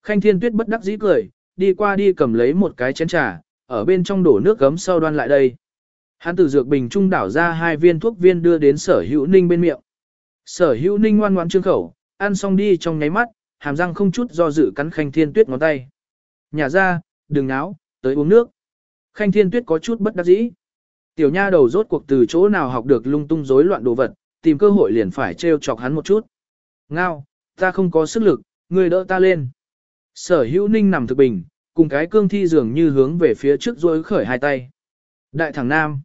Speaker 1: Khanh thiên tuyết bất đắc dĩ cười, đi qua đi cầm lấy một cái chén trà, ở bên trong đổ nước gấm sau đoan lại đây. Hắn từ dược bình trung đảo ra hai viên thuốc viên đưa đến sở hữu ninh bên miệng. Sở hữu ninh ngoan ngoãn trương khẩu, ăn xong đi trong nháy mắt, hàm răng không chút do dự cắn khanh thiên tuyết ngón tay. Nhà ra, đừng náo, tới uống nước. Khanh thiên tuyết có chút bất đắc dĩ. Tiểu nha đầu rốt cuộc từ chỗ nào học được lung tung rối loạn đồ vật, tìm cơ hội liền phải trêu chọc hắn một chút. Ngao, ta không có sức lực, người đỡ ta lên. Sở hữu ninh nằm thực bình, cùng cái cương thi dường như hướng về phía trước rối khởi hai tay. Đại thằng nam,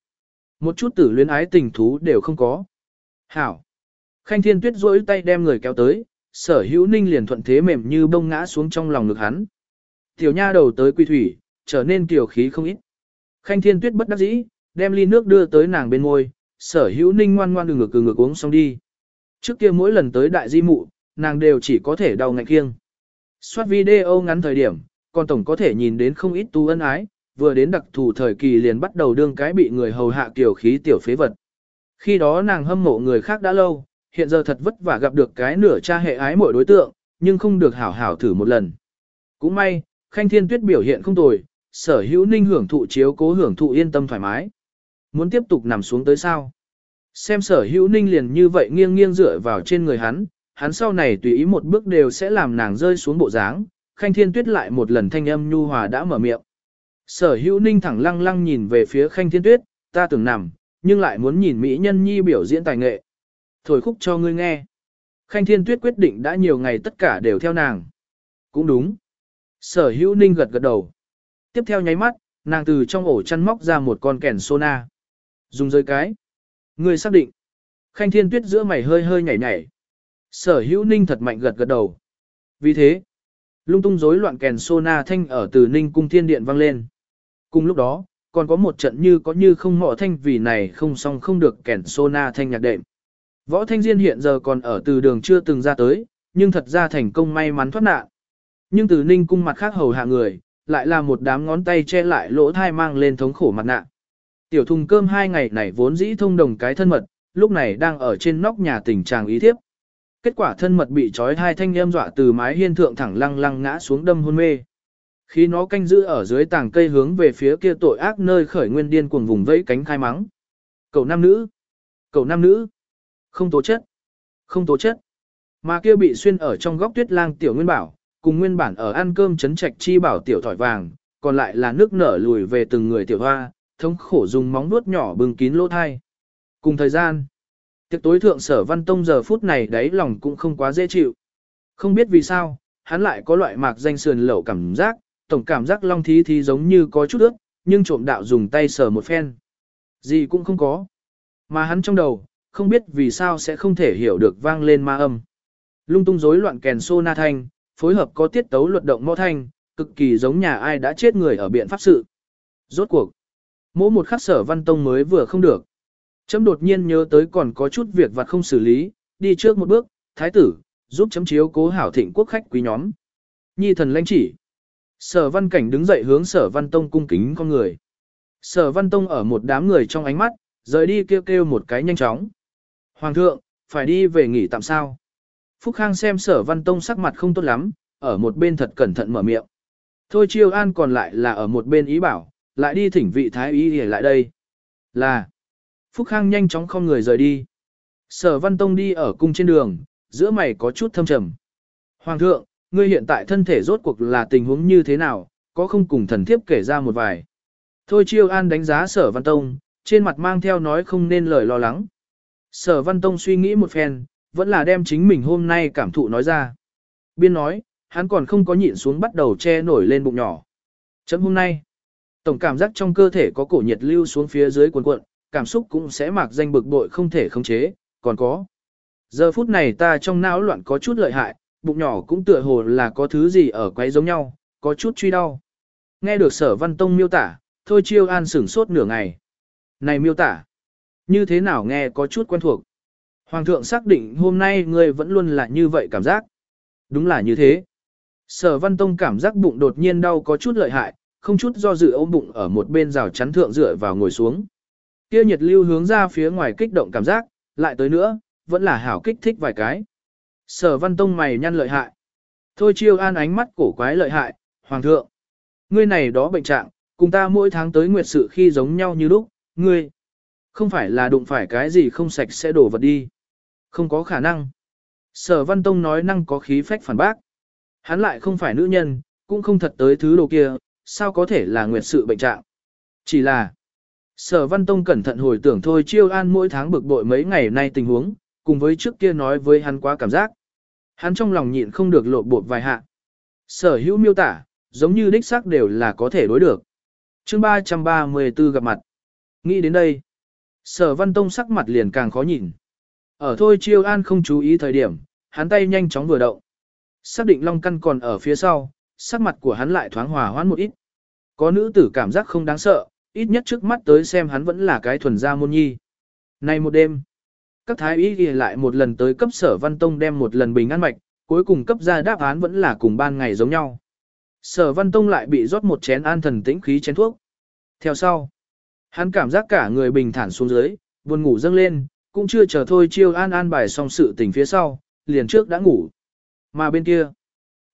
Speaker 1: một chút tử luyến ái tình thú đều không có. Hảo. Khanh thiên tuyết rối tay đem người kéo tới, sở hữu ninh liền thuận thế mềm như bông ngã xuống trong lòng ngực hắn. Tiểu nha đầu tới quy thủy, trở nên tiểu khí không ít. Khanh thiên tuyết bất đắc dĩ, đem ly nước đưa tới nàng bên môi, sở hữu ninh ngoan ngoan ngực ngược uống xong đi. Trước kia mỗi lần tới đại di mụ, nàng đều chỉ có thể đau ngạch kiêng. Xoát video ngắn thời điểm, còn tổng có thể nhìn đến không ít tu ân ái, vừa đến đặc thù thời kỳ liền bắt đầu đương cái bị người hầu hạ kiểu khí tiểu phế vật. Khi đó nàng hâm mộ người khác đã lâu, hiện giờ thật vất vả gặp được cái nửa cha hệ ái mỗi đối tượng, nhưng không được hảo hảo thử một lần. Cũng may, Khanh Thiên Tuyết biểu hiện không tồi, sở hữu ninh hưởng thụ chiếu cố hưởng thụ yên tâm thoải mái. Muốn tiếp tục nằm xuống tới sao? Xem sở hữu ninh liền như vậy nghiêng nghiêng dựa vào trên người hắn, hắn sau này tùy ý một bước đều sẽ làm nàng rơi xuống bộ dáng, khanh thiên tuyết lại một lần thanh âm nhu hòa đã mở miệng. Sở hữu ninh thẳng lăng lăng nhìn về phía khanh thiên tuyết, ta tưởng nằm, nhưng lại muốn nhìn Mỹ nhân nhi biểu diễn tài nghệ. Thổi khúc cho ngươi nghe. Khanh thiên tuyết quyết định đã nhiều ngày tất cả đều theo nàng. Cũng đúng. Sở hữu ninh gật gật đầu. Tiếp theo nháy mắt, nàng từ trong ổ chăn móc ra một con kèn sona. Dùng rơi cái. người xác định. Khanh thiên tuyết giữa mày hơi hơi nhảy nhảy. Sở hữu ninh thật mạnh gật gật đầu. Vì thế, lung tung rối loạn kèn sona thanh ở từ ninh cung thiên điện vang lên. Cùng lúc đó, còn có một trận như có như không mọ thanh vì này không xong không được kèn sona thanh nhạc đệm. Võ thanh diên hiện giờ còn ở từ đường chưa từng ra tới, nhưng thật ra thành công may mắn thoát nạn. Nhưng từ ninh cung mặt khác hầu hạ người, lại là một đám ngón tay che lại lỗ thai mang lên thống khổ mặt nạ. Tiểu thùng cơm hai ngày này vốn dĩ thông đồng cái thân mật, lúc này đang ở trên nóc nhà tình trạng ý thiếp. Kết quả thân mật bị trói hai thanh em dọa từ mái hiên thượng thẳng lăng lăng ngã xuống đâm hôn mê. Khi nó canh giữ ở dưới tảng cây hướng về phía kia tội ác nơi khởi nguyên điên cuồng vùng vẫy cánh khai mắng. Cậu nam nữ. Cậu nam nữ. Không tố chất. Không tố chất. Mà kia bị xuyên ở trong góc tuyết lang tiểu nguyên bảo, cùng nguyên bản ở ăn cơm chấn trạch chi bảo tiểu thỏi vàng, còn lại là nước nở lùi về từng người tiểu hoa, thống khổ dùng móng nuốt nhỏ bưng kín lỗ thai. Cùng thời gian, tiệc tối thượng sở văn tông giờ phút này đáy lòng cũng không quá dễ chịu. Không biết vì sao, hắn lại có loại mạc danh sườn lẩu cảm giác, tổng cảm giác long thí thí giống như có chút ướt, nhưng trộm đạo dùng tay sờ một phen. Gì cũng không có. Mà hắn trong đầu, không biết vì sao sẽ không thể hiểu được vang lên ma âm. Lung tung rối loạn kèn sô na thanh, phối hợp có tiết tấu luật động mõ thanh, cực kỳ giống nhà ai đã chết người ở biện pháp sự. Rốt cuộc, mỗi một khắc sở văn tông mới vừa không được. Chấm đột nhiên nhớ tới còn có chút việc vặt không xử lý, đi trước một bước, thái tử, giúp chấm chiếu cố hảo thịnh quốc khách quý nhóm. Nhi thần lãnh chỉ. Sở văn cảnh đứng dậy hướng sở văn tông cung kính con người. Sở văn tông ở một đám người trong ánh mắt, rời đi kêu kêu một cái nhanh chóng. Hoàng thượng, phải đi về nghỉ tạm sao. Phúc Khang xem sở văn tông sắc mặt không tốt lắm, ở một bên thật cẩn thận mở miệng. Thôi chiêu an còn lại là ở một bên ý bảo, lại đi thỉnh vị thái ý để lại đây. Là, Phúc Khang nhanh chóng không người rời đi. Sở văn tông đi ở cung trên đường, giữa mày có chút thâm trầm. Hoàng thượng, ngươi hiện tại thân thể rốt cuộc là tình huống như thế nào, có không cùng thần thiếp kể ra một vài. Thôi chiêu an đánh giá sở văn tông, trên mặt mang theo nói không nên lời lo lắng. Sở văn tông suy nghĩ một phen, vẫn là đem chính mình hôm nay cảm thụ nói ra. Biên nói, hắn còn không có nhịn xuống bắt đầu che nổi lên bụng nhỏ. Chấm hôm nay, tổng cảm giác trong cơ thể có cổ nhiệt lưu xuống phía dưới cuộn cuộn, cảm xúc cũng sẽ mạc danh bực bội không thể khống chế, còn có. Giờ phút này ta trong não loạn có chút lợi hại, bụng nhỏ cũng tựa hồ là có thứ gì ở quấy giống nhau, có chút truy đau. Nghe được sở văn tông miêu tả, thôi chiêu an sửng sốt nửa ngày. Này miêu tả, như thế nào nghe có chút quen thuộc. Hoàng thượng xác định hôm nay ngươi vẫn luôn là như vậy cảm giác. Đúng là như thế. Sở văn tông cảm giác bụng đột nhiên đau có chút lợi hại, không chút do dự ôm bụng ở một bên rào chắn thượng dựa vào ngồi xuống. Kia nhiệt lưu hướng ra phía ngoài kích động cảm giác, lại tới nữa, vẫn là hảo kích thích vài cái. Sở văn tông mày nhăn lợi hại. Thôi chiêu an ánh mắt cổ quái lợi hại, hoàng thượng. Ngươi này đó bệnh trạng, cùng ta mỗi tháng tới nguyệt sự khi giống nhau như lúc, ngươi. Không phải là đụng phải cái gì không sạch sẽ đổ vật đi. Không có khả năng. Sở văn tông nói năng có khí phách phản bác. Hắn lại không phải nữ nhân, cũng không thật tới thứ đồ kia, sao có thể là nguyệt sự bệnh trạng. Chỉ là, sở văn tông cẩn thận hồi tưởng thôi chiêu an mỗi tháng bực bội mấy ngày nay tình huống, cùng với trước kia nói với hắn quá cảm giác. Hắn trong lòng nhịn không được lộ bột vài hạ. Sở hữu miêu tả, giống như đích xác đều là có thể đối được. chương 334 gặp mặt. Nghĩ đến đây, sở văn tông sắc mặt liền càng khó nhìn. Ở thôi chiêu an không chú ý thời điểm, hắn tay nhanh chóng vừa động. Xác định long căn còn ở phía sau, sắc mặt của hắn lại thoáng hòa hoãn một ít. Có nữ tử cảm giác không đáng sợ, ít nhất trước mắt tới xem hắn vẫn là cái thuần gia môn nhi. Nay một đêm, các thái y ghi lại một lần tới cấp sở văn tông đem một lần bình an mạch, cuối cùng cấp ra đáp án vẫn là cùng ban ngày giống nhau. Sở văn tông lại bị rót một chén an thần tĩnh khí chén thuốc. Theo sau, hắn cảm giác cả người bình thản xuống dưới, buồn ngủ dâng lên, cũng chưa chờ thôi chiêu an an bài xong sự tình phía sau, liền trước đã ngủ. Mà bên kia,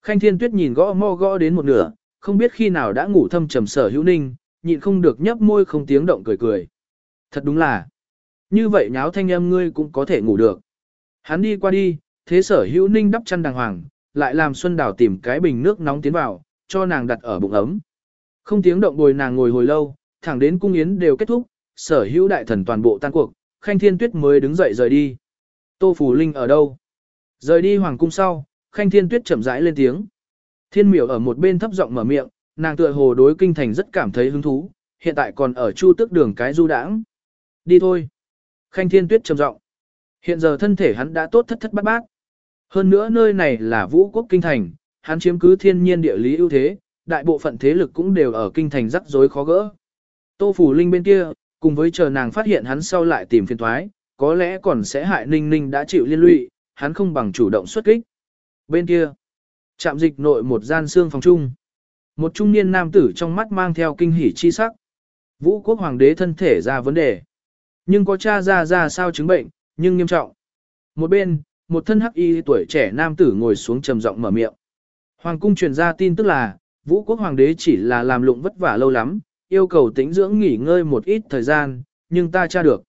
Speaker 1: Khanh Thiên Tuyết nhìn gõ mò gõ đến một nửa, không biết khi nào đã ngủ thâm trầm sở hữu ninh, nhịn không được nhấp môi không tiếng động cười cười. Thật đúng là, như vậy nháo thanh âm ngươi cũng có thể ngủ được. Hắn đi qua đi, thế sở hữu ninh đắp chăn đàng hoàng, lại làm Xuân Đào tìm cái bình nước nóng tiến vào, cho nàng đặt ở bụng ấm. Không tiếng động bồi nàng ngồi hồi lâu, thẳng đến cung yến đều kết thúc, sở hữu đại thần toàn bộ tan cuộc, Khanh Thiên Tuyết mới đứng dậy rời đi. Tô Phủ Linh ở đâu? Rời đi hoàng cung sau, Khanh Thiên Tuyết chậm rãi lên tiếng. Thiên miểu ở một bên thấp giọng mở miệng, nàng tựa hồ đối kinh thành rất cảm thấy hứng thú, hiện tại còn ở chu tước đường cái du đãng. Đi thôi. Khanh Thiên Tuyết trầm giọng. Hiện giờ thân thể hắn đã tốt thất thất bát bát. Hơn nữa nơi này là vũ quốc kinh thành, hắn chiếm cứ thiên nhiên địa lý ưu thế, đại bộ phận thế lực cũng đều ở kinh thành rắc rối khó gỡ. Tô Phủ Linh bên kia, cùng với chờ nàng phát hiện hắn sau lại tìm phiền thoái, có lẽ còn sẽ hại Ninh Ninh đã chịu liên lụy, hắn không bằng chủ động xuất kích. Bên kia, trạm dịch nội một gian xương phòng chung. Một trung niên nam tử trong mắt mang theo kinh hỉ chi sắc. Vũ quốc hoàng đế thân thể ra vấn đề. Nhưng có cha ra ra sao chứng bệnh, nhưng nghiêm trọng. Một bên, một thân hắc y tuổi trẻ nam tử ngồi xuống trầm giọng mở miệng. Hoàng cung truyền ra tin tức là, vũ quốc hoàng đế chỉ là làm lụng vất vả lâu lắm, yêu cầu tĩnh dưỡng nghỉ ngơi một ít thời gian, nhưng ta tra được.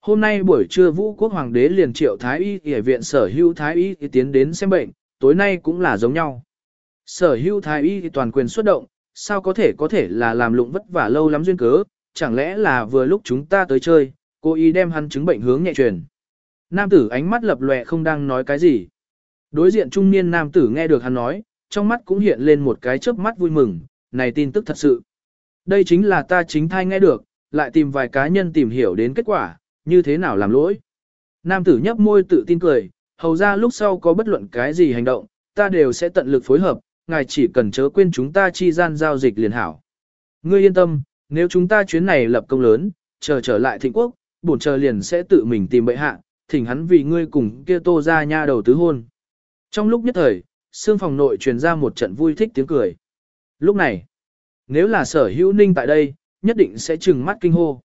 Speaker 1: Hôm nay buổi trưa vũ quốc hoàng đế liền triệu thái y y viện sở hữu thái y tiến đến xem bệnh, tối nay cũng là giống nhau. Sở hữu thái y toàn quyền xuất động, sao có thể có thể là làm lụng vất vả lâu lắm duyên cớ, chẳng lẽ là vừa lúc chúng ta tới chơi, cô y đem hắn chứng bệnh hướng nhẹ truyền. Nam tử ánh mắt lập lòe không đang nói cái gì. Đối diện trung niên nam tử nghe được hắn nói, trong mắt cũng hiện lên một cái chớp mắt vui mừng, này tin tức thật sự. Đây chính là ta chính thai nghe được, lại tìm vài cá nhân tìm hiểu đến kết quả, như thế nào làm lỗi. Nam tử nhấp môi tự tin cười, hầu ra lúc sau có bất luận cái gì hành động, ta đều sẽ tận lực phối hợp, ngài chỉ cần chớ quên chúng ta chi gian giao dịch liền hảo. Ngươi yên tâm, nếu chúng ta chuyến này lập công lớn, chờ trở lại thịnh quốc, bổn chờ liền sẽ tự mình tìm bệ hạ, thỉnh hắn vì ngươi cùng kia tô ra nha đầu tứ hôn. Trong lúc nhất thời, xương phòng nội truyền ra một trận vui thích tiếng cười. Lúc này, nếu là sở hữu ninh tại đây, nhất định sẽ trừng mắt kinh hô.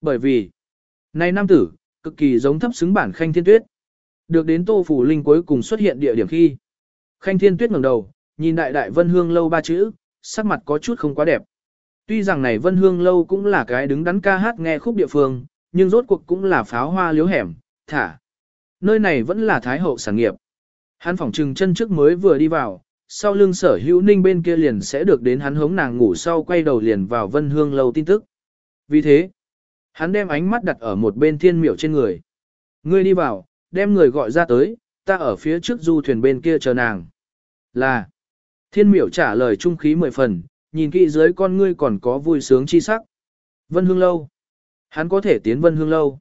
Speaker 1: Bởi vì, này nam tử, cực kỳ giống thấp xứng bản khanh thiên tuyết. Được đến tô phủ linh cuối cùng xuất hiện địa điểm khi. Khanh thiên tuyết ngẩng đầu, nhìn đại đại vân hương lâu ba chữ, sắc mặt có chút không quá đẹp. Tuy rằng này vân hương lâu cũng là cái đứng đắn ca hát nghe khúc địa phương, nhưng rốt cuộc cũng là pháo hoa liếu hẻm, thả. Nơi này vẫn là thái hậu sản nghiệp. Hắn phỏng trừng chân trước mới vừa đi vào, sau lưng sở hữu ninh bên kia liền sẽ được đến hắn hống nàng ngủ sau quay đầu liền vào vân hương lâu tin tức. Vì thế, hắn đem ánh mắt đặt ở một bên thiên miểu trên người. Ngươi đi vào, đem người gọi ra tới, ta ở phía trước du thuyền bên kia chờ nàng. Là, thiên miểu trả lời trung khí mười phần, nhìn kỹ dưới con ngươi còn có vui sướng chi sắc. Vân hương lâu. Hắn có thể tiến vân hương lâu.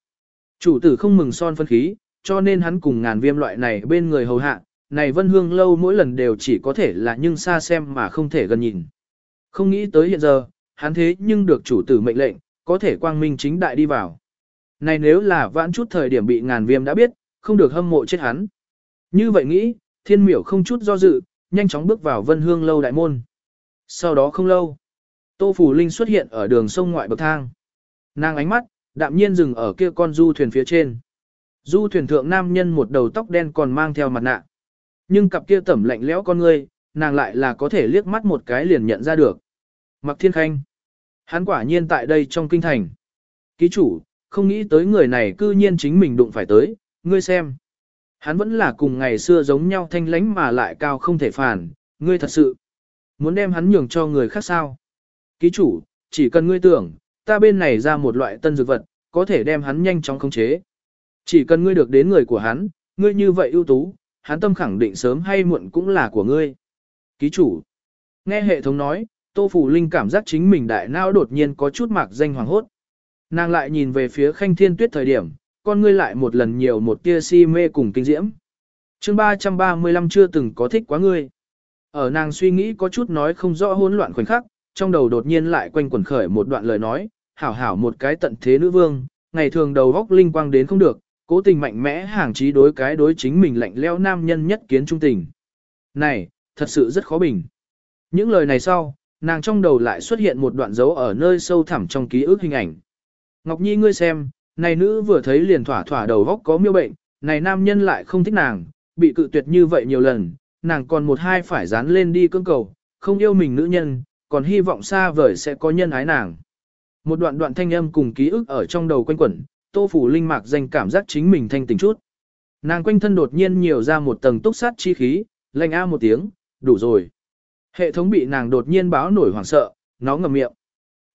Speaker 1: Chủ tử không mừng son phân khí, cho nên hắn cùng ngàn viêm loại này bên người hầu hạ, này vân hương lâu mỗi lần đều chỉ có thể là nhưng xa xem mà không thể gần nhìn. Không nghĩ tới hiện giờ, hắn thế nhưng được chủ tử mệnh lệnh, có thể quang minh chính đại đi vào. Này nếu là vãn chút thời điểm bị ngàn viêm đã biết, không được hâm mộ chết hắn. Như vậy nghĩ, thiên miểu không chút do dự, nhanh chóng bước vào vân hương lâu đại môn. Sau đó không lâu, Tô Phủ Linh xuất hiện ở đường sông ngoại bậc thang. Nàng ánh mắt, đạm nhiên dừng ở kia con du thuyền phía trên. Du thuyền thượng nam nhân một đầu tóc đen còn mang theo mặt nạ. Nhưng cặp kia tẩm lạnh lẽo con ngươi, nàng lại là có thể liếc mắt một cái liền nhận ra được. Mặc Thiên Khanh. Hắn quả nhiên tại đây trong kinh thành. Ký chủ, không nghĩ tới người này cư nhiên chính mình đụng phải tới, ngươi xem. Hắn vẫn là cùng ngày xưa giống nhau thanh lánh mà lại cao không thể phản, ngươi thật sự. Muốn đem hắn nhường cho người khác sao? Ký chủ, chỉ cần ngươi tưởng, ta bên này ra một loại tân dược vật, có thể đem hắn nhanh chóng khống chế. Chỉ cần ngươi được đến người của hắn, ngươi như vậy ưu tú, hắn tâm khẳng định sớm hay muộn cũng là của ngươi. Ký chủ. Nghe hệ thống nói, Tô Phủ Linh cảm giác chính mình đại não đột nhiên có chút mạc danh hoàng hốt. Nàng lại nhìn về phía khanh thiên tuyết thời điểm, con ngươi lại một lần nhiều một tia si mê cùng kinh diễm. chương 335 chưa từng có thích quá ngươi. Ở nàng suy nghĩ có chút nói không rõ hỗn loạn khoảnh khắc, trong đầu đột nhiên lại quanh quẩn khởi một đoạn lời nói, hảo hảo một cái tận thế nữ vương, ngày thường đầu góc linh quang đến không được, cố tình mạnh mẽ hàng trí đối cái đối chính mình lạnh leo nam nhân nhất kiến trung tình. Này, thật sự rất khó bình. Những lời này sau, nàng trong đầu lại xuất hiện một đoạn dấu ở nơi sâu thẳm trong ký ức hình ảnh. Ngọc Nhi ngươi xem, này nữ vừa thấy liền thỏa thỏa đầu góc có miêu bệnh, này nam nhân lại không thích nàng, bị cự tuyệt như vậy nhiều lần, nàng còn một hai phải dán lên đi cương cầu, không yêu mình nữ nhân, còn hy vọng xa vời sẽ có nhân ái nàng. Một đoạn đoạn thanh âm cùng ký ức ở trong đầu quanh quẩn, Tô Phủ Linh mạc danh cảm giác chính mình thanh tỉnh chút. Nàng quanh thân đột nhiên nhiều ra một tầng túc sát chi khí, lạnh a một tiếng, đủ rồi. Hệ thống bị nàng đột nhiên báo nổi hoảng sợ, nó ngậm miệng.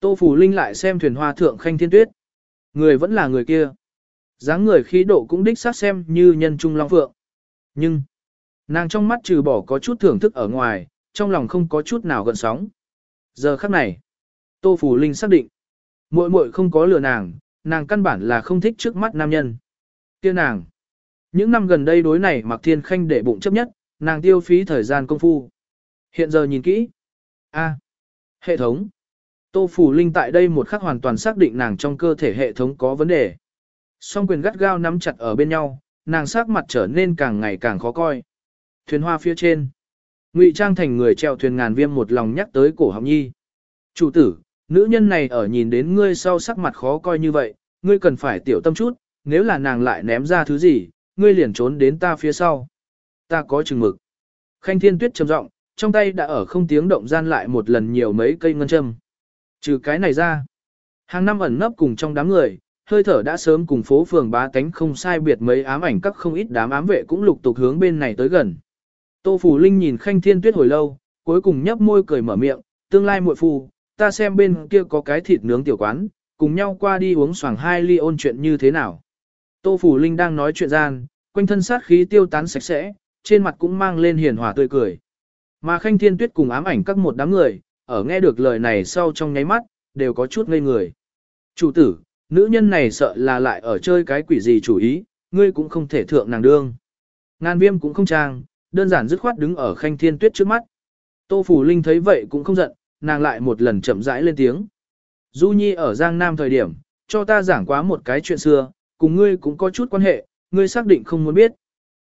Speaker 1: Tô Phủ Linh lại xem thuyền hoa thượng khanh thiên tuyết. Người vẫn là người kia. dáng người khí độ cũng đích sát xem như nhân trung long phượng. Nhưng, nàng trong mắt trừ bỏ có chút thưởng thức ở ngoài, trong lòng không có chút nào gần sóng. Giờ khắc này, Tô Phủ Linh xác định, muội muội không có lừa nàng, nàng căn bản là không thích trước mắt nam nhân. Kia nàng, những năm gần đây đối này Mạc Thiên Khanh để bụng chấp nhất, nàng tiêu phí thời gian công phu. Hiện giờ nhìn kỹ. A. hệ thống. Tô Phủ Linh tại đây một khắc hoàn toàn xác định nàng trong cơ thể hệ thống có vấn đề. Song quyền gắt gao nắm chặt ở bên nhau, nàng sắc mặt trở nên càng ngày càng khó coi. Thuyền hoa phía trên. Ngụy Trang thành người treo thuyền ngàn viêm một lòng nhắc tới cổ họng nhi. Chủ tử, nữ nhân này ở nhìn đến ngươi sau sắc mặt khó coi như vậy, ngươi cần phải tiểu tâm chút, nếu là nàng lại ném ra thứ gì, ngươi liền trốn đến ta phía sau. Ta có chừng mực. Khanh Thiên Tuyết trầm giọng, trong tay đã ở không tiếng động gian lại một lần nhiều mấy cây ngân châm. Trừ cái này ra, hàng năm ẩn nấp cùng trong đám người, hơi thở đã sớm cùng phố phường bá tánh không sai biệt mấy ám ảnh các không ít đám ám vệ cũng lục tục hướng bên này tới gần. Tô Phủ Linh nhìn Khanh Thiên Tuyết hồi lâu, cuối cùng nhấp môi cười mở miệng, tương lai muội phu, ta xem bên kia có cái thịt nướng tiểu quán, cùng nhau qua đi uống xoàng hai ly ôn chuyện như thế nào. Tô Phủ Linh đang nói chuyện gian, quanh thân sát khí tiêu tán sạch sẽ, trên mặt cũng mang lên hiền hòa tươi cười. Mà Khanh Thiên Tuyết cùng ám ảnh các một đám người, ở nghe được lời này sau trong nháy mắt, đều có chút ngây người. Chủ tử, nữ nhân này sợ là lại ở chơi cái quỷ gì chủ ý, ngươi cũng không thể thượng nàng đương. Ngan viêm cũng không trang, đơn giản dứt khoát đứng ở Khanh Thiên Tuyết trước mắt. Tô Phủ Linh thấy vậy cũng không giận, nàng lại một lần chậm rãi lên tiếng. Du Nhi ở Giang Nam thời điểm, cho ta giảng quá một cái chuyện xưa, cùng ngươi cũng có chút quan hệ, ngươi xác định không muốn biết.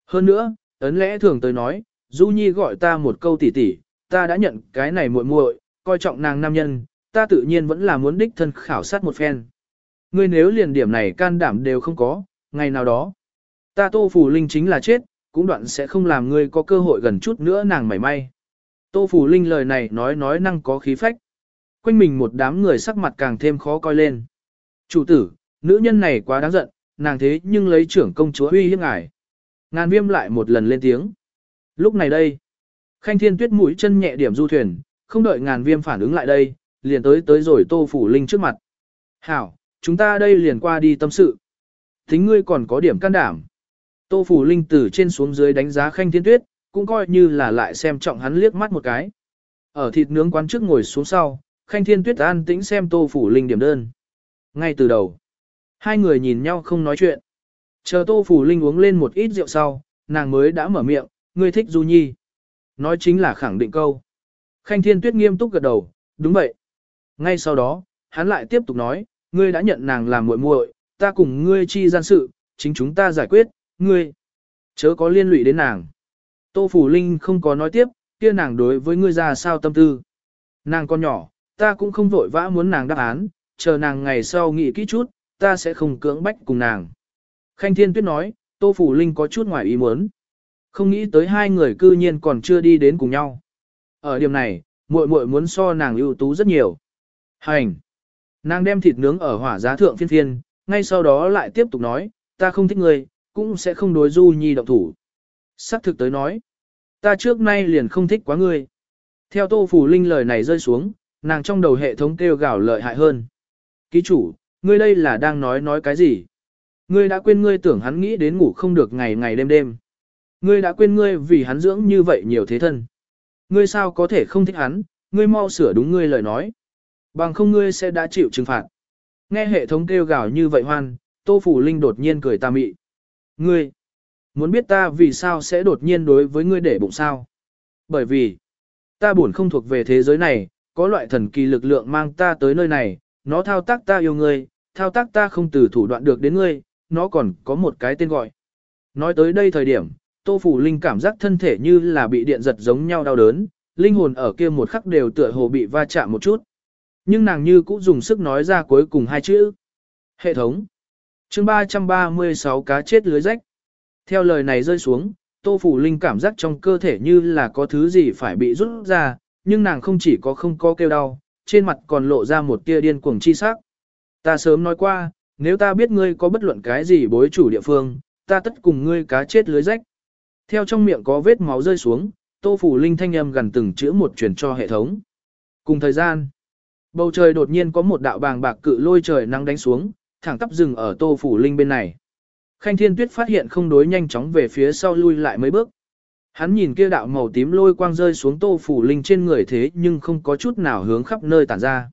Speaker 1: Hơn nữa, ấn lẽ thường tới nói, Du Nhi gọi ta một câu tỉ tỉ, ta đã nhận cái này muội muội, coi trọng nàng nam nhân, ta tự nhiên vẫn là muốn đích thân khảo sát một phen. Ngươi nếu liền điểm này can đảm đều không có, ngày nào đó, ta Tô Phủ Linh chính là chết, cũng đoạn sẽ không làm ngươi có cơ hội gần chút nữa nàng mảy may. Tô Phủ Linh lời này nói nói năng có khí phách. Quanh mình một đám người sắc mặt càng thêm khó coi lên. Chủ tử, nữ nhân này quá đáng giận, nàng thế nhưng lấy trưởng công chúa uy hiếp ngài. Ngàn viêm lại một lần lên tiếng. Lúc này đây, khanh thiên tuyết mũi chân nhẹ điểm du thuyền, không đợi ngàn viêm phản ứng lại đây, liền tới tới rồi tô phủ linh trước mặt. Hảo, chúng ta đây liền qua đi tâm sự. Thính ngươi còn có điểm can đảm. Tô phủ linh từ trên xuống dưới đánh giá khanh thiên tuyết, cũng coi như là lại xem trọng hắn liếc mắt một cái. Ở thịt nướng quán trước ngồi xuống sau, khanh thiên tuyết an tĩnh xem tô phủ linh điểm đơn. Ngay từ đầu, hai người nhìn nhau không nói chuyện. Chờ tô phủ linh uống lên một ít rượu sau, nàng mới đã mở miệng, ngươi thích Du Nhi. Nói chính là khẳng định câu. Khanh Thiên Tuyết nghiêm túc gật đầu, đúng vậy. Ngay sau đó, hắn lại tiếp tục nói, ngươi đã nhận nàng làm muội muội, ta cùng ngươi chi gian sự, chính chúng ta giải quyết, ngươi chớ có liên lụy đến nàng. Tô Phủ Linh không có nói tiếp, kia nàng đối với ngươi ra sao tâm tư. Nàng con nhỏ, ta cũng không vội vã muốn nàng đáp án, chờ nàng ngày sau nghĩ kỹ chút, ta sẽ không cưỡng bách cùng nàng. Khanh Thiên Tuyết nói, Tô Phủ Linh có chút ngoài ý muốn. Không nghĩ tới hai người cư nhiên còn chưa đi đến cùng nhau. Ở điểm này, muội muội muốn so nàng ưu tú rất nhiều. Hành! Nàng đem thịt nướng ở hỏa giá thượng phiên phiên, ngay sau đó lại tiếp tục nói, ta không thích ngươi, cũng sẽ không đối du nhi động thủ. Sắc thực tới nói, ta trước nay liền không thích quá ngươi. Theo tô phủ linh lời này rơi xuống, nàng trong đầu hệ thống kêu gào lợi hại hơn. Ký chủ, ngươi đây là đang nói nói cái gì? Ngươi đã quên ngươi tưởng hắn nghĩ đến ngủ không được ngày ngày đêm đêm. Ngươi đã quên ngươi vì hắn dưỡng như vậy nhiều thế thân. Ngươi sao có thể không thích hắn, ngươi mau sửa đúng ngươi lời nói. Bằng không ngươi sẽ đã chịu trừng phạt. Nghe hệ thống kêu gào như vậy hoan, Tô Phủ Linh đột nhiên cười ta mị. Ngươi, muốn biết ta vì sao sẽ đột nhiên đối với ngươi để bụng sao? Bởi vì, ta buồn không thuộc về thế giới này, có loại thần kỳ lực lượng mang ta tới nơi này, nó thao tác ta yêu ngươi, thao tác ta không từ thủ đoạn được đến ngươi, nó còn có một cái tên gọi. Nói tới đây thời điểm, Tô Phủ Linh cảm giác thân thể như là bị điện giật giống nhau đau đớn, linh hồn ở kia một khắc đều tựa hồ bị va chạm một chút. Nhưng nàng như cũng dùng sức nói ra cuối cùng hai chữ. Hệ thống. chương 336 cá chết lưới rách. Theo lời này rơi xuống, Tô Phủ Linh cảm giác trong cơ thể như là có thứ gì phải bị rút ra, nhưng nàng không chỉ có không có kêu đau, trên mặt còn lộ ra một tia điên cuồng chi sắc. Ta sớm nói qua, nếu ta biết ngươi có bất luận cái gì bối chủ địa phương, ta tất cùng ngươi cá chết lưới rách. Theo trong miệng có vết máu rơi xuống, Tô Phủ Linh thanh âm gần từng chữ một truyền cho hệ thống. Cùng thời gian, bầu trời đột nhiên có một đạo bàng bạc cự lôi trời nắng đánh xuống, thẳng tắp rừng ở Tô Phủ Linh bên này. Khanh Thiên Tuyết phát hiện không đối nhanh chóng về phía sau lui lại mấy bước. Hắn nhìn kia đạo màu tím lôi quang rơi xuống Tô Phủ Linh trên người thế nhưng không có chút nào hướng khắp nơi tản ra.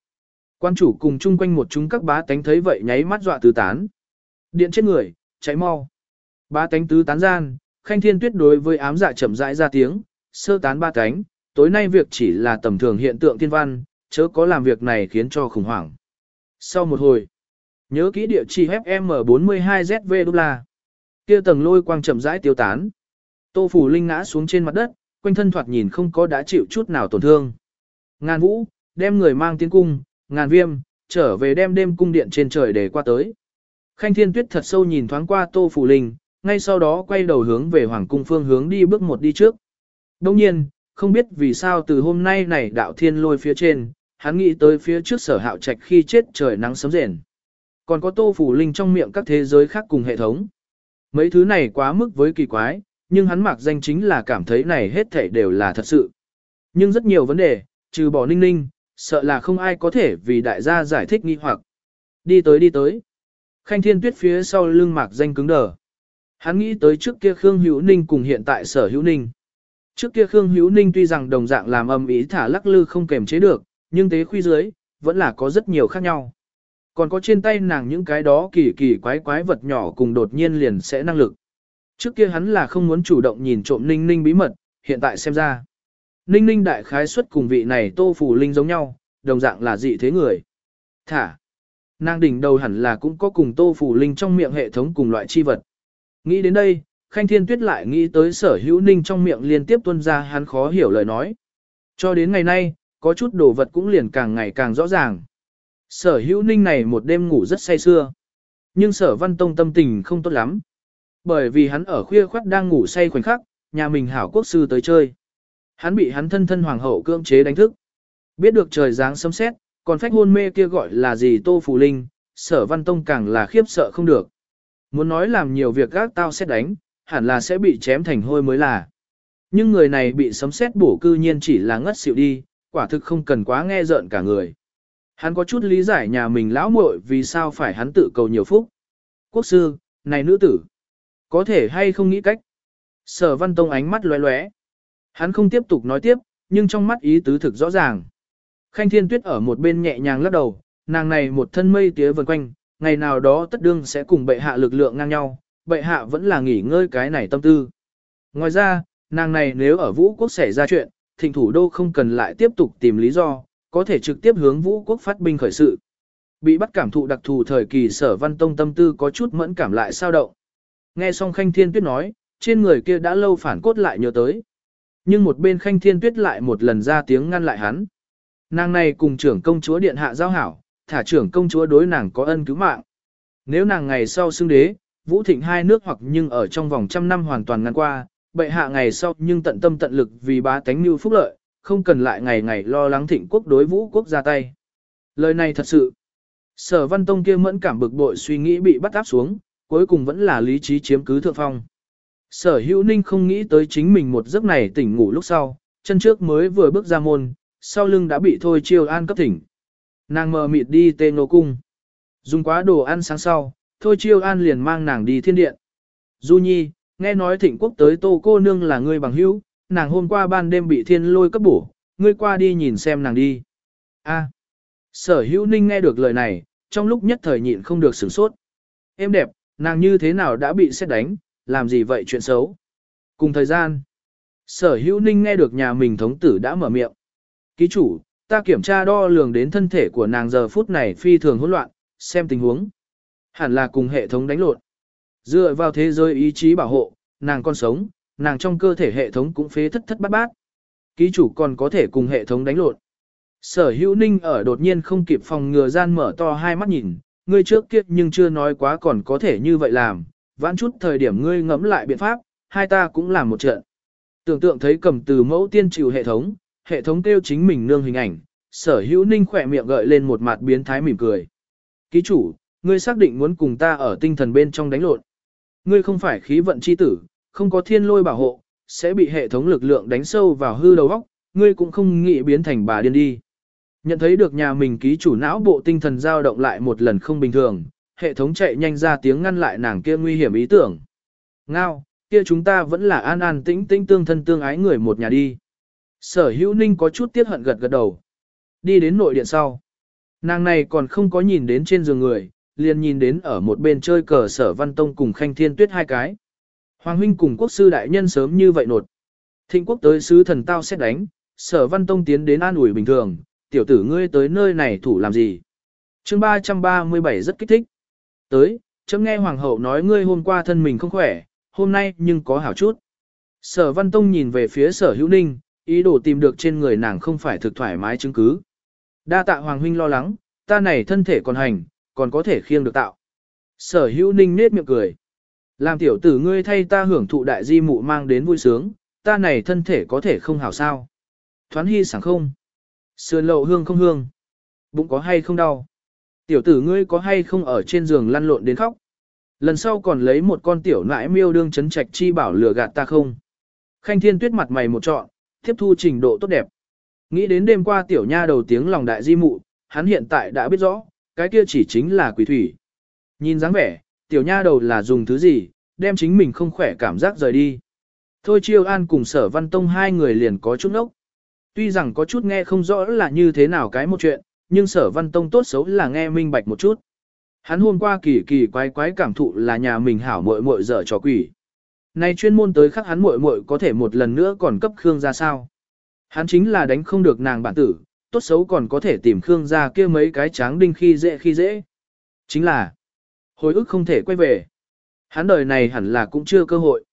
Speaker 1: Quan chủ cùng chung quanh một chúng các bá tánh thấy vậy nháy mắt dọa tứ tán. Điện trên người, cháy mau. Bá tánh tứ tán gian, Khanh Thiên Tuyết đối với ám dạ chậm rãi ra tiếng, sơ tán ba tánh, tối nay việc chỉ là tầm thường hiện tượng thiên văn, chớ có làm việc này khiến cho khủng hoảng. Sau một hồi, nhớ kỹ địa chỉ FM42ZV đô la. Kia tầng lôi quang chậm rãi tiêu tán. Tô Phủ Linh ngã xuống trên mặt đất, quanh thân thoạt nhìn không có đã chịu chút nào tổn thương. Ngàn vũ, đem người mang tiến cung, ngàn viêm, trở về đem đêm cung điện trên trời để qua tới. Khanh Thiên Tuyết thật sâu nhìn thoáng qua Tô Phủ Linh, ngay sau đó quay đầu hướng về Hoàng cung phương hướng đi bước một đi trước. Đồng nhiên, không biết vì sao từ hôm nay này đạo thiên lôi phía trên, hắn nghĩ tới phía trước sở hạo trạch khi chết trời nắng sớm rền. Còn có tô phủ linh trong miệng các thế giới khác cùng hệ thống. Mấy thứ này quá mức với kỳ quái, nhưng hắn mặc danh chính là cảm thấy này hết thảy đều là thật sự. Nhưng rất nhiều vấn đề, trừ bỏ ninh ninh, sợ là không ai có thể vì đại gia giải thích nghi hoặc. Đi tới đi tới. Khanh thiên tuyết phía sau lưng mạc danh cứng đờ. Hắn nghĩ tới trước kia Khương Hữu Ninh cùng hiện tại sở Hữu Ninh. Trước kia Khương Hữu Ninh tuy rằng đồng dạng làm âm ý thả lắc lư không kềm chế được, nhưng tế khuy dưới, vẫn là có rất nhiều khác nhau. Còn có trên tay nàng những cái đó kỳ kỳ quái quái vật nhỏ cùng đột nhiên liền sẽ năng lực. Trước kia hắn là không muốn chủ động nhìn trộm Ninh Ninh bí mật, hiện tại xem ra. Ninh Ninh đại khái xuất cùng vị này tô phủ linh giống nhau, đồng dạng là dị thế người. Thả. Nàng đỉnh đầu hẳn là cũng có cùng tô phủ linh trong miệng hệ thống cùng loại chi vật. Nghĩ đến đây, Khanh Thiên Tuyết lại nghĩ tới sở hữu ninh trong miệng liên tiếp tuân ra hắn khó hiểu lời nói. Cho đến ngày nay, có chút đồ vật cũng liền càng ngày càng rõ ràng. Sở hữu ninh này một đêm ngủ rất say sưa. Nhưng sở văn tông tâm tình không tốt lắm. Bởi vì hắn ở khuya khoắt đang ngủ say khoảnh khắc, nhà mình hảo quốc sư tới chơi. Hắn bị hắn thân thân hoàng hậu cưỡng chế đánh thức. Biết được trời dáng sấm sét, còn phách hôn mê kia gọi là gì Tô Phù Linh, sở văn tông càng là khiếp sợ không được. Muốn nói làm nhiều việc gác tao xét đánh, hẳn là sẽ bị chém thành hôi mới là. Nhưng người này bị sấm sét bổ cư nhiên chỉ là ngất xỉu đi, quả thực không cần quá nghe rợn cả người. Hắn có chút lý giải nhà mình lão muội vì sao phải hắn tự cầu nhiều phúc. Quốc sư, này nữ tử, có thể hay không nghĩ cách. Sở văn tông ánh mắt lóe lóe. Hắn không tiếp tục nói tiếp, nhưng trong mắt ý tứ thực rõ ràng. Khanh thiên tuyết ở một bên nhẹ nhàng lắc đầu, nàng này một thân mây tía vần quanh, ngày nào đó tất đương sẽ cùng bệ hạ lực lượng ngang nhau, bệ hạ vẫn là nghỉ ngơi cái này tâm tư. Ngoài ra, nàng này nếu ở vũ quốc xảy ra chuyện, thịnh thủ đô không cần lại tiếp tục tìm lý do, có thể trực tiếp hướng vũ quốc phát binh khởi sự. Bị bắt cảm thụ đặc thù thời kỳ sở văn tông tâm tư có chút mẫn cảm lại sao động. Nghe xong khanh thiên tuyết nói, trên người kia đã lâu phản cốt lại nhớ tới. Nhưng một bên khanh thiên tuyết lại một lần ra tiếng ngăn lại hắn. Nàng này cùng trưởng công chúa điện hạ giao hảo, thả trưởng công chúa đối nàng có ân cứu mạng. Nếu nàng ngày sau xưng đế, vũ thịnh hai nước hoặc nhưng ở trong vòng trăm năm hoàn toàn ngăn qua, bệ hạ ngày sau nhưng tận tâm tận lực vì bá tánh mưu phúc lợi, không cần lại ngày ngày lo lắng thịnh quốc đối vũ quốc ra tay. Lời này thật sự. Sở văn tông kia mẫn cảm bực bội suy nghĩ bị bắt áp xuống, cuối cùng vẫn là lý trí chiếm cứ thượng phong. Sở hữu ninh không nghĩ tới chính mình một giấc này tỉnh ngủ lúc sau, chân trước mới vừa bước ra môn, sau lưng đã bị thôi chiêu an cấp thỉnh. Nàng mờ mịt đi tê nô cung. Dùng quá đồ ăn sáng sau, thôi chiêu an liền mang nàng đi thiên điện. Du nhi, nghe nói thịnh quốc tới tô cô nương là người bằng hữu, nàng hôm qua ban đêm bị thiên lôi cấp bổ, ngươi qua đi nhìn xem nàng đi. A. Sở hữu ninh nghe được lời này, trong lúc nhất thời nhịn không được sửng sốt. Em đẹp, nàng như thế nào đã bị xét đánh, làm gì vậy chuyện xấu. Cùng thời gian, sở hữu ninh nghe được nhà mình thống tử đã mở miệng. Ký chủ, ta kiểm tra đo lường đến thân thể của nàng giờ phút này phi thường hỗn loạn, xem tình huống. Hẳn là cùng hệ thống đánh lộn. Dựa vào thế giới ý chí bảo hộ, nàng còn sống, nàng trong cơ thể hệ thống cũng phế thất thất bát bát. Ký chủ còn có thể cùng hệ thống đánh lộn. Sở hữu ninh ở đột nhiên không kịp phòng ngừa gian mở to hai mắt nhìn, ngươi trước kiếp nhưng chưa nói quá còn có thể như vậy làm, vãn chút thời điểm ngươi ngẫm lại biện pháp, hai ta cũng làm một trận. Tưởng tượng thấy cầm từ mẫu tiên chịu hệ thống, hệ thống kêu chính mình nương hình ảnh, sở hữu ninh khỏe miệng gợi lên một mặt biến thái mỉm cười. Ký chủ, ngươi xác định muốn cùng ta ở tinh thần bên trong đánh lộn. Ngươi không phải khí vận chi tử, không có thiên lôi bảo hộ, sẽ bị hệ thống lực lượng đánh sâu vào hư đầu óc, ngươi cũng không nghĩ biến thành bà điên đi. Nhận thấy được nhà mình ký chủ não bộ tinh thần dao động lại một lần không bình thường, hệ thống chạy nhanh ra tiếng ngăn lại nàng kia nguy hiểm ý tưởng. Ngao, kia chúng ta vẫn là an an tĩnh tĩnh tương thân tương ái người một nhà đi. Sở hữu ninh có chút tiếc hận gật gật đầu. Đi đến nội điện sau. Nàng này còn không có nhìn đến trên giường người, liền nhìn đến ở một bên chơi cờ sở văn tông cùng khanh thiên tuyết hai cái. Hoàng huynh cùng quốc sư đại nhân sớm như vậy nột. Thịnh quốc tới sứ thần tao xét đánh, sở văn tông tiến đến an ủi bình thường, tiểu tử ngươi tới nơi này thủ làm gì. chương 337 rất kích thích. Tới, chấm nghe hoàng hậu nói ngươi hôm qua thân mình không khỏe, hôm nay nhưng có hảo chút. Sở văn tông nhìn về phía sở hữu ninh, ý đồ tìm được trên người nàng không phải thực thoải mái chứng cứ. Đa tạ hoàng huynh lo lắng, ta này thân thể còn hành, còn có thể khiêng được tạo. Sở hữu ninh nết miệng cười. Làm tiểu tử ngươi thay ta hưởng thụ đại di mụ mang đến vui sướng, ta này thân thể có thể không hảo sao. Thoán hy sảng không. Sườn lậu hương không hương. Bụng có hay không đau. Tiểu tử ngươi có hay không ở trên giường lăn lộn đến khóc. Lần sau còn lấy một con tiểu nãi miêu đương chấn trạch chi bảo lừa gạt ta không. Khanh thiên tuyết mặt mày một trọn, tiếp thu trình độ tốt đẹp. Nghĩ đến đêm qua tiểu nha đầu tiếng lòng đại di mụ, hắn hiện tại đã biết rõ, cái kia chỉ chính là quỷ thủy. Nhìn dáng vẻ, tiểu nha đầu là dùng thứ gì, đem chính mình không khỏe cảm giác rời đi. Thôi chiêu an cùng sở văn tông hai người liền có chút nốc. Tuy rằng có chút nghe không rõ là như thế nào cái một chuyện, nhưng sở văn tông tốt xấu là nghe minh bạch một chút. Hắn hôm qua kỳ kỳ quái quái cảm thụ là nhà mình hảo muội muội dở trò quỷ. Nay chuyên môn tới khắc hắn muội muội có thể một lần nữa còn cấp Khương ra sao. Hắn chính là đánh không được nàng bản tử, tốt xấu còn có thể tìm Khương ra kia mấy cái tráng đinh khi dễ khi dễ. Chính là, hồi ức không thể quay về. Hắn đời này hẳn là cũng chưa cơ hội.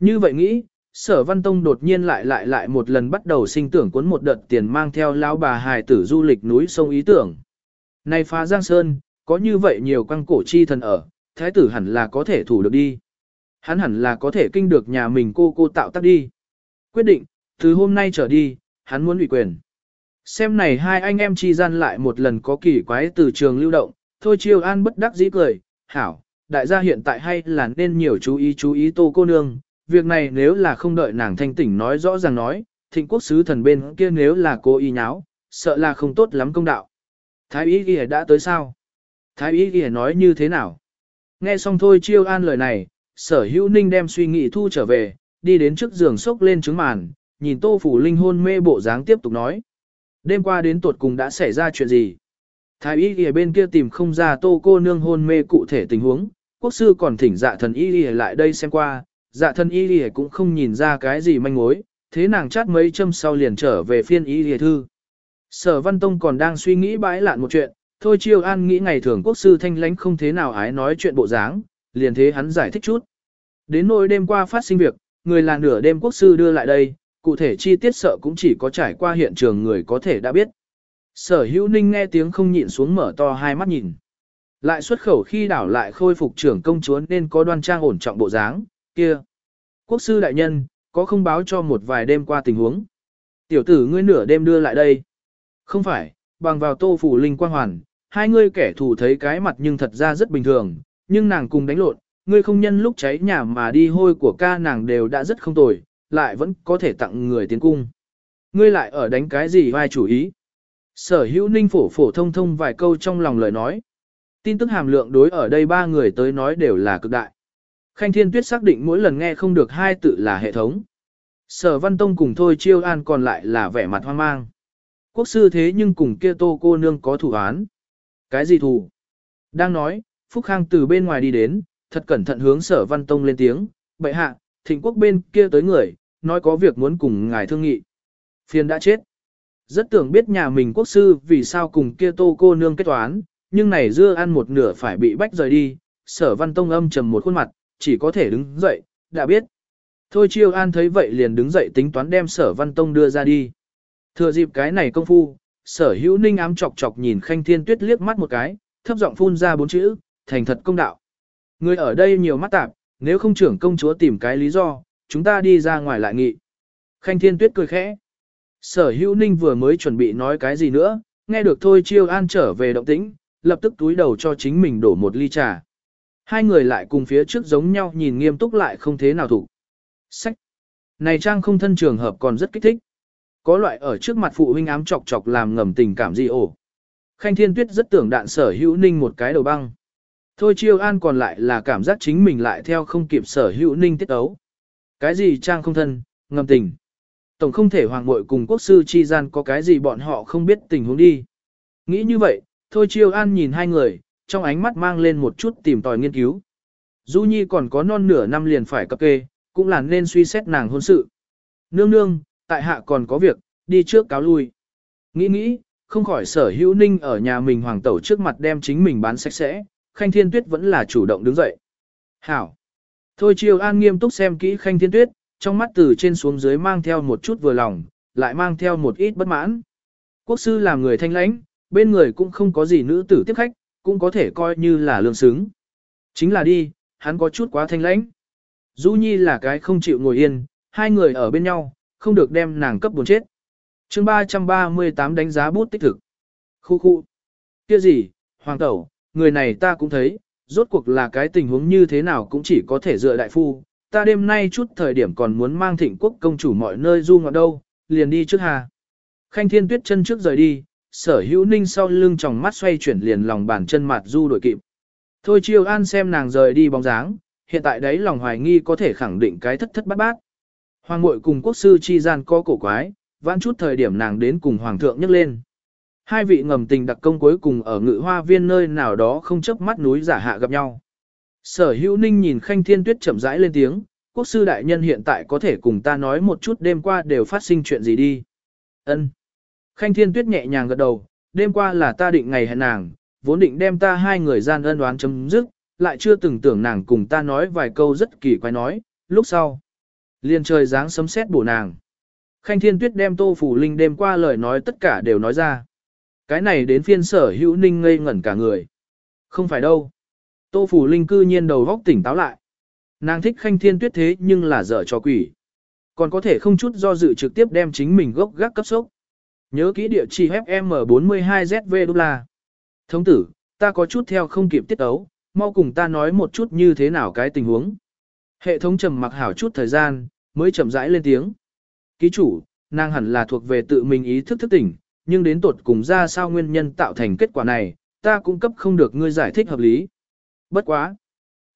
Speaker 1: Như vậy nghĩ, sở văn tông đột nhiên lại lại lại một lần bắt đầu sinh tưởng cuốn một đợt tiền mang theo lão bà hài tử du lịch núi sông ý tưởng. Này phá Giang Sơn, có như vậy nhiều quăng cổ chi thần ở, thái tử hẳn là có thể thủ được đi. Hắn hẳn là có thể kinh được nhà mình cô cô tạo tác đi. Quyết định, từ hôm nay trở đi, hắn muốn ủy quyền. Xem này hai anh em chi gian lại một lần có kỳ quái từ trường lưu động, thôi chiêu an bất đắc dĩ cười, hảo, đại gia hiện tại hay là nên nhiều chú ý chú ý tô cô nương, việc này nếu là không đợi nàng thanh tỉnh nói rõ ràng nói, thịnh quốc sứ thần bên kia nếu là cô y nháo, sợ là không tốt lắm công đạo. Thái ý ghi đã tới sao? Thái ý ghi nói như thế nào? Nghe xong thôi chiêu an lời này, sở hữu ninh đem suy nghĩ thu trở về, đi đến trước giường sốc lên trứng màn, nhìn tô phủ linh hôn mê bộ dáng tiếp tục nói. Đêm qua đến tuột cùng đã xảy ra chuyện gì? Thái y ở bên kia tìm không ra tô cô nương hôn mê cụ thể tình huống, quốc sư còn thỉnh dạ thần y ghi lại đây xem qua, dạ thần y ghi cũng không nhìn ra cái gì manh mối, thế nàng chát mấy châm sau liền trở về phiên y ghi thư. Sở Văn Tông còn đang suy nghĩ bãi lạn một chuyện, thôi chiêu an nghĩ ngày thường quốc sư thanh lãnh không thế nào ái nói chuyện bộ dáng, liền thế hắn giải thích chút. Đến nỗi đêm qua phát sinh việc, người là nửa đêm quốc sư đưa lại đây, cụ thể chi tiết sợ cũng chỉ có trải qua hiện trường người có thể đã biết. Sở hữu ninh nghe tiếng không nhịn xuống mở to hai mắt nhìn. Lại xuất khẩu khi đảo lại khôi phục trưởng công chúa nên có đoan trang ổn trọng bộ dáng, kia. Quốc sư đại nhân, có không báo cho một vài đêm qua tình huống. Tiểu tử ngươi nửa đêm đưa lại đây. Không phải, bằng vào tô phủ linh quan hoàn, hai ngươi kẻ thù thấy cái mặt nhưng thật ra rất bình thường, nhưng nàng cùng đánh lộn, ngươi không nhân lúc cháy nhà mà đi hôi của ca nàng đều đã rất không tồi, lại vẫn có thể tặng người tiến cung. Ngươi lại ở đánh cái gì vai chủ ý? Sở hữu ninh phổ phổ thông thông vài câu trong lòng lời nói. Tin tức hàm lượng đối ở đây ba người tới nói đều là cực đại. Khanh Thiên Tuyết xác định mỗi lần nghe không được hai tự là hệ thống. Sở Văn Tông cùng Thôi Chiêu An còn lại là vẻ mặt hoang mang. Quốc sư thế nhưng cùng kia tô cô nương có thủ án. Cái gì thủ? Đang nói, Phúc Khang từ bên ngoài đi đến, thật cẩn thận hướng sở Văn Tông lên tiếng, bệ hạ, thịnh quốc bên kia tới người, nói có việc muốn cùng ngài thương nghị. Phiền đã chết. Rất tưởng biết nhà mình quốc sư vì sao cùng kia tô cô nương kết toán, nhưng này dưa ăn một nửa phải bị bách rời đi, sở văn tông âm trầm một khuôn mặt, chỉ có thể đứng dậy, đã biết. Thôi chiêu an thấy vậy liền đứng dậy tính toán đem sở văn tông đưa ra đi. Thừa dịp cái này công phu, sở hữu ninh ám chọc chọc nhìn khanh thiên tuyết liếc mắt một cái, thấp giọng phun ra bốn chữ, thành thật công đạo. Người ở đây nhiều mắt tạp, nếu không trưởng công chúa tìm cái lý do, chúng ta đi ra ngoài lại nghị. Khanh thiên tuyết cười khẽ. Sở hữu ninh vừa mới chuẩn bị nói cái gì nữa, nghe được thôi chiêu an trở về động tĩnh, lập tức túi đầu cho chính mình đổ một ly trà. Hai người lại cùng phía trước giống nhau nhìn nghiêm túc lại không thế nào thủ. Sách. Này trang không thân trường hợp còn rất kích thích. Có loại ở trước mặt phụ huynh ám chọc chọc làm ngầm tình cảm gì ổ. Khanh Thiên Tuyết rất tưởng đạn sở hữu ninh một cái đầu băng. Thôi chiêu an còn lại là cảm giác chính mình lại theo không kịp sở hữu ninh tiết ấu. Cái gì trang không thân, ngầm tình. Tổng không thể hoàng bội cùng quốc sư chi gian có cái gì bọn họ không biết tình huống đi. Nghĩ như vậy, thôi chiêu an nhìn hai người, trong ánh mắt mang lên một chút tìm tòi nghiên cứu. Du Nhi còn có non nửa năm liền phải cập kê, cũng là nên suy xét nàng hôn sự. Nương nương, tại hạ còn có việc, đi trước cáo lui. Nghĩ nghĩ, không khỏi sở hữu ninh ở nhà mình hoàng tẩu trước mặt đem chính mình bán sạch sẽ, Khanh Thiên Tuyết vẫn là chủ động đứng dậy. Hảo! Thôi chiêu an nghiêm túc xem kỹ Khanh Thiên Tuyết, trong mắt từ trên xuống dưới mang theo một chút vừa lòng, lại mang theo một ít bất mãn. Quốc sư làm người thanh lãnh, bên người cũng không có gì nữ tử tiếp khách, cũng có thể coi như là lương xứng. Chính là đi, hắn có chút quá thanh lãnh. Du Nhi là cái không chịu ngồi yên, hai người ở bên nhau, không được đem nàng cấp buồn chết. chương 338 đánh giá bút tích thực. Khu khu. Kia gì, Hoàng Tẩu, người này ta cũng thấy, rốt cuộc là cái tình huống như thế nào cũng chỉ có thể dựa đại phu. Ta đêm nay chút thời điểm còn muốn mang thịnh quốc công chủ mọi nơi du ngoạn đâu, liền đi trước hà. Khanh thiên tuyết chân trước rời đi, sở hữu ninh sau lưng tròng mắt xoay chuyển liền lòng bàn chân mặt du đổi kịp. Thôi chiêu an xem nàng rời đi bóng dáng, hiện tại đấy lòng hoài nghi có thể khẳng định cái thất thất bát bát. Hoàng ngội cùng quốc sư chi gian có cổ quái, vãn chút thời điểm nàng đến cùng hoàng thượng nhắc lên. Hai vị ngầm tình đặc công cuối cùng ở ngự hoa viên nơi nào đó không chấp mắt núi giả hạ gặp nhau. Sở hữu ninh nhìn khanh thiên tuyết chậm rãi lên tiếng, quốc sư đại nhân hiện tại có thể cùng ta nói một chút đêm qua đều phát sinh chuyện gì đi. Ân. Khanh thiên tuyết nhẹ nhàng gật đầu, đêm qua là ta định ngày hẹn nàng, vốn định đem ta hai người gian ân đoán chấm dứt, lại chưa từng tưởng nàng cùng ta nói vài câu rất kỳ quái nói, lúc sau. Liên trời dáng sấm sét bổ nàng. Khanh thiên tuyết đem tô phủ linh đêm qua lời nói tất cả đều nói ra. Cái này đến phiên sở hữu ninh ngây ngẩn cả người. Không phải đâu. Tô phủ linh cư nhiên đầu góc tỉnh táo lại. Nàng thích khanh thiên tuyết thế nhưng là dở cho quỷ. Còn có thể không chút do dự trực tiếp đem chính mình gốc gác cấp sốc. Nhớ kỹ địa chỉ FM42ZV đô la. Thống tử, ta có chút theo không kịp tiết ấu, mau cùng ta nói một chút như thế nào cái tình huống. Hệ thống trầm mặc hảo chút thời gian, mới chậm rãi lên tiếng. Ký chủ, nàng hẳn là thuộc về tự mình ý thức thức tỉnh, nhưng đến tột cùng ra sao nguyên nhân tạo thành kết quả này, ta cũng cấp không được ngươi giải thích hợp lý. Bất quá.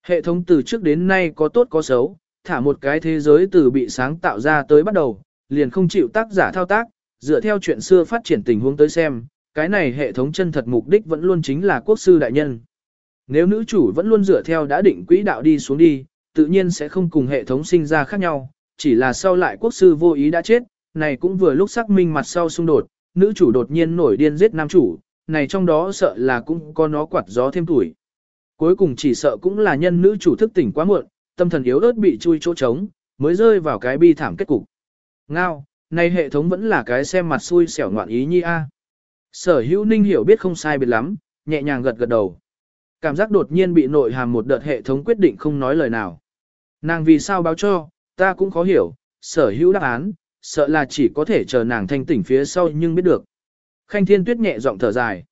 Speaker 1: Hệ thống từ trước đến nay có tốt có xấu, thả một cái thế giới từ bị sáng tạo ra tới bắt đầu, liền không chịu tác giả thao tác, dựa theo chuyện xưa phát triển tình huống tới xem, cái này hệ thống chân thật mục đích vẫn luôn chính là quốc sư đại nhân. Nếu nữ chủ vẫn luôn dựa theo đã định quỹ đạo đi xuống đi, tự nhiên sẽ không cùng hệ thống sinh ra khác nhau, chỉ là sau lại quốc sư vô ý đã chết, này cũng vừa lúc xác minh mặt sau xung đột, nữ chủ đột nhiên nổi điên giết nam chủ, này trong đó sợ là cũng có nó quạt gió thêm tuổi. Cuối cùng chỉ sợ cũng là nhân nữ chủ thức tỉnh quá muộn, tâm thần yếu ớt bị chui chỗ trống, mới rơi vào cái bi thảm kết cục. Ngao, này hệ thống vẫn là cái xem mặt xui xẻo ngoạn ý nhi a. Sở hữu ninh hiểu biết không sai biệt lắm, nhẹ nhàng gật gật đầu. Cảm giác đột nhiên bị nội hàm một đợt hệ thống quyết định không nói lời nào. Nàng vì sao báo cho, ta cũng khó hiểu, sở hữu đáp án, sợ là chỉ có thể chờ nàng thanh tỉnh phía sau nhưng biết được. Khanh Thiên Tuyết nhẹ giọng thở dài.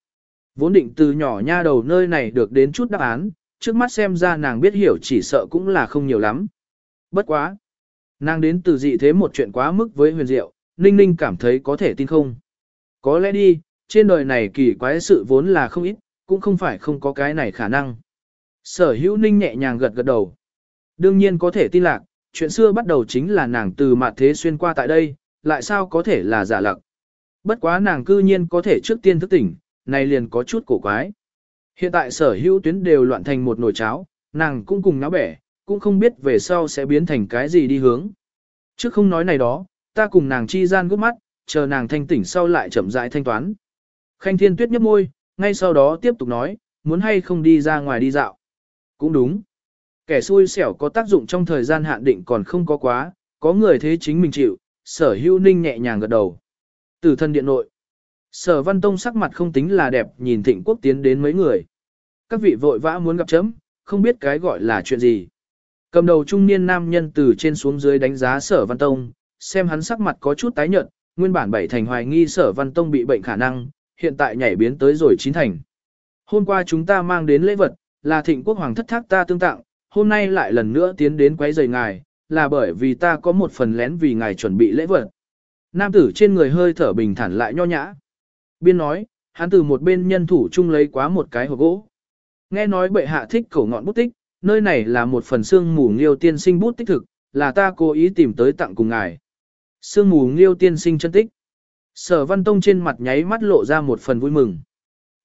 Speaker 1: Vốn định từ nhỏ nha đầu nơi này được đến chút đáp án, trước mắt xem ra nàng biết hiểu chỉ sợ cũng là không nhiều lắm. Bất quá. Nàng đến từ dị thế một chuyện quá mức với huyền diệu, Ninh Ninh cảm thấy có thể tin không. Có lẽ đi, trên đời này kỳ quái sự vốn là không ít, cũng không phải không có cái này khả năng. Sở hữu Ninh nhẹ nhàng gật gật đầu. Đương nhiên có thể tin lạc, chuyện xưa bắt đầu chính là nàng từ mặt thế xuyên qua tại đây, lại sao có thể là giả lặc. Bất quá nàng cư nhiên có thể trước tiên thức tỉnh, này liền có chút cổ quái. Hiện tại sở hữu tuyến đều loạn thành một nồi cháo, nàng cũng cùng náo bẻ, cũng không biết về sau sẽ biến thành cái gì đi hướng. Trước không nói này đó, ta cùng nàng chi gian gấp mắt, chờ nàng thanh tỉnh sau lại chậm rãi thanh toán. Khanh thiên tuyết nhấp môi, ngay sau đó tiếp tục nói, muốn hay không đi ra ngoài đi dạo. Cũng đúng. Kẻ xui xẻo có tác dụng trong thời gian hạn định còn không có quá, có người thế chính mình chịu, sở hữu ninh nhẹ nhàng gật đầu. Tử thân điện nội. Sở văn tông sắc mặt không tính là đẹp nhìn thịnh quốc tiến đến mấy người. Các vị vội vã muốn gặp chấm, không biết cái gọi là chuyện gì. Cầm đầu trung niên nam nhân từ trên xuống dưới đánh giá sở văn tông, xem hắn sắc mặt có chút tái nhợt, nguyên bản bảy thành hoài nghi sở văn tông bị bệnh khả năng, hiện tại nhảy biến tới rồi chín thành. Hôm qua chúng ta mang đến lễ vật, là thịnh quốc hoàng thất thác ta tương tặng, hôm nay lại lần nữa tiến đến quấy rầy ngài, là bởi vì ta có một phần lén vì ngài chuẩn bị lễ vật. Nam tử trên người hơi thở bình thản lại nho nhã. Biên nói, hắn từ một bên nhân thủ chung lấy quá một cái hộp gỗ. Nghe nói bệ hạ thích cổ ngọn bút tích, nơi này là một phần xương mù nghiêu tiên sinh bút tích thực, là ta cố ý tìm tới tặng cùng ngài. xương mù nghiêu tiên sinh chân tích. Sở văn tông trên mặt nháy mắt lộ ra một phần vui mừng.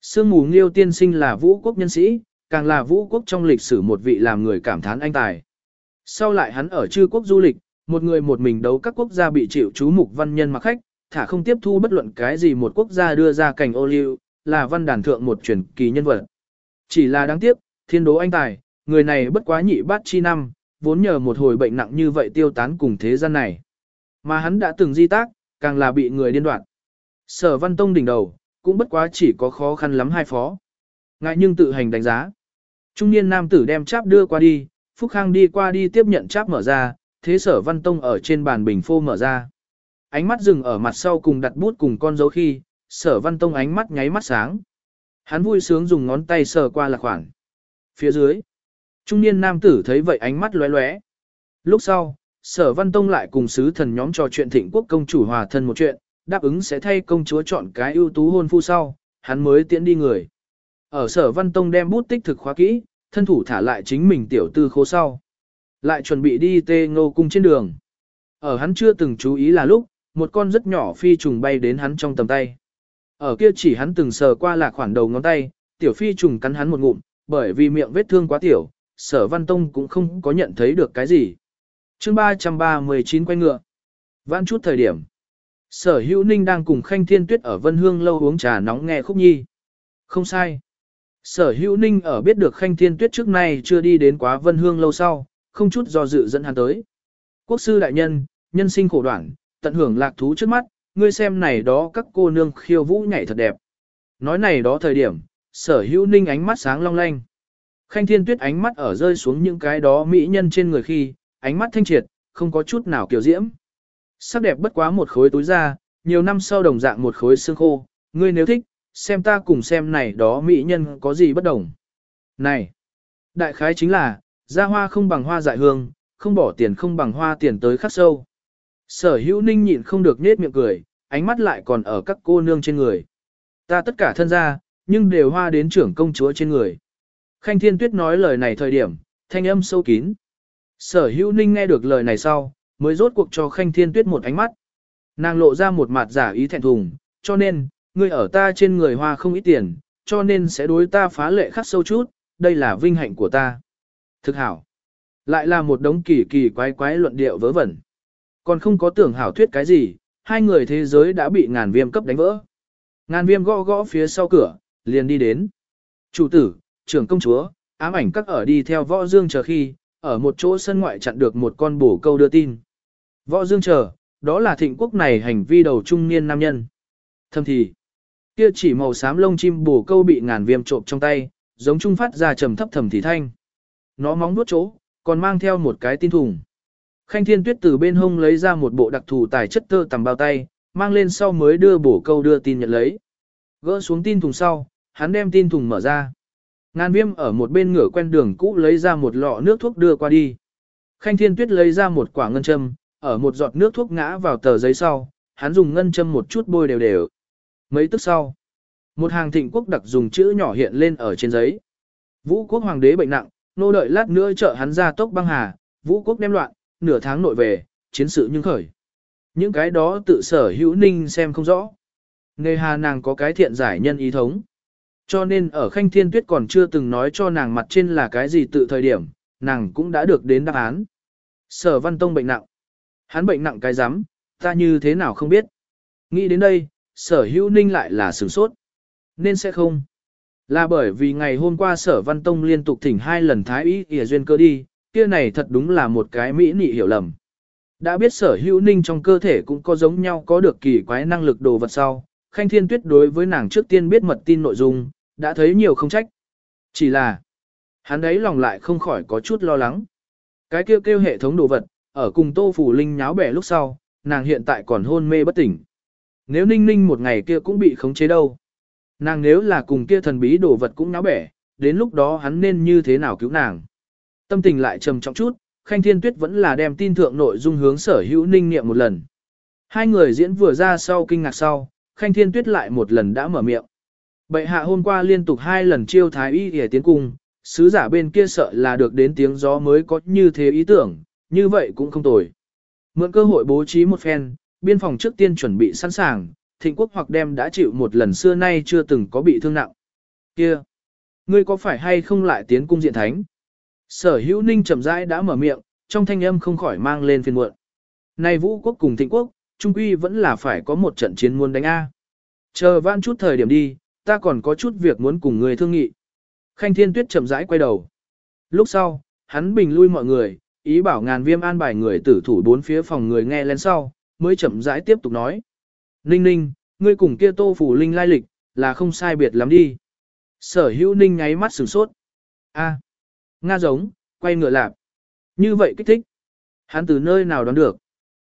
Speaker 1: Sương mù nghiêu tiên sinh là vũ quốc nhân sĩ, càng là vũ quốc trong lịch sử một vị làm người cảm thán anh tài. Sau lại hắn ở chư quốc du lịch, một người một mình đấu các quốc gia bị chịu chú mục văn nhân mặc khách, thả không tiếp thu bất luận cái gì một quốc gia đưa ra cảnh ô liu, là văn đàn thượng một truyền kỳ nhân vật. Chỉ là đáng tiếc, thiên đố anh tài, người này bất quá nhị bát chi năm, vốn nhờ một hồi bệnh nặng như vậy tiêu tán cùng thế gian này. Mà hắn đã từng di tác, càng là bị người điên đoạn. Sở văn tông đỉnh đầu, cũng bất quá chỉ có khó khăn lắm hai phó. Ngại nhưng tự hành đánh giá. Trung niên nam tử đem cháp đưa qua đi, Phúc Khang đi qua đi tiếp nhận cháp mở ra, thế sở văn tông ở trên bàn bình phô mở ra. Ánh mắt dừng ở mặt sau cùng đặt bút cùng con dấu khi, sở văn tông ánh mắt nháy mắt sáng. Hắn vui sướng dùng ngón tay sờ qua là khoảng. Phía dưới, trung niên nam tử thấy vậy ánh mắt lóe lóe. Lúc sau, sở văn tông lại cùng sứ thần nhóm trò chuyện thịnh quốc công chủ hòa thân một chuyện, đáp ứng sẽ thay công chúa chọn cái ưu tú hôn phu sau, hắn mới tiễn đi người. Ở sở văn tông đem bút tích thực khóa kỹ, thân thủ thả lại chính mình tiểu tư khố sau. Lại chuẩn bị đi tê ngô cung trên đường. Ở hắn chưa từng chú ý là lúc, một con rất nhỏ phi trùng bay đến hắn trong tầm tay. Ở kia chỉ hắn từng sờ qua là khoảng đầu ngón tay, tiểu phi trùng cắn hắn một ngụm, bởi vì miệng vết thương quá tiểu, sở văn tông cũng không có nhận thấy được cái gì. chương 339 quay ngựa. Vãn chút thời điểm. Sở hữu ninh đang cùng khanh thiên tuyết ở vân hương lâu uống trà nóng nghe khúc nhi. Không sai. Sở hữu ninh ở biết được khanh thiên tuyết trước nay chưa đi đến quá vân hương lâu sau, không chút do dự dẫn hắn tới. Quốc sư đại nhân, nhân sinh khổ đoạn, tận hưởng lạc thú trước mắt, ngươi xem này đó các cô nương khiêu vũ nhảy thật đẹp. Nói này đó thời điểm, sở hữu ninh ánh mắt sáng long lanh. Khanh thiên tuyết ánh mắt ở rơi xuống những cái đó mỹ nhân trên người khi, ánh mắt thanh triệt, không có chút nào kiểu diễm. Sắc đẹp bất quá một khối túi da, nhiều năm sau đồng dạng một khối xương khô, ngươi nếu thích, xem ta cùng xem này đó mỹ nhân có gì bất đồng. Này, đại khái chính là, ra hoa không bằng hoa dại hương, không bỏ tiền không bằng hoa tiền tới khắc sâu. Sở hữu ninh nhịn không được nết miệng cười, ánh mắt lại còn ở các cô nương trên người. Ta tất cả thân gia, nhưng đều hoa đến trưởng công chúa trên người. Khanh Thiên Tuyết nói lời này thời điểm, thanh âm sâu kín. Sở hữu ninh nghe được lời này sau, mới rốt cuộc cho Khanh Thiên Tuyết một ánh mắt. Nàng lộ ra một mặt giả ý thẹn thùng, cho nên, ngươi ở ta trên người hoa không ít tiền, cho nên sẽ đối ta phá lệ khắc sâu chút, đây là vinh hạnh của ta. Thực hảo. Lại là một đống kỳ kỳ quái quái luận điệu vớ vẩn. Còn không có tưởng hảo thuyết cái gì, hai người thế giới đã bị ngàn viêm cấp đánh vỡ. Ngàn viêm gõ gõ phía sau cửa, liền đi đến. Chủ tử, trưởng công chúa, ám ảnh các ở đi theo võ dương chờ khi, ở một chỗ sân ngoại chặn được một con bổ câu đưa tin. Võ dương chờ, đó là thịnh quốc này hành vi đầu trung niên nam nhân. Thâm thì, kia chỉ màu xám lông chim bổ câu bị ngàn viêm trộm trong tay, giống trung phát ra trầm thấp thầm thì thanh. Nó móng nuốt chỗ, còn mang theo một cái tin thùng. Khanh Thiên Tuyết từ bên hông lấy ra một bộ đặc thù tài chất tơ tầm bao tay, mang lên sau mới đưa bổ câu đưa tin nhận lấy. Gỡ xuống tin thùng sau, hắn đem tin thùng mở ra. Ngàn viêm ở một bên ngửa quen đường cũ lấy ra một lọ nước thuốc đưa qua đi. Khanh Thiên Tuyết lấy ra một quả ngân châm, ở một giọt nước thuốc ngã vào tờ giấy sau, hắn dùng ngân châm một chút bôi đều đều. Mấy tức sau, một hàng thịnh quốc đặc dùng chữ nhỏ hiện lên ở trên giấy. Vũ quốc hoàng đế bệnh nặng, nô đợi lát nữa trợ hắn ra tốc băng hà, vũ quốc đem loạn, nửa tháng nội về, chiến sự nhưng khởi. Những cái đó tự sở hữu ninh xem không rõ. Nghề hà nàng có cái thiện giải nhân ý thống. Cho nên ở khanh thiên tuyết còn chưa từng nói cho nàng mặt trên là cái gì tự thời điểm, nàng cũng đã được đến đáp án. Sở văn tông bệnh nặng. Hắn bệnh nặng cái rắm ta như thế nào không biết. Nghĩ đến đây, sở hữu ninh lại là sửng sốt. Nên sẽ không. Là bởi vì ngày hôm qua sở văn tông liên tục thỉnh hai lần thái ý ỉa duyên cơ đi, kia này thật đúng là một cái mỹ nị hiểu lầm. Đã biết sở hữu ninh trong cơ thể cũng có giống nhau có được kỳ quái năng lực đồ vật sau, Khanh Thiên Tuyết đối với nàng trước tiên biết mật tin nội dung, đã thấy nhiều không trách. Chỉ là, hắn đấy lòng lại không khỏi có chút lo lắng. Cái kêu kêu hệ thống đồ vật, ở cùng Tô Phủ Linh nháo bẻ lúc sau, nàng hiện tại còn hôn mê bất tỉnh. Nếu ninh ninh một ngày kia cũng bị khống chế đâu. Nàng nếu là cùng kia thần bí đồ vật cũng nháo bẻ, đến lúc đó hắn nên như thế nào cứu nàng. Tâm tình lại trầm trọng chút, Khanh Thiên Tuyết vẫn là đem tin thượng nội dung hướng sở hữu ninh niệm một lần. Hai người diễn vừa ra sau kinh ngạc sau, Khanh Thiên Tuyết lại một lần đã mở miệng. Bệ hạ hôm qua liên tục hai lần chiêu thái y để tiến cung, sứ giả bên kia sợ là được đến tiếng gió mới có như thế ý tưởng, như vậy cũng không tồi. Mượn cơ hội bố trí một phen, biên phòng trước tiên chuẩn bị sẵn sàng, thịnh quốc hoặc đem đã chịu một lần xưa nay chưa từng có bị thương nặng. Kia, ngươi có phải hay không lại tiến cung diện thánh? Sở hữu ninh chậm rãi đã mở miệng, trong thanh âm không khỏi mang lên phiền muộn. Này vũ quốc cùng thịnh quốc, trung quy vẫn là phải có một trận chiến muốn đánh A. Chờ vãn chút thời điểm đi, ta còn có chút việc muốn cùng người thương nghị. Khanh thiên tuyết chậm rãi quay đầu. Lúc sau, hắn bình lui mọi người, ý bảo ngàn viêm an bài người tử thủ bốn phía phòng người nghe lên sau, mới chậm rãi tiếp tục nói. Ninh ninh, ngươi cùng kia tô phủ linh lai lịch, là không sai biệt lắm đi. Sở hữu ninh ngáy mắt sửng sốt. A. Nga giống, quay ngựa lạp. Như vậy kích thích. Hắn từ nơi nào đoán được.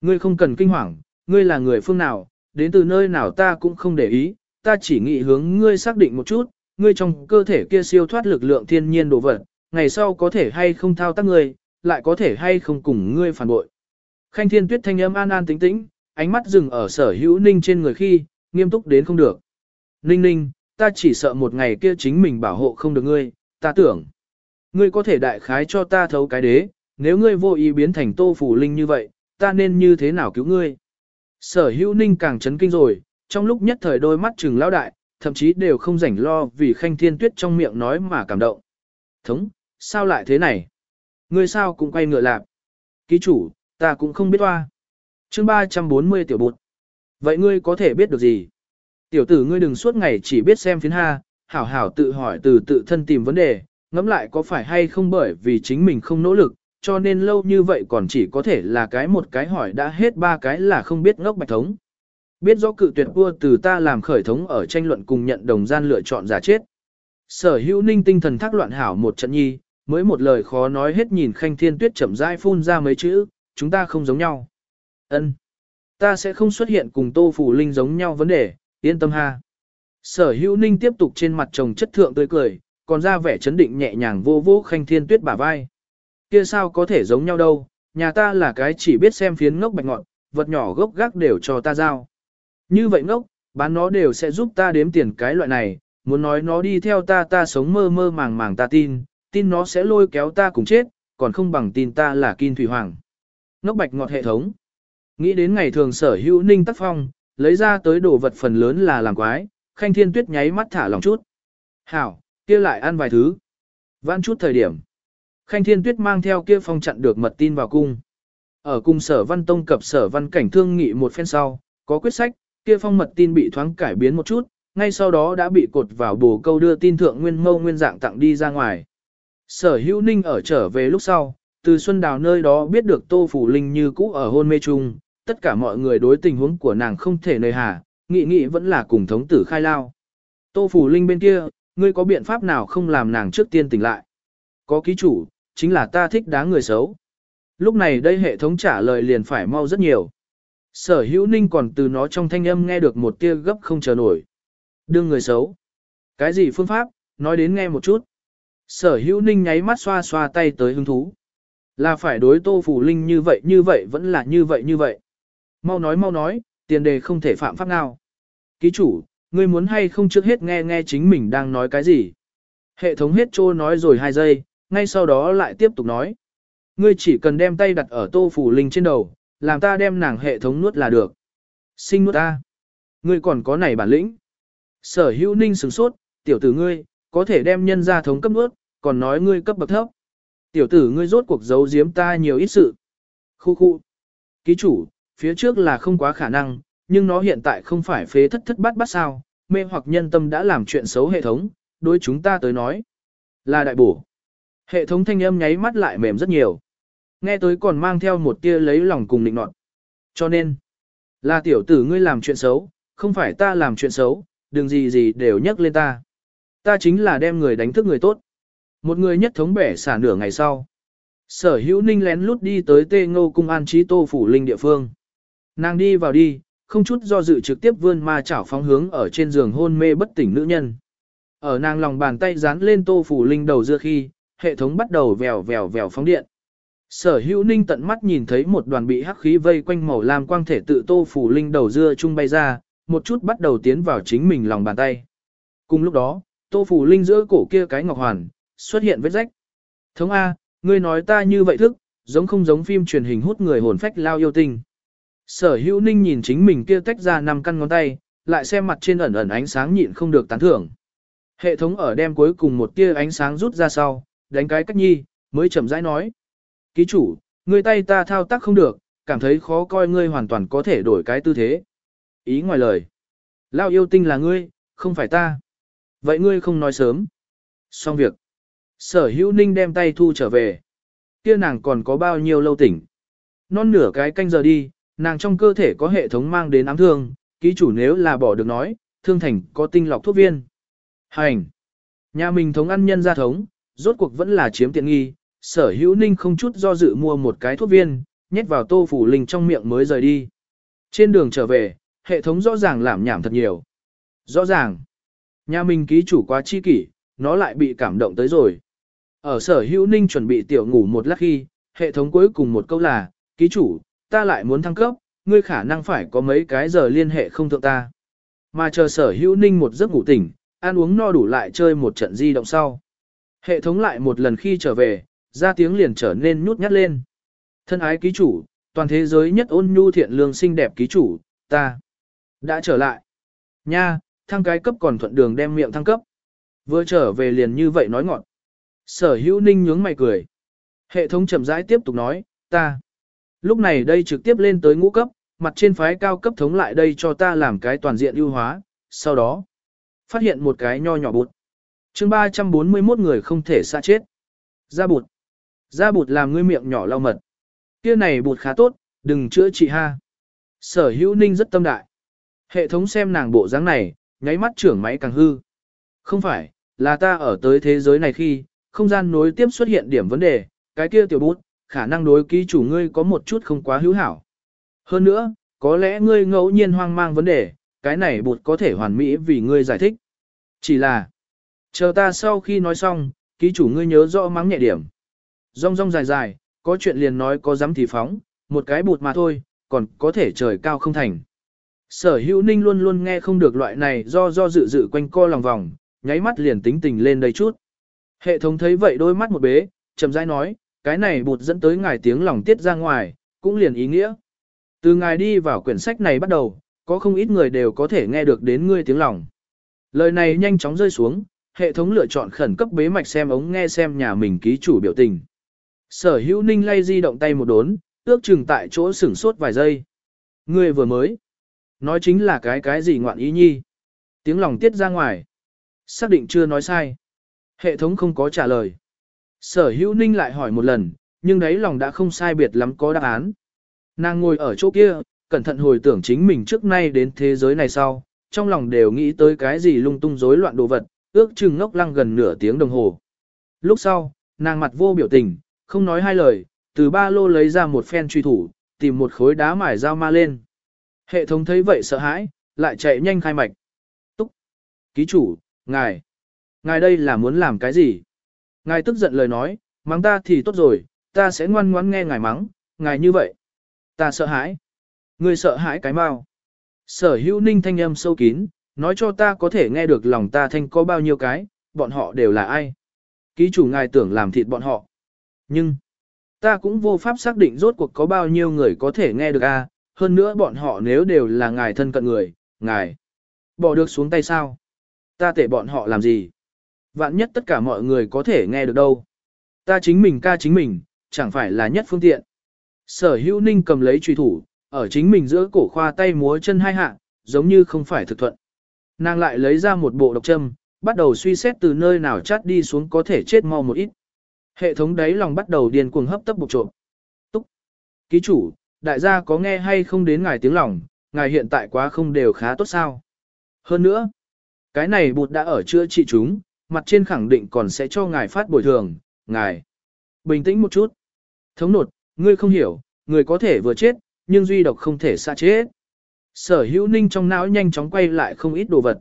Speaker 1: Ngươi không cần kinh hoàng, ngươi là người phương nào, đến từ nơi nào ta cũng không để ý, ta chỉ nghĩ hướng ngươi xác định một chút, ngươi trong cơ thể kia siêu thoát lực lượng thiên nhiên đồ vật, ngày sau có thể hay không thao tác ngươi, lại có thể hay không cùng ngươi phản bội. Khanh thiên tuyết thanh âm an an tĩnh tĩnh, ánh mắt dừng ở sở hữu ninh trên người khi, nghiêm túc đến không được. Ninh ninh, ta chỉ sợ một ngày kia chính mình bảo hộ không được ngươi, ta tưởng. Ngươi có thể đại khái cho ta thấu cái đế, nếu ngươi vô ý biến thành tô phủ linh như vậy, ta nên như thế nào cứu ngươi? Sở hữu ninh càng chấn kinh rồi, trong lúc nhất thời đôi mắt trừng lao đại, thậm chí đều không rảnh lo vì khanh thiên tuyết trong miệng nói mà cảm động. Thống, sao lại thế này? Ngươi sao cũng quay ngựa lạp? Ký chủ, ta cũng không biết hoa. chương 340 tiểu bụt. Vậy ngươi có thể biết được gì? Tiểu tử ngươi đừng suốt ngày chỉ biết xem phiến ha, hảo hảo tự hỏi từ tự thân tìm vấn đề, ngẫm lại có phải hay không bởi vì chính mình không nỗ lực, cho nên lâu như vậy còn chỉ có thể là cái một cái hỏi đã hết ba cái là không biết ngốc bạch thống. Biết rõ cự tuyệt vua từ ta làm khởi thống ở tranh luận cùng nhận đồng gian lựa chọn giả chết. Sở hữu ninh tinh thần thác loạn hảo một trận nhi, mới một lời khó nói hết nhìn khanh thiên tuyết chậm rãi phun ra mấy chữ, chúng ta không giống nhau. ân Ta sẽ không xuất hiện cùng tô phủ linh giống nhau vấn đề, yên tâm ha. Sở hữu ninh tiếp tục trên mặt chồng chất thượng tươi cười, còn ra vẻ chấn định nhẹ nhàng vô vô khanh thiên tuyết bả vai. Kia sao có thể giống nhau đâu, nhà ta là cái chỉ biết xem phiến ngốc bạch ngọn, vật nhỏ gốc gác đều cho ta giao. Như vậy ngốc, bán nó đều sẽ giúp ta đếm tiền cái loại này, muốn nói nó đi theo ta ta sống mơ mơ màng màng ta tin, tin nó sẽ lôi kéo ta cùng chết, còn không bằng tin ta là Kim Thủy Hoàng. Ngốc bạch ngọt hệ thống. Nghĩ đến ngày thường sở hữu ninh tắc phong, lấy ra tới đồ vật phần lớn là làm quái, khanh thiên tuyết nháy mắt thả lòng chút. Hảo, kia lại ăn vài thứ. Vãn chút thời điểm. Khanh thiên tuyết mang theo kia phong chặn được mật tin vào cung. Ở cung sở văn tông cập sở văn cảnh thương nghị một phen sau, có quyết sách, kia phong mật tin bị thoáng cải biến một chút, ngay sau đó đã bị cột vào bồ câu đưa tin thượng nguyên mâu nguyên dạng tặng đi ra ngoài. Sở hữu ninh ở trở về lúc sau, từ Xuân Đào nơi đó biết được Tô Phủ Linh như cũ ở hôn mê chung, tất cả mọi người đối tình huống của nàng không thể nơi hà, nghị nghị vẫn là cùng thống tử khai lao. Tô Phủ Linh bên kia, ngươi có biện pháp nào không làm nàng trước tiên tỉnh lại? Có ký chủ, chính là ta thích đáng người xấu. Lúc này đây hệ thống trả lời liền phải mau rất nhiều. Sở hữu ninh còn từ nó trong thanh âm nghe được một tia gấp không chờ nổi. Đương người xấu. Cái gì phương pháp, nói đến nghe một chút. Sở hữu ninh nháy mắt xoa xoa tay tới hứng thú. Là phải đối tô phủ linh như vậy như vậy vẫn là như vậy như vậy. Mau nói mau nói, tiền đề không thể phạm pháp nào. Ký chủ, ngươi muốn hay không trước hết nghe nghe chính mình đang nói cái gì. Hệ thống hết trô nói rồi hai giây, ngay sau đó lại tiếp tục nói. Ngươi chỉ cần đem tay đặt ở tô phủ linh trên đầu, làm ta đem nàng hệ thống nuốt là được. Sinh nuốt ta. Ngươi còn có này bản lĩnh. Sở hữu ninh sửng sốt, tiểu tử ngươi, có thể đem nhân ra thống cấp nuốt, còn nói ngươi cấp bậc thấp. Tiểu tử ngươi rốt cuộc giấu giếm ta nhiều ít sự. Khu khu. Ký chủ, phía trước là không quá khả năng, nhưng nó hiện tại không phải phế thất thất bát bát sao, mê hoặc nhân tâm đã làm chuyện xấu hệ thống, đối chúng ta tới nói. Là đại bổ. Hệ thống thanh âm nháy mắt lại mềm rất nhiều. Nghe tới còn mang theo một tia lấy lòng cùng định nọt. Cho nên, là tiểu tử ngươi làm chuyện xấu, không phải ta làm chuyện xấu, đừng gì gì đều nhắc lên ta. Ta chính là đem người đánh thức người tốt. Một người nhất thống bẻ xả nửa ngày sau. Sở hữu ninh lén lút đi tới tê ngô cung an trí tô phủ linh địa phương. Nàng đi vào đi, không chút do dự trực tiếp vươn ma chảo phóng hướng ở trên giường hôn mê bất tỉnh nữ nhân. Ở nàng lòng bàn tay dán lên tô phủ linh đầu dưa khi, hệ thống bắt đầu vèo vèo vèo phóng điện. Sở hữu ninh tận mắt nhìn thấy một đoàn bị hắc khí vây quanh màu lam quang thể tự tô phủ linh đầu dưa chung bay ra, một chút bắt đầu tiến vào chính mình lòng bàn tay. Cùng lúc đó, tô phủ linh giữa cổ kia cái ngọc hoàn, xuất hiện vết rách. Thống A, ngươi nói ta như vậy thức, giống không giống phim truyền hình hút người hồn phách lao yêu tình. Sở hữu ninh nhìn chính mình kia tách ra năm căn ngón tay, lại xem mặt trên ẩn ẩn ánh sáng nhịn không được tán thưởng. Hệ thống ở đem cuối cùng một tia ánh sáng rút ra sau, đánh cái cách nhi, mới chậm rãi nói. Ký chủ, người tay ta thao tác không được, cảm thấy khó coi ngươi hoàn toàn có thể đổi cái tư thế. Ý ngoài lời. Lao yêu tinh là ngươi, không phải ta. Vậy ngươi không nói sớm. Xong việc. Sở hữu ninh đem tay thu trở về. Kia nàng còn có bao nhiêu lâu tỉnh. Non nửa cái canh giờ đi, nàng trong cơ thể có hệ thống mang đến ám thương, ký chủ nếu là bỏ được nói, thương thành có tinh lọc thuốc viên. Hành. Nhà mình thống ăn nhân gia thống, rốt cuộc vẫn là chiếm tiện nghi, sở hữu ninh không chút do dự mua một cái thuốc viên, nhét vào tô phủ linh trong miệng mới rời đi. Trên đường trở về, hệ thống rõ ràng làm nhảm thật nhiều. Rõ ràng, nhà mình ký chủ quá chi kỷ, nó lại bị cảm động tới rồi. Ở sở hữu ninh chuẩn bị tiểu ngủ một lát khi, hệ thống cuối cùng một câu là, ký chủ, ta lại muốn thăng cấp, ngươi khả năng phải có mấy cái giờ liên hệ không thượng ta. Mà chờ sở hữu ninh một giấc ngủ tỉnh, ăn uống no đủ lại chơi một trận di động sau. Hệ thống lại một lần khi trở về, ra tiếng liền trở nên nhút nhát lên. Thân ái ký chủ, toàn thế giới nhất ôn nhu thiện lương xinh đẹp ký chủ, ta đã trở lại. Nha, thăng cái cấp còn thuận đường đem miệng thăng cấp. Vừa trở về liền như vậy nói ngọn. Sở hữu ninh nhướng mày cười. Hệ thống chậm rãi tiếp tục nói, ta. Lúc này đây trực tiếp lên tới ngũ cấp, mặt trên phái cao cấp thống lại đây cho ta làm cái toàn diện ưu hóa, sau đó phát hiện một cái nho nhỏ bụt. chương 341 người không thể xa chết. Ra bụt. Ra bụt làm ngươi miệng nhỏ lau mật. Kia này bụt khá tốt, đừng chữa trị ha. Sở hữu ninh rất tâm đại. Hệ thống xem nàng bộ dáng này, nháy mắt trưởng máy càng hư. Không phải, là ta ở tới thế giới này khi, không gian nối tiếp xuất hiện điểm vấn đề, cái kia tiểu bút, khả năng đối ký chủ ngươi có một chút không quá hữu hảo. Hơn nữa, có lẽ ngươi ngẫu nhiên hoang mang vấn đề, cái này bột có thể hoàn mỹ vì ngươi giải thích. Chỉ là, chờ ta sau khi nói xong, ký chủ ngươi nhớ rõ mắng nhẹ điểm. Rong rong dài dài, có chuyện liền nói có dám thì phóng, một cái bột mà thôi, còn có thể trời cao không thành. Sở hữu ninh luôn luôn nghe không được loại này do do dự dự quanh co lòng vòng, nháy mắt liền tính tình lên đây chút. Hệ thống thấy vậy đôi mắt một bế, chậm rãi nói, cái này bột dẫn tới ngài tiếng lòng tiết ra ngoài, cũng liền ý nghĩa. Từ ngài đi vào quyển sách này bắt đầu, có không ít người đều có thể nghe được đến ngươi tiếng lòng. Lời này nhanh chóng rơi xuống, hệ thống lựa chọn khẩn cấp bế mạch xem ống nghe xem nhà mình ký chủ biểu tình. Sở hữu ninh lay di động tay một đốn, ước chừng tại chỗ sửng sốt vài giây. Ngươi vừa mới. Nói chính là cái cái gì ngoạn ý nhi. Tiếng lòng tiết ra ngoài. Xác định chưa nói sai. Hệ thống không có trả lời. Sở hữu ninh lại hỏi một lần, nhưng đấy lòng đã không sai biệt lắm có đáp án. Nàng ngồi ở chỗ kia, cẩn thận hồi tưởng chính mình trước nay đến thế giới này sau, trong lòng đều nghĩ tới cái gì lung tung rối loạn đồ vật, ước chừng ngốc lăng gần nửa tiếng đồng hồ. Lúc sau, nàng mặt vô biểu tình, không nói hai lời, từ ba lô lấy ra một phen truy thủ, tìm một khối đá mài dao ma lên. Hệ thống thấy vậy sợ hãi, lại chạy nhanh khai mạch. Túc! Ký chủ, ngài! Ngài đây là muốn làm cái gì? Ngài tức giận lời nói, mắng ta thì tốt rồi, ta sẽ ngoan ngoãn nghe ngài mắng, ngài như vậy. Ta sợ hãi. Ngươi sợ hãi cái mau. Sở hữu ninh thanh âm sâu kín, nói cho ta có thể nghe được lòng ta thanh có bao nhiêu cái, bọn họ đều là ai. Ký chủ ngài tưởng làm thịt bọn họ. Nhưng, ta cũng vô pháp xác định rốt cuộc có bao nhiêu người có thể nghe được a. hơn nữa bọn họ nếu đều là ngài thân cận người, ngài bỏ được xuống tay sao? Ta tể bọn họ làm gì? Vạn nhất tất cả mọi người có thể nghe được đâu. Ta chính mình ca chính mình, chẳng phải là nhất phương tiện. Sở hữu ninh cầm lấy truy thủ, ở chính mình giữa cổ khoa tay múa chân hai hạ, giống như không phải thực thuận. Nàng lại lấy ra một bộ độc châm, bắt đầu suy xét từ nơi nào chát đi xuống có thể chết mau một ít. Hệ thống đáy lòng bắt đầu điên cuồng hấp tấp bục trộm. Túc! Ký chủ, đại gia có nghe hay không đến ngài tiếng lòng, ngài hiện tại quá không đều khá tốt sao. Hơn nữa, cái này bụt đã ở chữa trị chúng, mặt trên khẳng định còn sẽ cho ngài phát bồi thường, ngài. Bình tĩnh một chút. Thống nột, ngươi không hiểu, người có thể vừa chết, nhưng duy độc không thể xa chết. Sở hữu ninh trong não nhanh chóng quay lại không ít đồ vật.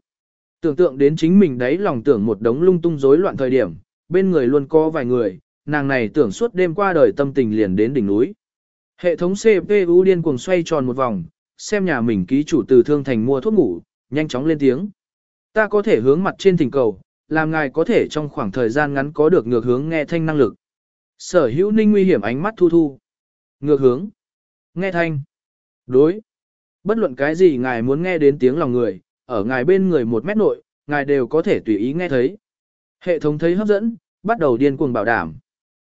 Speaker 1: Tưởng tượng đến chính mình đấy lòng tưởng một đống lung tung rối loạn thời điểm, bên người luôn có vài người, nàng này tưởng suốt đêm qua đời tâm tình liền đến đỉnh núi. Hệ thống CPU điên cuồng xoay tròn một vòng, xem nhà mình ký chủ từ thương thành mua thuốc ngủ, nhanh chóng lên tiếng. Ta có thể hướng mặt trên thỉnh cầu, làm ngài có thể trong khoảng thời gian ngắn có được ngược hướng nghe thanh năng lực. Sở hữu ninh nguy hiểm ánh mắt thu thu. Ngược hướng. Nghe thanh. Đối. Bất luận cái gì ngài muốn nghe đến tiếng lòng người, ở ngài bên người một mét nội, ngài đều có thể tùy ý nghe thấy. Hệ thống thấy hấp dẫn, bắt đầu điên cuồng bảo đảm.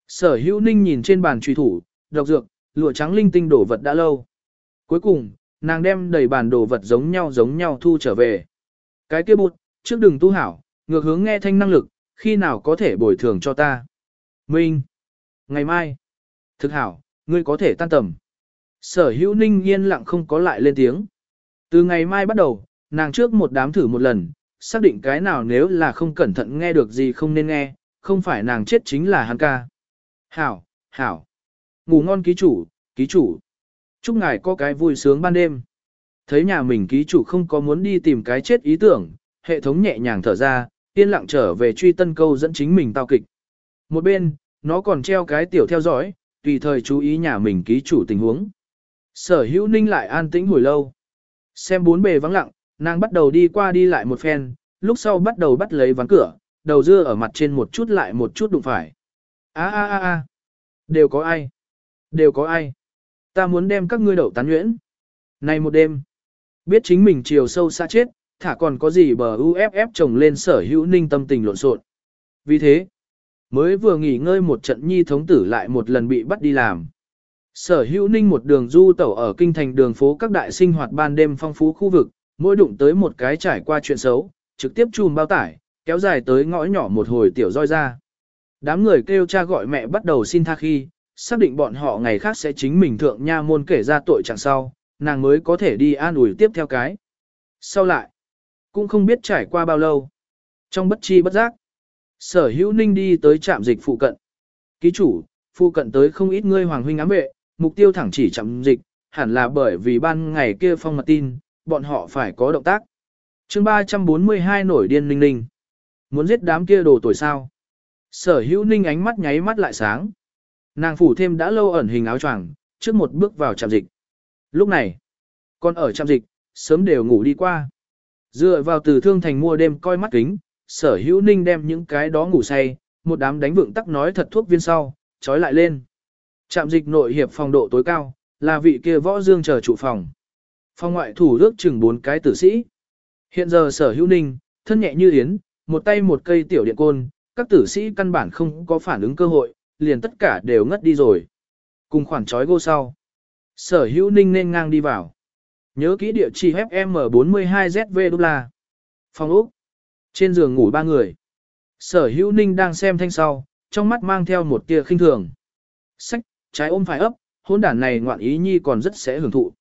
Speaker 1: Sở hữu ninh nhìn trên bàn truy thủ, độc dược, lụa trắng linh tinh đổ vật đã lâu. Cuối cùng, nàng đem đầy bàn đồ vật giống nhau giống nhau thu trở về. Cái kia bụt, trước đừng tu hảo, ngược hướng nghe thanh năng lực, khi nào có thể bồi thường cho ta. Minh. Ngày mai. Thực hảo, ngươi có thể tan tầm. Sở hữu ninh yên lặng không có lại lên tiếng. Từ ngày mai bắt đầu, nàng trước một đám thử một lần, xác định cái nào nếu là không cẩn thận nghe được gì không nên nghe, không phải nàng chết chính là hắn ca. Hảo, hảo. Ngủ ngon ký chủ, ký chủ. Chúc ngài có cái vui sướng ban đêm. Thấy nhà mình ký chủ không có muốn đi tìm cái chết ý tưởng, hệ thống nhẹ nhàng thở ra, yên lặng trở về truy tân câu dẫn chính mình tao kịch. Một bên, nó còn treo cái tiểu theo dõi, tùy thời chú ý nhà mình ký chủ tình huống. Sở hữu ninh lại an tĩnh hồi lâu. Xem bốn bề vắng lặng, nàng bắt đầu đi qua đi lại một phen, lúc sau bắt đầu bắt lấy ván cửa, đầu dưa ở mặt trên một chút lại một chút đụng phải. a a a a đều có ai? Đều có ai? Ta muốn đem các ngươi đậu tán nhuyễn. Này một đêm, biết chính mình chiều sâu xa chết, thả còn có gì bờ UFF trồng lên sở hữu ninh tâm tình lộn xộn. Vì thế, mới vừa nghỉ ngơi một trận nhi thống tử lại một lần bị bắt đi làm. Sở hữu ninh một đường du tẩu ở kinh thành đường phố các đại sinh hoạt ban đêm phong phú khu vực, mỗi đụng tới một cái trải qua chuyện xấu, trực tiếp chùm bao tải, kéo dài tới ngõ nhỏ một hồi tiểu roi ra. Đám người kêu cha gọi mẹ bắt đầu xin tha khi, xác định bọn họ ngày khác sẽ chính mình thượng nha môn kể ra tội chẳng sau, nàng mới có thể đi an ủi tiếp theo cái. Sau lại, cũng không biết trải qua bao lâu. Trong bất chi bất giác, sở hữu ninh đi tới trạm dịch phụ cận. Ký chủ, phụ cận tới không ít ngươi hoàng huynh ám vệ, mục tiêu thẳng chỉ trạm dịch, hẳn là bởi vì ban ngày kia phong mật tin, bọn họ phải có động tác. chương 342 nổi điên ninh ninh. Muốn giết đám kia đồ tuổi sao? Sở hữu ninh ánh mắt nháy mắt lại sáng. Nàng phủ thêm đã lâu ẩn hình áo choàng, trước một bước vào trạm dịch. Lúc này, con ở trạm dịch, sớm đều ngủ đi qua. Dựa vào từ thương thành mua đêm coi mắt kính, sở hữu ninh đem những cái đó ngủ say, một đám đánh vượng tắc nói thật thuốc viên sau, trói lại lên. Trạm dịch nội hiệp phòng độ tối cao, là vị kia võ dương chờ trụ phòng. Phòng ngoại thủ ước chừng bốn cái tử sĩ. Hiện giờ sở hữu ninh, thân nhẹ như yến, một tay một cây tiểu điện côn, các tử sĩ căn bản không có phản ứng cơ hội, liền tất cả đều ngất đi rồi. Cùng khoản trói gô sau. Sở hữu ninh nên ngang đi vào. Nhớ kỹ địa chỉ FM42ZV đô la. Phòng úc Trên giường ngủ ba người. Sở hữu ninh đang xem thanh sau, trong mắt mang theo một tia khinh thường. Sách, trái ôm phải ấp, hôn đản này ngoạn ý nhi còn rất sẽ hưởng thụ.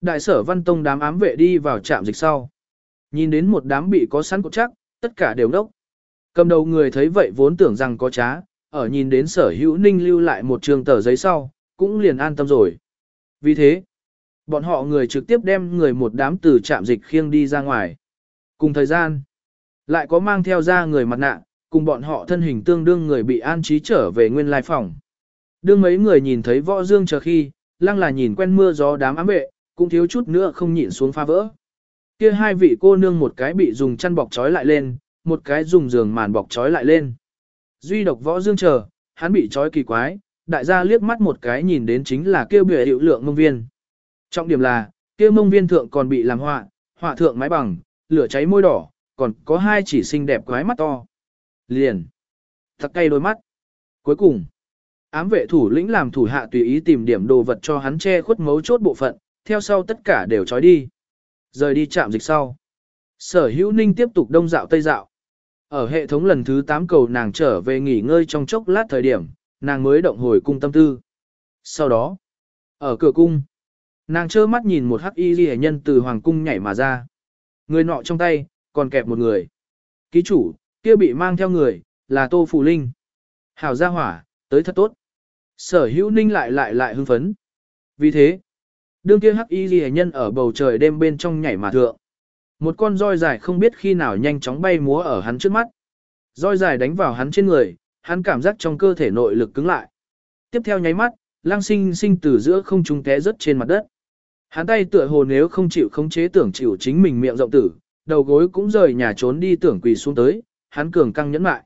Speaker 1: Đại sở văn tông đám ám vệ đi vào trạm dịch sau. Nhìn đến một đám bị có sẵn cột chắc, tất cả đều đốc. Cầm đầu người thấy vậy vốn tưởng rằng có trá, ở nhìn đến sở hữu ninh lưu lại một trường tờ giấy sau, cũng liền an tâm rồi. Vì thế, bọn họ người trực tiếp đem người một đám từ trạm dịch khiêng đi ra ngoài. Cùng thời gian, lại có mang theo ra người mặt nạ, cùng bọn họ thân hình tương đương người bị an trí trở về nguyên lai phòng. Đương mấy người nhìn thấy võ dương chờ khi, lăng là nhìn quen mưa gió đám ám vệ, cũng thiếu chút nữa không nhịn xuống phá vỡ. Kia hai vị cô nương một cái bị dùng chăn bọc trói lại lên, một cái dùng giường màn bọc trói lại lên. Duy độc võ dương chờ, hắn bị trói kỳ quái, đại gia liếc mắt một cái nhìn đến chính là kêu bìa hiệu lượng ngông viên. Trọng điểm là, kia mông viên thượng còn bị làm họa, họa thượng mái bằng, lửa cháy môi đỏ, còn có hai chỉ xinh đẹp quái mắt to. Liền. Thật cay đôi mắt. Cuối cùng, ám vệ thủ lĩnh làm thủ hạ tùy ý tìm điểm đồ vật cho hắn che khuất mấu chốt bộ phận, theo sau tất cả đều trói đi. Rời đi chạm dịch sau. Sở hữu ninh tiếp tục đông dạo tây dạo. Ở hệ thống lần thứ 8 cầu nàng trở về nghỉ ngơi trong chốc lát thời điểm, nàng mới động hồi cung tâm tư. Sau đó, ở cửa cung, nàng trơ mắt nhìn một hắc y ghi nhân từ hoàng cung nhảy mà ra. Người nọ trong tay, còn kẹp một người. Ký chủ, kia bị mang theo người, là Tô Phù Linh. Hảo gia hỏa, tới thật tốt. Sở hữu ninh lại lại lại hưng phấn. Vì thế, đương kia hắc y ghi nhân ở bầu trời đêm bên trong nhảy mà thượng. Một con roi dài không biết khi nào nhanh chóng bay múa ở hắn trước mắt. Roi dài đánh vào hắn trên người, hắn cảm giác trong cơ thể nội lực cứng lại. Tiếp theo nháy mắt, lang sinh sinh từ giữa không trung té rớt trên mặt đất. Hắn tay tựa hồ nếu không chịu khống chế tưởng chịu chính mình miệng rộng tử, đầu gối cũng rời nhà trốn đi tưởng quỳ xuống tới, hắn cường căng nhẫn lại.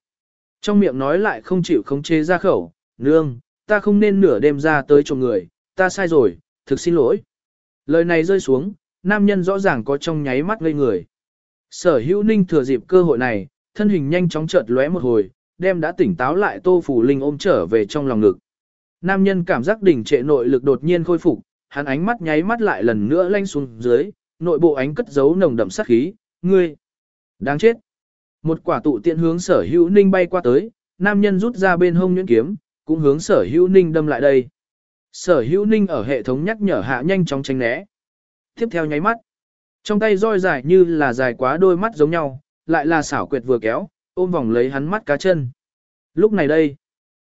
Speaker 1: Trong miệng nói lại không chịu khống chế ra khẩu, nương, ta không nên nửa đêm ra tới chồng người, ta sai rồi, thực xin lỗi. Lời này rơi xuống, nam nhân rõ ràng có trong nháy mắt ngây người. Sở hữu ninh thừa dịp cơ hội này, thân hình nhanh chóng chợt lóe một hồi, đem đã tỉnh táo lại tô phủ linh ôm trở về trong lòng ngực. Nam nhân cảm giác đỉnh trệ nội lực đột nhiên khôi phục, hắn ánh mắt nháy mắt lại lần nữa lanh xuống dưới, nội bộ ánh cất giấu nồng đậm sát khí, ngươi, đáng chết. Một quả tụ tiện hướng sở hữu ninh bay qua tới, nam nhân rút ra bên hông nhuyễn kiếm, cũng hướng sở hữu ninh đâm lại đây. Sở hữu ninh ở hệ thống nhắc nhở hạ nhanh chóng tránh né. Tiếp theo nháy mắt, trong tay roi dài như là dài quá đôi mắt giống nhau, lại là xảo quyệt vừa kéo, ôm vòng lấy hắn mắt cá chân. Lúc này đây,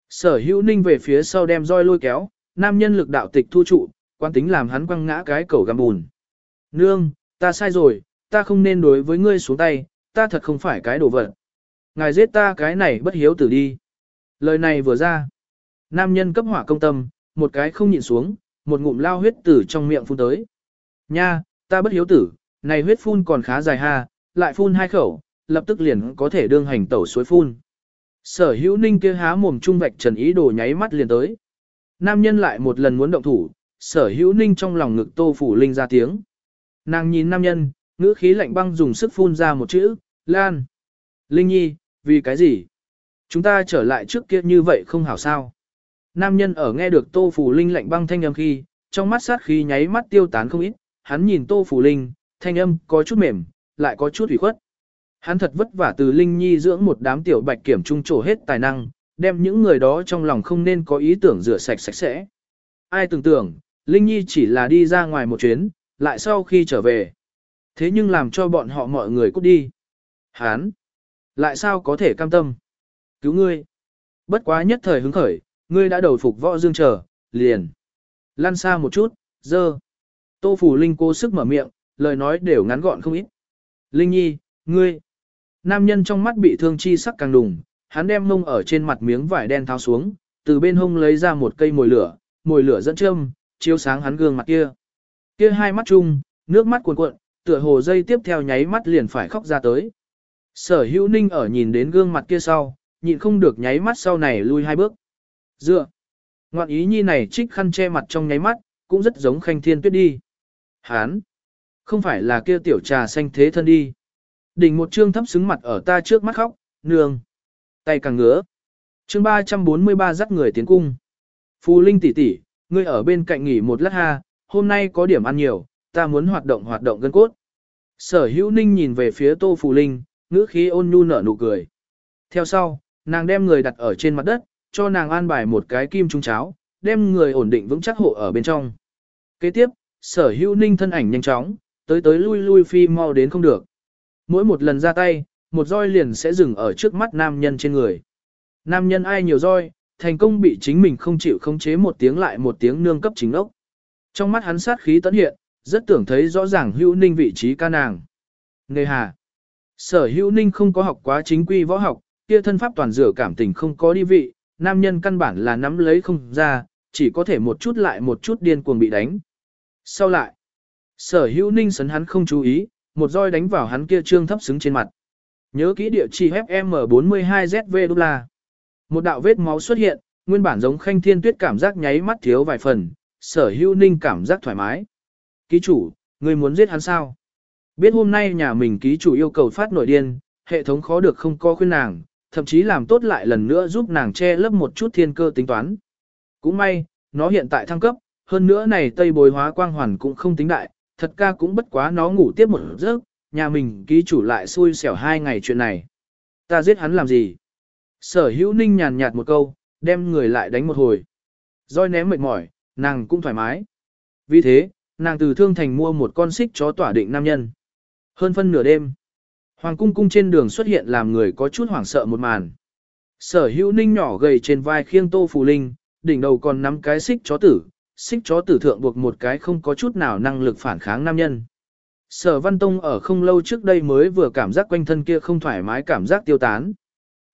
Speaker 1: Sở hữu ninh về phía sau đem roi lôi kéo, nam nhân lực đạo tịch thu trụ, quan tính làm hắn quăng ngã cái cầu găm bùn. Nương, ta sai rồi, ta không nên đối với ngươi xuống tay, ta thật không phải cái đồ vật. Ngài giết ta cái này bất hiếu tử đi. Lời này vừa ra. Nam nhân cấp hỏa công tâm, một cái không nhịn xuống, một ngụm lao huyết tử trong miệng phun tới. Nha, ta bất hiếu tử, này huyết phun còn khá dài ha, lại phun hai khẩu, lập tức liền có thể đương hành tẩu suối phun. Sở hữu ninh kia há mồm trung vạch trần ý đồ nháy mắt liền tới. Nam nhân lại một lần muốn động thủ, sở hữu ninh trong lòng ngực tô phủ linh ra tiếng. Nàng nhìn nam nhân, ngữ khí lạnh băng dùng sức phun ra một chữ, Lan. Linh nhi, vì cái gì? Chúng ta trở lại trước kia như vậy không hảo sao? Nam nhân ở nghe được tô phủ linh lạnh băng thanh âm khi, trong mắt sát khí nháy mắt tiêu tán không ít, hắn nhìn tô phủ linh, thanh âm có chút mềm, lại có chút ủy khuất. Hắn thật vất vả từ Linh Nhi dưỡng một đám tiểu bạch kiểm trung trổ hết tài năng, đem những người đó trong lòng không nên có ý tưởng rửa sạch sạch sẽ. Ai tưởng tưởng, Linh Nhi chỉ là đi ra ngoài một chuyến, lại sau khi trở về. Thế nhưng làm cho bọn họ mọi người cút đi. Hán! Lại sao có thể cam tâm? Cứu ngươi! Bất quá nhất thời hứng khởi, ngươi đã đầu phục võ dương trở, liền. Lăn xa một chút, dơ. Tô Phủ Linh cố sức mở miệng, lời nói đều ngắn gọn không ít. Linh Nhi, ngươi! Nam nhân trong mắt bị thương chi sắc càng đùng, hắn đem mông ở trên mặt miếng vải đen tháo xuống, từ bên hông lấy ra một cây mồi lửa, mồi lửa dẫn châm, chiếu sáng hắn gương mặt kia. Kia hai mắt chung, nước mắt cuồn cuộn, tựa hồ dây tiếp theo nháy mắt liền phải khóc ra tới. Sở hữu ninh ở nhìn đến gương mặt kia sau, nhịn không được nháy mắt sau này lui hai bước. Dựa. Ngoạn ý nhi này trích khăn che mặt trong nháy mắt, cũng rất giống khanh thiên tuyết đi. Hán. Không phải là kia tiểu trà xanh thế thân đi. Đỉnh một trương thấp xứng mặt ở ta trước mắt khóc, nương. Tay càng ngứa. Chương 343 dắt người tiến cung. Phù Linh tỷ tỷ, ngươi ở bên cạnh nghỉ một lát ha, hôm nay có điểm ăn nhiều, ta muốn hoạt động hoạt động gân cốt. Sở hữu ninh nhìn về phía tô Phù Linh, ngữ khí ôn nhu nở nụ cười. Theo sau, nàng đem người đặt ở trên mặt đất, cho nàng an bài một cái kim trung cháo, đem người ổn định vững chắc hộ ở bên trong. Kế tiếp, sở hữu ninh thân ảnh nhanh chóng, tới tới lui lui phi mau đến không được. Mỗi một lần ra tay, một roi liền sẽ dừng ở trước mắt nam nhân trên người. Nam nhân ai nhiều roi, thành công bị chính mình không chịu khống chế một tiếng lại một tiếng nương cấp chính ốc. Trong mắt hắn sát khí tấn hiện, rất tưởng thấy rõ ràng hữu ninh vị trí ca nàng. Nghề hà. Sở hữu ninh không có học quá chính quy võ học, kia thân pháp toàn rửa cảm tình không có đi vị, nam nhân căn bản là nắm lấy không ra, chỉ có thể một chút lại một chút điên cuồng bị đánh. Sau lại, sở hữu ninh sấn hắn không chú ý, một roi đánh vào hắn kia trương thấp xứng trên mặt. Nhớ kỹ địa chỉ FM42ZV đô la. Một đạo vết máu xuất hiện, nguyên bản giống khanh thiên tuyết cảm giác nháy mắt thiếu vài phần, sở hữu ninh cảm giác thoải mái. Ký chủ, người muốn giết hắn sao? Biết hôm nay nhà mình ký chủ yêu cầu phát nội điên, hệ thống khó được không có khuyên nàng, thậm chí làm tốt lại lần nữa giúp nàng che lấp một chút thiên cơ tính toán. Cũng may, nó hiện tại thăng cấp, hơn nữa này tây bồi hóa quang hoàn cũng không tính đại, thật ca cũng bất quá nó ngủ tiếp một giấc, nhà mình ký chủ lại xui xẻo hai ngày chuyện này. Ta giết hắn làm gì? Sở hữu ninh nhàn nhạt một câu, đem người lại đánh một hồi. rồi ném mệt mỏi, nàng cũng thoải mái. Vì thế, nàng từ thương thành mua một con xích chó tỏa định nam nhân. Hơn phân nửa đêm, hoàng cung cung trên đường xuất hiện làm người có chút hoảng sợ một màn. Sở hữu ninh nhỏ gầy trên vai khiêng tô phù linh, đỉnh đầu còn nắm cái xích chó tử, xích chó tử thượng buộc một cái không có chút nào năng lực phản kháng nam nhân. Sở Văn Tông ở không lâu trước đây mới vừa cảm giác quanh thân kia không thoải mái cảm giác tiêu tán.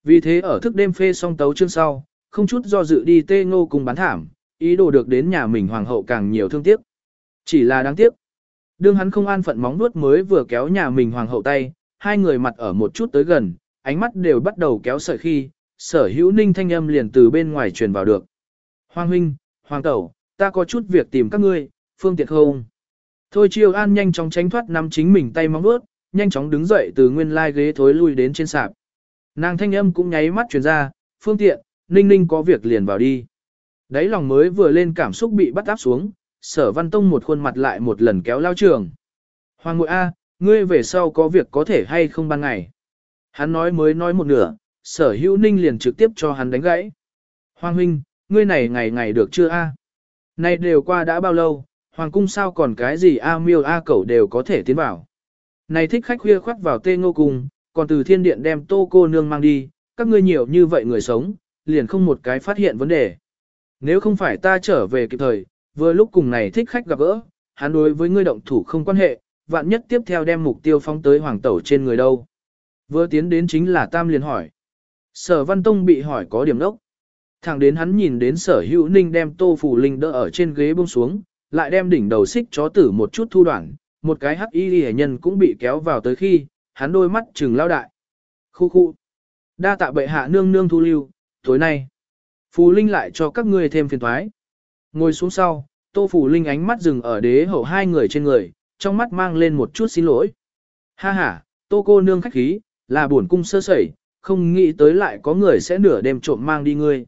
Speaker 1: Vì thế ở thức đêm phê song tấu chương sau, không chút do dự đi tê ngô cùng bán thảm, ý đồ được đến nhà mình hoàng hậu càng nhiều thương tiếc. Chỉ là đáng tiếc. Đương hắn không an phận móng nuốt mới vừa kéo nhà mình hoàng hậu tay, hai người mặt ở một chút tới gần, ánh mắt đều bắt đầu kéo sợi khi, sở hữu ninh thanh âm liền từ bên ngoài truyền vào được. Hoàng huynh, hoàng tẩu, ta có chút việc tìm các ngươi, phương tiện không? Thôi chiêu an nhanh chóng tránh thoát nắm chính mình tay móng nuốt nhanh chóng đứng dậy từ nguyên lai ghế thối lui đến trên sạp. Nàng thanh âm cũng nháy mắt truyền ra, phương tiện, ninh ninh có việc liền vào đi. Đấy lòng mới vừa lên cảm xúc bị bắt áp xuống, sở văn tông một khuôn mặt lại một lần kéo lao trường. Hoàng ngội A, ngươi về sau có việc có thể hay không ban ngày. Hắn nói mới nói một nửa, sở hữu ninh liền trực tiếp cho hắn đánh gãy. Hoàng huynh, ngươi này ngày ngày được chưa A? Này đều qua đã bao lâu, hoàng cung sao còn cái gì A miêu A cẩu đều có thể tiến vào. Này thích khách khuya khoác vào tê ngô cung, còn từ thiên điện đem tô cô nương mang đi, các ngươi nhiều như vậy người sống, liền không một cái phát hiện vấn đề. Nếu không phải ta trở về kịp thời, vừa lúc cùng này thích khách gặp gỡ, hắn đối với ngươi động thủ không quan hệ, vạn nhất tiếp theo đem mục tiêu phóng tới hoàng tẩu trên người đâu. Vừa tiến đến chính là Tam liền hỏi. Sở Văn Tông bị hỏi có điểm đốc. Thẳng đến hắn nhìn đến sở hữu ninh đem tô phủ linh đỡ ở trên ghế buông xuống, lại đem đỉnh đầu xích chó tử một chút thu đoạn, một cái hắc y hệ nhân cũng bị kéo vào tới khi, hắn đôi mắt trừng lao đại. Khu khu. Đa tạ bệ hạ nương nương thu lưu, tối nay. Phù Linh lại cho các ngươi thêm phiền thoái. Ngồi xuống sau, Tô Phù Linh ánh mắt dừng ở đế hậu hai người trên người, trong mắt mang lên một chút xin lỗi. Ha ha, Tô cô nương khách khí, là buồn cung sơ sẩy, không nghĩ tới lại có người sẽ nửa đêm trộm mang đi ngươi.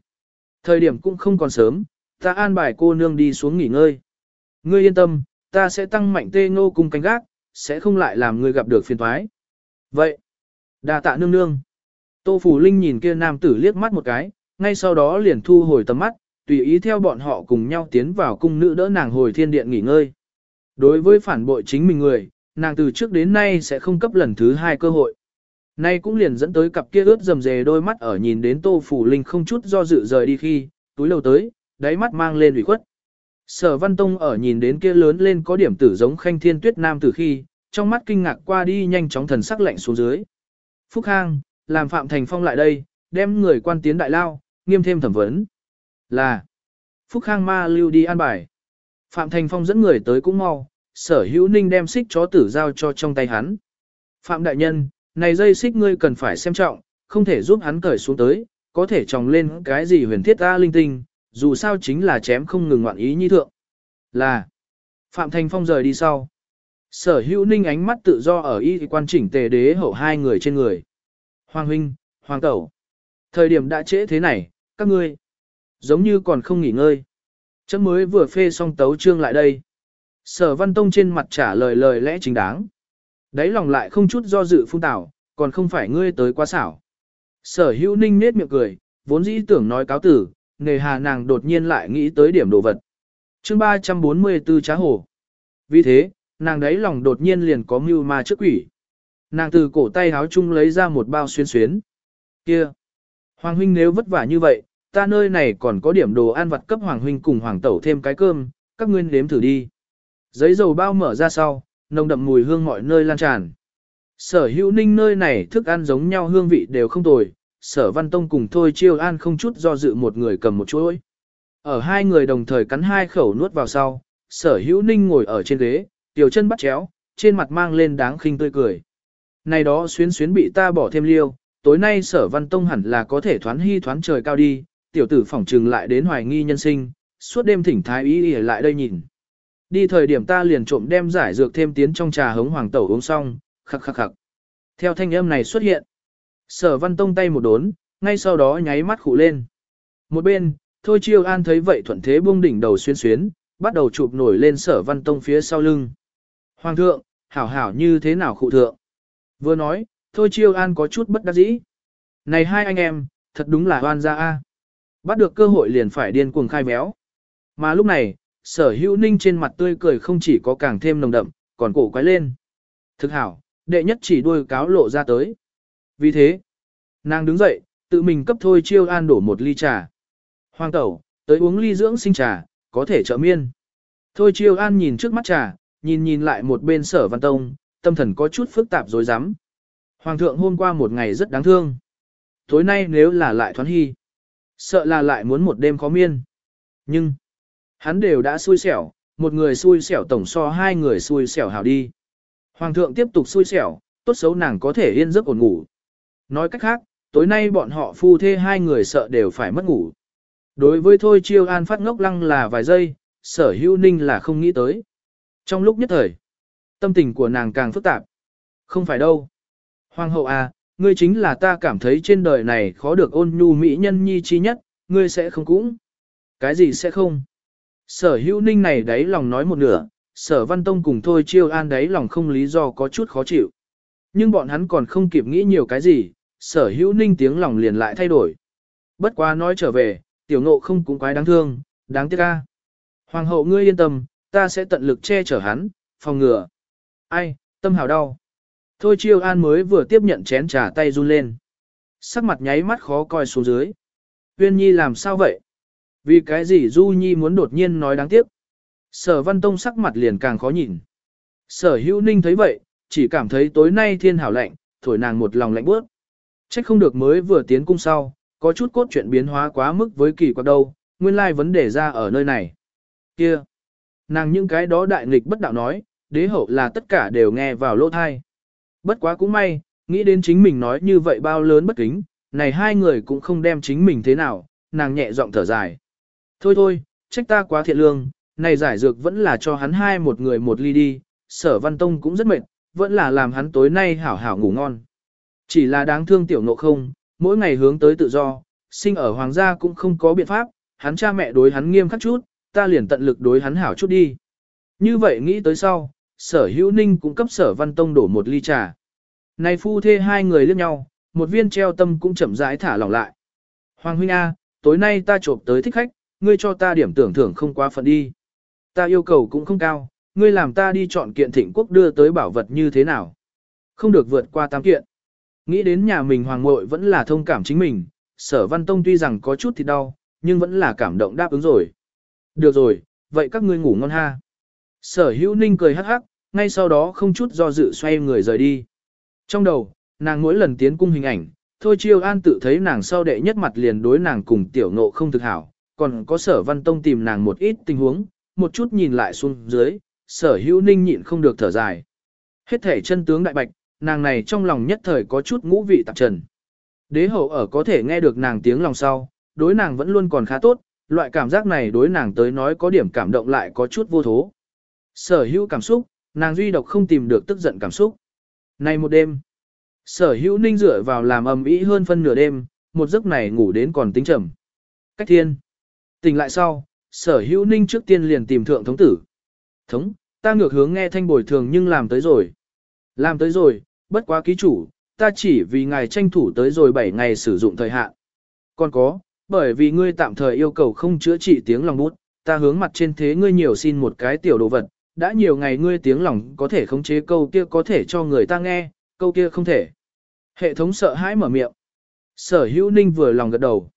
Speaker 1: Thời điểm cũng không còn sớm, ta an bài cô nương đi xuống nghỉ ngơi. Ngươi yên tâm, ta sẽ tăng mạnh tê ngô cung canh gác, sẽ không lại làm ngươi gặp được phiền thoái. Vậy, đà tạ nương nương. Tô Phủ Linh nhìn kia nam tử liếc mắt một cái, ngay sau đó liền thu hồi tầm mắt, tùy ý theo bọn họ cùng nhau tiến vào cung nữ đỡ nàng hồi thiên điện nghỉ ngơi. Đối với phản bội chính mình người, nàng từ trước đến nay sẽ không cấp lần thứ hai cơ hội. Nay cũng liền dẫn tới cặp kia ướt rầm rề đôi mắt ở nhìn đến Tô Phủ Linh không chút do dự rời đi khi, túi lâu tới, đáy mắt mang lên ủy khuất. Sở Văn Tông ở nhìn đến kia lớn lên có điểm tử giống khanh thiên tuyết nam từ khi, trong mắt kinh ngạc qua đi nhanh chóng thần sắc lạnh xuống dưới. Phúc Khang, làm Phạm Thành Phong lại đây, đem người quan tiến đại lao, nghiêm thêm thẩm vấn. Là, Phúc Khang ma lưu đi an bài. Phạm Thành Phong dẫn người tới cũng mau, sở hữu ninh đem xích chó tử giao cho trong tay hắn. Phạm Đại Nhân, này dây xích ngươi cần phải xem trọng, không thể giúp hắn cởi xuống tới, có thể tròng lên cái gì huyền thiết ta linh tinh, dù sao chính là chém không ngừng ngoạn ý nhi thượng. Là, Phạm Thành Phong rời đi sau. Sở hữu ninh ánh mắt tự do ở y quan chỉnh tề đế hậu hai người trên người. Hoàng huynh, hoàng tẩu. Thời điểm đã trễ thế này, các ngươi. Giống như còn không nghỉ ngơi. Chấm mới vừa phê xong tấu trương lại đây. Sở văn tông trên mặt trả lời lời lẽ chính đáng. Đấy lòng lại không chút do dự phung tảo, còn không phải ngươi tới quá xảo. Sở hữu ninh nết miệng cười, vốn dĩ tưởng nói cáo tử, nghề hà nàng đột nhiên lại nghĩ tới điểm đồ vật. chương 344 trá hồ. Vì thế, nàng đấy lòng đột nhiên liền có mưu ma trước quỷ. Nàng từ cổ tay háo chung lấy ra một bao xuyên xuyến. Kia! Hoàng huynh nếu vất vả như vậy, ta nơi này còn có điểm đồ ăn vặt cấp Hoàng huynh cùng Hoàng tẩu thêm cái cơm, các ngươi nếm thử đi. Giấy dầu bao mở ra sau, nồng đậm mùi hương mọi nơi lan tràn. Sở hữu ninh nơi này thức ăn giống nhau hương vị đều không tồi, sở văn tông cùng thôi chiêu an không chút do dự một người cầm một chuỗi. Ở hai người đồng thời cắn hai khẩu nuốt vào sau, sở hữu ninh ngồi ở trên ghế, tiểu chân bắt chéo, trên mặt mang lên đáng khinh tươi cười. Này đó xuyến xuyến bị ta bỏ thêm liêu, tối nay sở văn tông hẳn là có thể thoán hy thoán trời cao đi, tiểu tử phỏng trừng lại đến hoài nghi nhân sinh, suốt đêm thỉnh thái ý ỉa lại đây nhìn. Đi thời điểm ta liền trộm đem giải dược thêm tiến trong trà hống hoàng tẩu uống xong, khắc khắc khắc. Theo thanh âm này xuất hiện, sở văn tông tay một đốn, ngay sau đó nháy mắt khụ lên. Một bên, thôi chiêu an thấy vậy thuận thế buông đỉnh đầu xuyên xuyến, bắt đầu chụp nổi lên sở văn tông phía sau lưng. Hoàng thượng, hảo hảo như thế nào khụ thượng? Vừa nói, thôi chiêu an có chút bất đắc dĩ. Này hai anh em, thật đúng là hoan gia a. Bắt được cơ hội liền phải điên cuồng khai béo. Mà lúc này, sở hữu ninh trên mặt tươi cười không chỉ có càng thêm nồng đậm, còn cổ quái lên. Thực hảo, đệ nhất chỉ đuôi cáo lộ ra tới. Vì thế, nàng đứng dậy, tự mình cấp thôi chiêu an đổ một ly trà. Hoàng tẩu, tới uống ly dưỡng sinh trà, có thể trợ miên. Thôi chiêu an nhìn trước mắt trà, nhìn nhìn lại một bên sở văn tông, tâm thần có chút phức tạp dối rắm Hoàng thượng hôm qua một ngày rất đáng thương. Tối nay nếu là lại thoán hy, sợ là lại muốn một đêm khó miên. Nhưng, hắn đều đã xui xẻo, một người xui xẻo tổng so hai người xui xẻo hào đi. Hoàng thượng tiếp tục xui xẻo, tốt xấu nàng có thể yên giấc ổn ngủ. Nói cách khác, tối nay bọn họ phu thê hai người sợ đều phải mất ngủ. Đối với Thôi Chiêu An phát ngốc lăng là vài giây, sở hữu ninh là không nghĩ tới. Trong lúc nhất thời, tâm tình của nàng càng phức tạp. Không phải đâu. Hoàng hậu à, ngươi chính là ta cảm thấy trên đời này khó được ôn nhu mỹ nhân nhi chi nhất, ngươi sẽ không cũng. Cái gì sẽ không? Sở hữu ninh này đấy lòng nói một nửa, sở văn tông cùng thôi chiêu an đấy lòng không lý do có chút khó chịu. Nhưng bọn hắn còn không kịp nghĩ nhiều cái gì, sở hữu ninh tiếng lòng liền lại thay đổi. Bất quá nói trở về, tiểu ngộ không cũng quái đáng thương, đáng tiếc ca. Hoàng hậu ngươi yên tâm, ta sẽ tận lực che chở hắn, phòng ngừa. Ai, tâm hào đau. Thôi chiêu an mới vừa tiếp nhận chén trà tay run lên. Sắc mặt nháy mắt khó coi xuống dưới. Huyên Nhi làm sao vậy? Vì cái gì Du Nhi muốn đột nhiên nói đáng tiếc? Sở Văn Tông sắc mặt liền càng khó nhìn. Sở Hữu Ninh thấy vậy, chỉ cảm thấy tối nay thiên hảo lạnh, thổi nàng một lòng lạnh bước. Trách không được mới vừa tiến cung sau, có chút cốt chuyện biến hóa quá mức với kỳ quặc đâu, nguyên lai vấn đề ra ở nơi này. Kia, nàng những cái đó đại nghịch bất đạo nói, đế hậu là tất cả đều nghe vào lỗ thai. Bất quá cũng may, nghĩ đến chính mình nói như vậy bao lớn bất kính, này hai người cũng không đem chính mình thế nào, nàng nhẹ giọng thở dài. Thôi thôi, trách ta quá thiện lương, này giải dược vẫn là cho hắn hai một người một ly đi, sở văn tông cũng rất mệt, vẫn là làm hắn tối nay hảo hảo ngủ ngon. Chỉ là đáng thương tiểu nộ không, mỗi ngày hướng tới tự do, sinh ở hoàng gia cũng không có biện pháp, hắn cha mẹ đối hắn nghiêm khắc chút, ta liền tận lực đối hắn hảo chút đi. Như vậy nghĩ tới sau, sở hữu ninh cũng cấp sở văn tông đổ một ly trà. Này phu thê hai người liếc nhau, một viên treo tâm cũng chậm rãi thả lỏng lại. Hoàng huynh A, tối nay ta trộm tới thích khách, ngươi cho ta điểm tưởng thưởng không quá phận đi. Ta yêu cầu cũng không cao, ngươi làm ta đi chọn kiện thịnh quốc đưa tới bảo vật như thế nào. Không được vượt qua tám kiện. Nghĩ đến nhà mình hoàng muội vẫn là thông cảm chính mình, sở văn tông tuy rằng có chút thì đau, nhưng vẫn là cảm động đáp ứng rồi. Được rồi, vậy các ngươi ngủ ngon ha. Sở hữu ninh cười hắc hắc, ngay sau đó không chút do dự xoay người rời đi. Trong đầu, nàng mỗi lần tiến cung hình ảnh, thôi chiêu an tự thấy nàng sau đệ nhất mặt liền đối nàng cùng tiểu nộ không thực hảo, còn có sở văn tông tìm nàng một ít tình huống, một chút nhìn lại xuống dưới, sở hữu ninh nhịn không được thở dài. Hết thể chân tướng đại bạch, nàng này trong lòng nhất thời có chút ngũ vị tạp trần. Đế hậu ở có thể nghe được nàng tiếng lòng sau, đối nàng vẫn luôn còn khá tốt, loại cảm giác này đối nàng tới nói có điểm cảm động lại có chút vô thố. Sở hữu cảm xúc, nàng duy độc không tìm được tức giận cảm xúc. Này một đêm, sở hữu ninh dựa vào làm ầm ĩ hơn phân nửa đêm, một giấc này ngủ đến còn tính trầm. Cách thiên. Tỉnh lại sau, sở hữu ninh trước tiên liền tìm thượng thống tử. Thống, ta ngược hướng nghe thanh bồi thường nhưng làm tới rồi. Làm tới rồi, bất quá ký chủ, ta chỉ vì ngài tranh thủ tới rồi 7 ngày sử dụng thời hạn. Còn có, bởi vì ngươi tạm thời yêu cầu không chữa trị tiếng lòng bút, ta hướng mặt trên thế ngươi nhiều xin một cái tiểu đồ vật, đã nhiều ngày ngươi tiếng lòng có thể khống chế câu kia có thể cho người ta nghe, câu kia không thể. Hệ thống sợ hãi mở miệng. Sở hữu ninh vừa lòng gật đầu.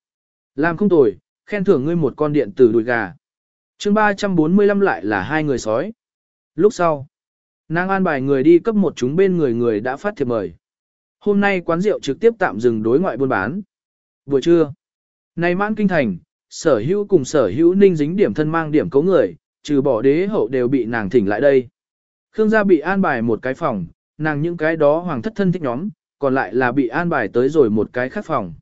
Speaker 1: Làm không tồi, khen thưởng ngươi một con điện tử đùi gà. chương 345 lại là hai người sói. Lúc sau, nàng an bài người đi cấp một chúng bên người người đã phát thiệp mời. Hôm nay quán rượu trực tiếp tạm dừng đối ngoại buôn bán. Buổi trưa, này mãn kinh thành, sở hữu cùng sở hữu ninh dính điểm thân mang điểm cấu người, trừ bỏ đế hậu đều bị nàng thỉnh lại đây. Khương gia bị an bài một cái phòng, nàng những cái đó hoàng thất thân thích nhóm, còn lại là bị an bài tới rồi một cái khác phòng.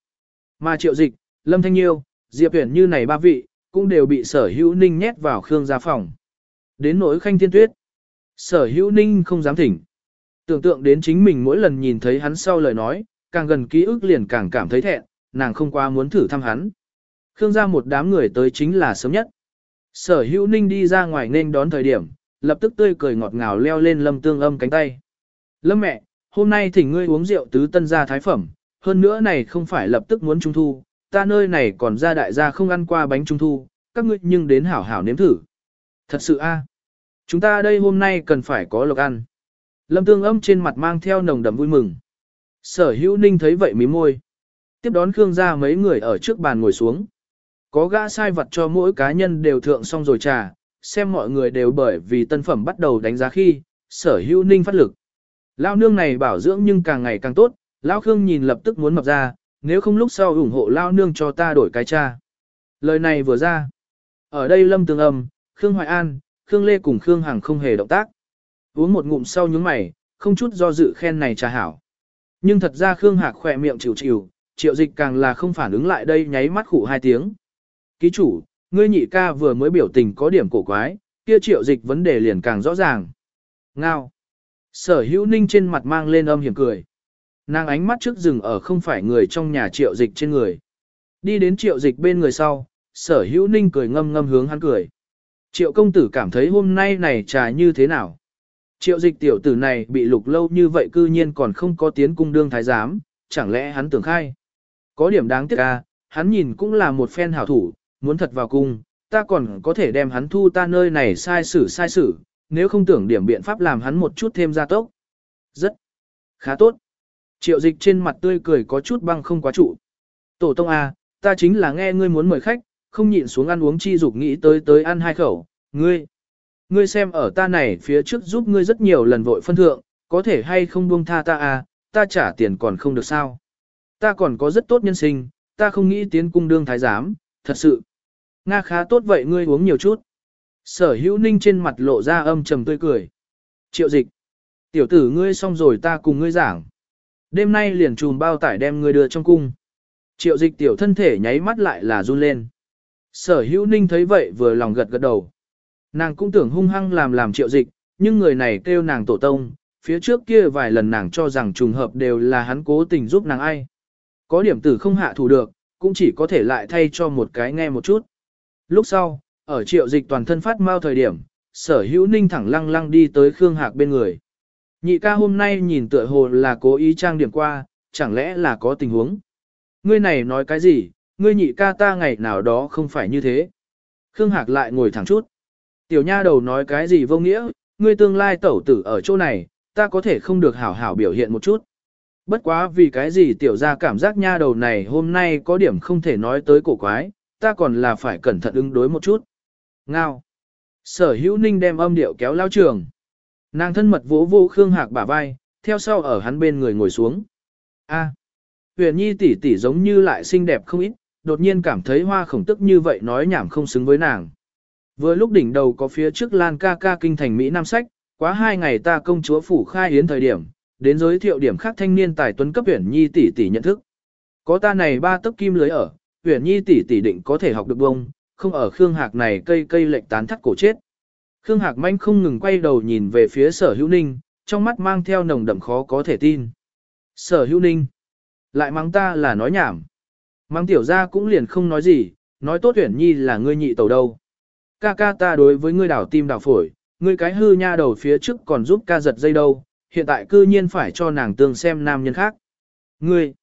Speaker 1: Mà triệu dịch, lâm thanh nhiêu, diệp tuyển như này ba vị, cũng đều bị sở hữu ninh nhét vào Khương gia phòng. Đến nỗi khanh thiên tuyết, sở hữu ninh không dám thỉnh. Tưởng tượng đến chính mình mỗi lần nhìn thấy hắn sau lời nói, càng gần ký ức liền càng cảm thấy thẹn, nàng không qua muốn thử thăm hắn. Khương gia một đám người tới chính là sớm nhất. Sở hữu ninh đi ra ngoài nên đón thời điểm, lập tức tươi cười ngọt ngào leo lên lâm tương âm cánh tay. Lâm mẹ, hôm nay thỉnh ngươi uống rượu tứ tân gia thái phẩm, hơn nữa này không phải lập tức muốn trung thu, ta nơi này còn ra đại gia không ăn qua bánh trung thu, các ngươi nhưng đến hảo hảo nếm thử. Thật sự a, chúng ta đây hôm nay cần phải có lộc ăn. Lâm tương âm trên mặt mang theo nồng đậm vui mừng. Sở hữu ninh thấy vậy mí môi. Tiếp đón Khương gia mấy người ở trước bàn ngồi xuống. Có gã sai vật cho mỗi cá nhân đều thượng xong rồi trà, xem mọi người đều bởi vì tân phẩm bắt đầu đánh giá khi, sở hữu ninh phát lực. Lao nương này bảo dưỡng nhưng càng ngày càng tốt, Lão Khương nhìn lập tức muốn mập ra, nếu không lúc sau ủng hộ Lao nương cho ta đổi cái cha. Lời này vừa ra. Ở đây lâm tường âm, Khương Hoài An, Khương Lê cùng Khương Hằng không hề động tác. Uống một ngụm sau nhướng mày, không chút do dự khen này trà hảo. Nhưng thật ra Khương Hạc khỏe miệng chịu chịu, triệu dịch càng là không phản ứng lại đây nháy mắt khủ hai tiếng. Ký chủ, ngươi nhị ca vừa mới biểu tình có điểm cổ quái, kia triệu dịch vấn đề liền càng rõ ràng. Ngao. Sở hữu ninh trên mặt mang lên âm hiểm cười. Nàng ánh mắt trước rừng ở không phải người trong nhà triệu dịch trên người. Đi đến triệu dịch bên người sau, sở hữu ninh cười ngâm ngâm hướng hắn cười. Triệu công tử cảm thấy hôm nay này trà như thế nào? Triệu dịch tiểu tử này bị lục lâu như vậy cư nhiên còn không có tiến cung đương thái giám, chẳng lẽ hắn tưởng khai? Có điểm đáng tiếc à, hắn nhìn cũng là một phen hảo thủ, muốn thật vào cung, ta còn có thể đem hắn thu ta nơi này sai xử sai xử, nếu không tưởng điểm biện pháp làm hắn một chút thêm gia tốc. Rất khá tốt. Triệu dịch trên mặt tươi cười có chút băng không quá trụ. Tổ tông A, ta chính là nghe ngươi muốn mời khách, không nhịn xuống ăn uống chi dục nghĩ tới tới ăn hai khẩu, ngươi. Ngươi xem ở ta này phía trước giúp ngươi rất nhiều lần vội phân thượng, có thể hay không buông tha ta à, ta trả tiền còn không được sao. Ta còn có rất tốt nhân sinh, ta không nghĩ tiến cung đương thái giám, thật sự. Nga khá tốt vậy ngươi uống nhiều chút. Sở hữu ninh trên mặt lộ ra âm trầm tươi cười. Triệu dịch. Tiểu tử ngươi xong rồi ta cùng ngươi giảng. Đêm nay liền trùm bao tải đem ngươi đưa trong cung. Triệu dịch tiểu thân thể nháy mắt lại là run lên. Sở hữu ninh thấy vậy vừa lòng gật gật đầu. Nàng cũng tưởng hung hăng làm làm triệu dịch, nhưng người này kêu nàng tổ tông, phía trước kia vài lần nàng cho rằng trùng hợp đều là hắn cố tình giúp nàng ai. Có điểm tử không hạ thủ được, cũng chỉ có thể lại thay cho một cái nghe một chút. Lúc sau, ở triệu dịch toàn thân phát mau thời điểm, sở hữu ninh thẳng lăng lăng đi tới Khương Hạc bên người. Nhị ca hôm nay nhìn tựa hồ là cố ý trang điểm qua, chẳng lẽ là có tình huống. Ngươi này nói cái gì, ngươi nhị ca ta ngày nào đó không phải như thế. Khương Hạc lại ngồi thẳng chút. Tiểu nha đầu nói cái gì vô nghĩa, ngươi tương lai tẩu tử ở chỗ này, ta có thể không được hảo hảo biểu hiện một chút. Bất quá vì cái gì tiểu ra cảm giác nha đầu này hôm nay có điểm không thể nói tới cổ quái, ta còn là phải cẩn thận ứng đối một chút. Ngao. Sở hữu ninh đem âm điệu kéo lao trường. Nàng thân mật vỗ vô Khương Hạc bả vai, theo sau ở hắn bên người ngồi xuống. A. Huyền Nhi tỷ tỷ giống như lại xinh đẹp không ít, đột nhiên cảm thấy hoa khổng tức như vậy nói nhảm không xứng với nàng. Vừa lúc đỉnh đầu có phía trước Lan ca ca kinh thành Mỹ Nam sách, quá hai ngày ta công chúa phủ khai yến thời điểm, đến giới thiệu điểm khác thanh niên tài tuấn cấp Huyền Nhi tỷ tỷ nhận thức. Có ta này ba tấc kim lưới ở, Huyền Nhi tỷ tỷ định có thể học được bông, không ở Khương Hạc này cây cây lệnh tán thắt cổ chết. Khương Hạc manh không ngừng quay đầu nhìn về phía sở hữu ninh, trong mắt mang theo nồng đậm khó có thể tin. Sở hữu ninh. Lại mắng ta là nói nhảm. Mắng tiểu ra cũng liền không nói gì, nói tốt tuyển nhi là ngươi nhị tàu đâu. Ca ca ta đối với ngươi đảo tim đảo phổi, ngươi cái hư nha đầu phía trước còn giúp ca giật dây đâu, hiện tại cư nhiên phải cho nàng tương xem nam nhân khác. Ngươi,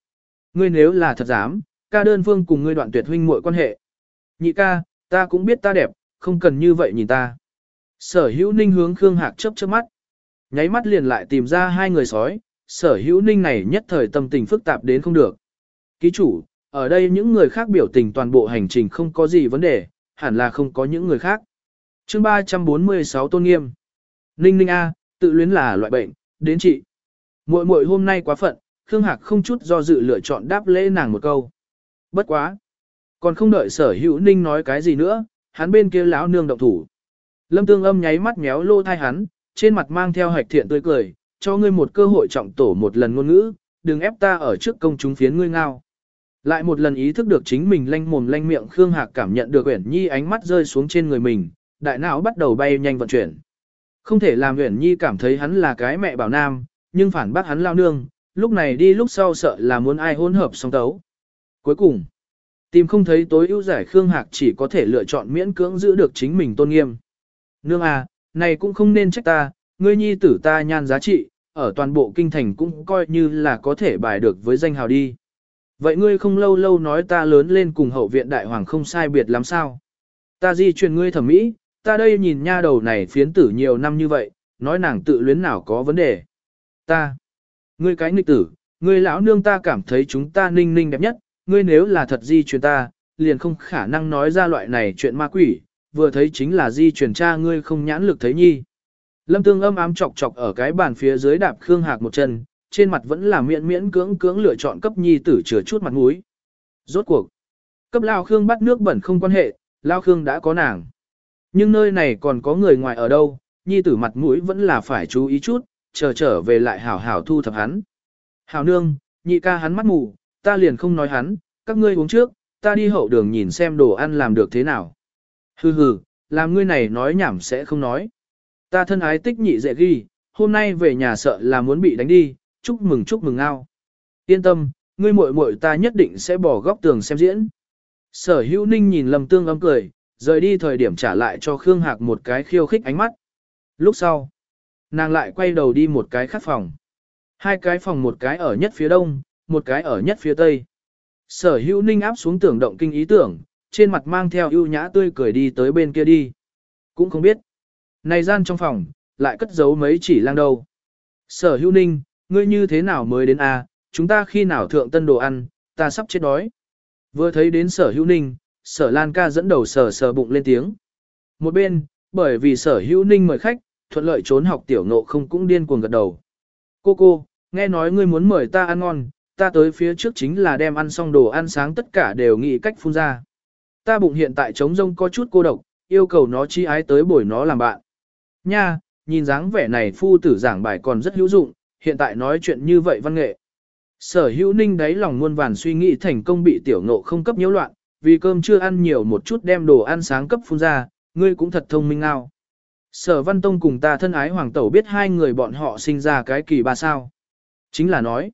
Speaker 1: ngươi nếu là thật dám, ca đơn phương cùng ngươi đoạn tuyệt huynh muội quan hệ. Nhị ca, ta cũng biết ta đẹp, không cần như vậy nhìn ta. Sở hữu ninh hướng Khương Hạc chấp chớp mắt. Nháy mắt liền lại tìm ra hai người sói, sở hữu ninh này nhất thời tâm tình phức tạp đến không được. Ký chủ, ở đây những người khác biểu tình toàn bộ hành trình không có gì vấn đề, hẳn là không có những người khác. chương 346 tôn nghiêm. Ninh ninh A, tự luyến là loại bệnh, đến chị. Muội muội hôm nay quá phận, Khương Hạc không chút do dự lựa chọn đáp lễ nàng một câu. Bất quá. Còn không đợi sở hữu ninh nói cái gì nữa, hắn bên kia lão nương động thủ. Lâm tương âm nháy mắt méo lô thai hắn, trên mặt mang theo hạch thiện tươi cười, cho ngươi một cơ hội trọng tổ một lần ngôn ngữ, đừng ép ta ở trước công chúng phiến ngươi ngao. Lại một lần ý thức được chính mình lanh mồm lanh miệng Khương Hạc cảm nhận được Uyển Nhi ánh mắt rơi xuống trên người mình, đại não bắt đầu bay nhanh vận chuyển. Không thể làm Uyển Nhi cảm thấy hắn là cái mẹ bảo nam, nhưng phản bác hắn lao nương, lúc này đi lúc sau sợ là muốn ai hỗn hợp song tấu. Cuối cùng, tìm không thấy tối ưu giải Khương Hạc chỉ có thể lựa chọn miễn cưỡng giữ được chính mình tôn nghiêm. Nương à, này cũng không nên trách ta, ngươi nhi tử ta nhan giá trị, ở toàn bộ kinh thành cũng coi như là có thể bài được với danh hào đi. Vậy ngươi không lâu lâu nói ta lớn lên cùng hậu viện đại hoàng không sai biệt lắm sao? Ta di truyền ngươi thẩm mỹ, ta đây nhìn nha đầu này phiến tử nhiều năm như vậy, nói nàng tự luyến nào có vấn đề. Ta, ngươi cái nghịch tử, ngươi lão nương ta cảm thấy chúng ta ninh ninh đẹp nhất, ngươi nếu là thật di truyền ta, liền không khả năng nói ra loại này chuyện ma quỷ, vừa thấy chính là di truyền cha ngươi không nhãn lực thấy nhi. Lâm Tương âm ám chọc chọc ở cái bàn phía dưới đạp Khương Hạc một chân, trên mặt vẫn là miễn miễn cưỡng cưỡng lựa chọn cấp nhi tử chừa chút mặt mũi. Rốt cuộc, cấp Lao Khương bắt nước bẩn không quan hệ, Lao Khương đã có nàng. Nhưng nơi này còn có người ngoài ở đâu, nhi tử mặt mũi vẫn là phải chú ý chút, chờ trở về lại hảo hảo thu thập hắn. Hảo nương, nhị ca hắn mắt mù, ta liền không nói hắn, các ngươi uống trước, ta đi hậu đường nhìn xem đồ ăn làm được thế nào. Hừ hừ, làm ngươi này nói nhảm sẽ không nói. Ta thân ái tích nhị dễ ghi, hôm nay về nhà sợ là muốn bị đánh đi, chúc mừng chúc mừng ngao. Yên tâm, ngươi muội muội ta nhất định sẽ bỏ góc tường xem diễn. Sở hữu ninh nhìn lầm tương âm cười, rời đi thời điểm trả lại cho Khương Hạc một cái khiêu khích ánh mắt. Lúc sau, nàng lại quay đầu đi một cái khác phòng. Hai cái phòng một cái ở nhất phía đông, một cái ở nhất phía tây. Sở hữu ninh áp xuống tưởng động kinh ý tưởng, trên mặt mang theo ưu nhã tươi cười đi tới bên kia đi. Cũng không biết. Này gian trong phòng, lại cất giấu mấy chỉ lang đâu. Sở hữu ninh, ngươi như thế nào mới đến a? chúng ta khi nào thượng tân đồ ăn, ta sắp chết đói. Vừa thấy đến sở hữu ninh, sở lan ca dẫn đầu sở sờ bụng lên tiếng. Một bên, bởi vì sở hữu ninh mời khách, thuận lợi trốn học tiểu ngộ không cũng điên cuồng gật đầu. Cô cô, nghe nói ngươi muốn mời ta ăn ngon, ta tới phía trước chính là đem ăn xong đồ ăn sáng tất cả đều nghĩ cách phun ra. Ta bụng hiện tại trống rông có chút cô độc, yêu cầu nó chi ái tới bồi nó làm bạn. Nha, nhìn dáng vẻ này phu tử giảng bài còn rất hữu dụng, hiện tại nói chuyện như vậy văn nghệ. Sở hữu ninh đáy lòng muôn vàn suy nghĩ thành công bị tiểu ngộ không cấp nhiễu loạn, vì cơm chưa ăn nhiều một chút đem đồ ăn sáng cấp phun ra, ngươi cũng thật thông minh ngao. Sở văn tông cùng ta thân ái hoàng tẩu biết hai người bọn họ sinh ra cái kỳ ba sao. Chính là nói,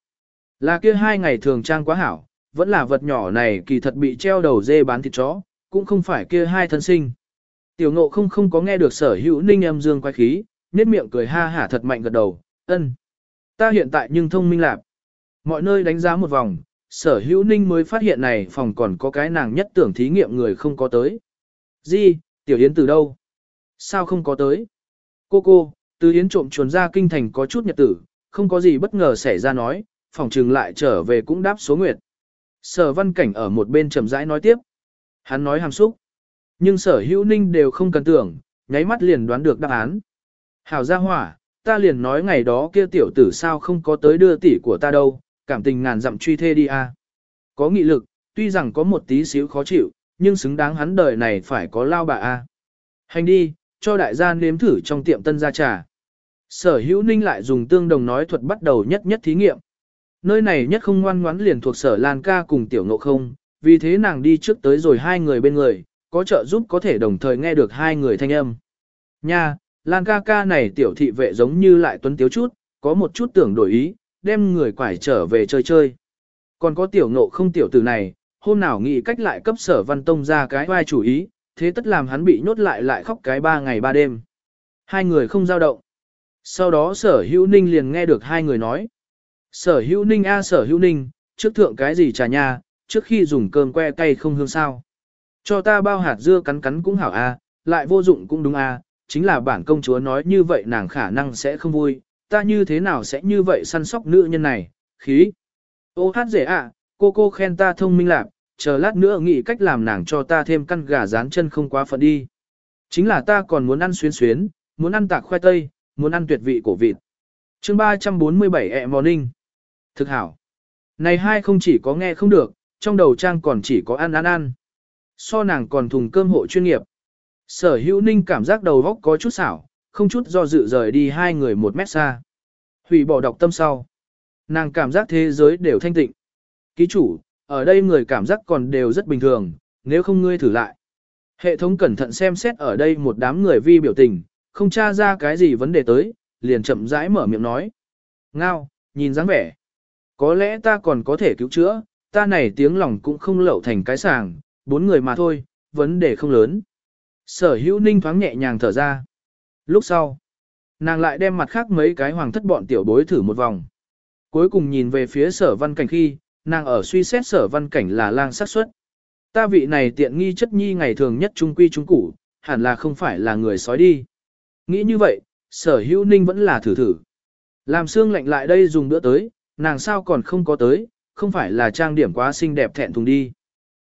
Speaker 1: là kia hai ngày thường trang quá hảo, vẫn là vật nhỏ này kỳ thật bị treo đầu dê bán thịt chó, cũng không phải kia hai thân sinh. Tiểu ngộ không không có nghe được sở hữu ninh âm dương quay khí, nét miệng cười ha hả thật mạnh gật đầu, ân. Ta hiện tại nhưng thông minh lạc. Mọi nơi đánh giá một vòng, sở hữu ninh mới phát hiện này phòng còn có cái nàng nhất tưởng thí nghiệm người không có tới. Di, tiểu yến từ đâu? Sao không có tới? Cô cô, từ yến trộm chuồn ra kinh thành có chút nhật tử, không có gì bất ngờ xảy ra nói, phòng trừng lại trở về cũng đáp số nguyệt. Sở văn cảnh ở một bên trầm rãi nói tiếp. Hắn nói hàm xúc. Nhưng sở hữu ninh đều không cần tưởng, nháy mắt liền đoán được đáp án. Hảo gia hỏa, ta liền nói ngày đó kia tiểu tử sao không có tới đưa tỷ của ta đâu, cảm tình ngàn dặm truy thê đi a. Có nghị lực, tuy rằng có một tí xíu khó chịu, nhưng xứng đáng hắn đời này phải có lao bà a. Hành đi, cho đại gia nếm thử trong tiệm tân gia trà. Sở hữu ninh lại dùng tương đồng nói thuật bắt đầu nhất nhất thí nghiệm. Nơi này nhất không ngoan ngoãn liền thuộc sở Lan ca cùng tiểu ngộ không, vì thế nàng đi trước tới rồi hai người bên người, có trợ giúp có thể đồng thời nghe được hai người thanh âm. Nha, Lan ca ca này tiểu thị vệ giống như lại tuấn tiếu chút, có một chút tưởng đổi ý, đem người quải trở về chơi chơi. Còn có tiểu ngộ không tiểu tử này, hôm nào nghĩ cách lại cấp sở văn tông ra cái vai chủ ý, thế tất làm hắn bị nhốt lại lại khóc cái ba ngày ba đêm. Hai người không giao động. Sau đó sở hữu ninh liền nghe được hai người nói. Sở hữu ninh a sở hữu ninh, trước thượng cái gì trà nha, trước khi dùng cơm que cay không hương sao. Cho ta bao hạt dưa cắn cắn cũng hảo a, lại vô dụng cũng đúng a, chính là bản công chúa nói như vậy nàng khả năng sẽ không vui, ta như thế nào sẽ như vậy săn sóc nữ nhân này, khí. Ô hát rể ạ, cô cô khen ta thông minh lạc, chờ lát nữa nghĩ cách làm nàng cho ta thêm căn gà rán chân không quá phận đi. Chính là ta còn muốn ăn xuyến xuyến, muốn ăn tạc khoai tây, muốn ăn tuyệt vị cổ vịt. chương 347 ẹ morning. Thực hảo. Này hai không chỉ có nghe không được, trong đầu trang còn chỉ có ăn ăn ăn. So nàng còn thùng cơm hộ chuyên nghiệp. Sở hữu ninh cảm giác đầu góc có chút xảo, không chút do dự rời đi hai người một mét xa. Hủy bỏ đọc tâm sau. Nàng cảm giác thế giới đều thanh tịnh. Ký chủ, ở đây người cảm giác còn đều rất bình thường, nếu không ngươi thử lại. Hệ thống cẩn thận xem xét ở đây một đám người vi biểu tình, không tra ra cái gì vấn đề tới, liền chậm rãi mở miệng nói. Ngao, nhìn dáng vẻ. Có lẽ ta còn có thể cứu chữa, ta này tiếng lòng cũng không lậu thành cái sàng, bốn người mà thôi, vấn đề không lớn. Sở hữu ninh thoáng nhẹ nhàng thở ra. Lúc sau, nàng lại đem mặt khác mấy cái hoàng thất bọn tiểu bối thử một vòng. Cuối cùng nhìn về phía sở văn cảnh khi, nàng ở suy xét sở văn cảnh là lang sát xuất Ta vị này tiện nghi chất nhi ngày thường nhất trung quy trung củ, hẳn là không phải là người sói đi. Nghĩ như vậy, sở hữu ninh vẫn là thử thử. Làm xương lạnh lại đây dùng bữa tới, nàng sao còn không có tới, không phải là trang điểm quá xinh đẹp thẹn thùng đi.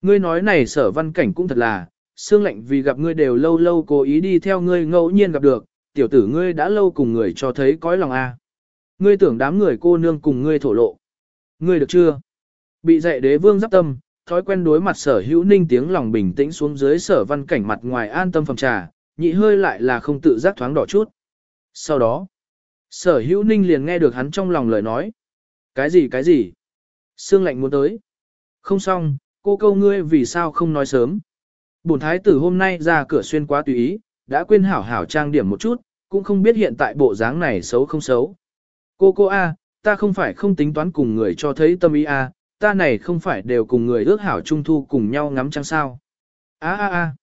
Speaker 1: Ngươi nói này sở văn cảnh cũng thật là, xương lạnh vì gặp ngươi đều lâu lâu cố ý đi theo ngươi ngẫu nhiên gặp được, tiểu tử ngươi đã lâu cùng người cho thấy cõi lòng a. Ngươi tưởng đám người cô nương cùng ngươi thổ lộ. Ngươi được chưa? Bị dạy đế vương giáp tâm, thói quen đối mặt sở hữu ninh tiếng lòng bình tĩnh xuống dưới sở văn cảnh mặt ngoài an tâm phòng trà, nhị hơi lại là không tự giác thoáng đỏ chút. Sau đó, sở hữu ninh liền nghe được hắn trong lòng lời nói. Cái gì cái gì? Sương lạnh muốn tới. Không xong, cô câu ngươi vì sao không nói sớm. Bổn thái tử hôm nay ra cửa xuyên quá tùy ý, đã quên hảo hảo trang điểm một chút, cũng không biết hiện tại bộ dáng này xấu không xấu. Cô cô A, ta không phải không tính toán cùng người cho thấy tâm ý A, ta này không phải đều cùng người ước hảo trung thu cùng nhau ngắm trăng sao. A a a,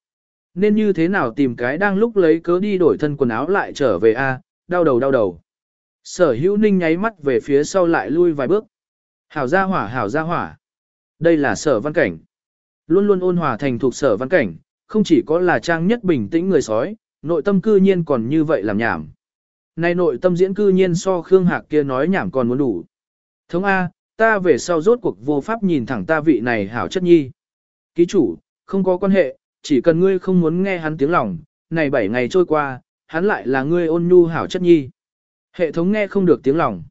Speaker 1: nên như thế nào tìm cái đang lúc lấy cớ đi đổi thân quần áo lại trở về A, đau đầu đau đầu. Sở hữu ninh nháy mắt về phía sau lại lui vài bước. Hảo gia hỏa hảo gia hỏa. Đây là sở văn cảnh. Luôn luôn ôn hòa thành thuộc sở văn cảnh, không chỉ có là trang nhất bình tĩnh người sói, nội tâm cư nhiên còn như vậy làm nhảm. Này nội tâm diễn cư nhiên so Khương Hạc kia nói nhảm còn muốn đủ. Thống A, ta về sau rốt cuộc vô pháp nhìn thẳng ta vị này hảo chất nhi. Ký chủ, không có quan hệ, chỉ cần ngươi không muốn nghe hắn tiếng lòng, này 7 ngày trôi qua, hắn lại là ngươi ôn nhu hảo chất nhi. Hệ thống nghe không được tiếng lòng,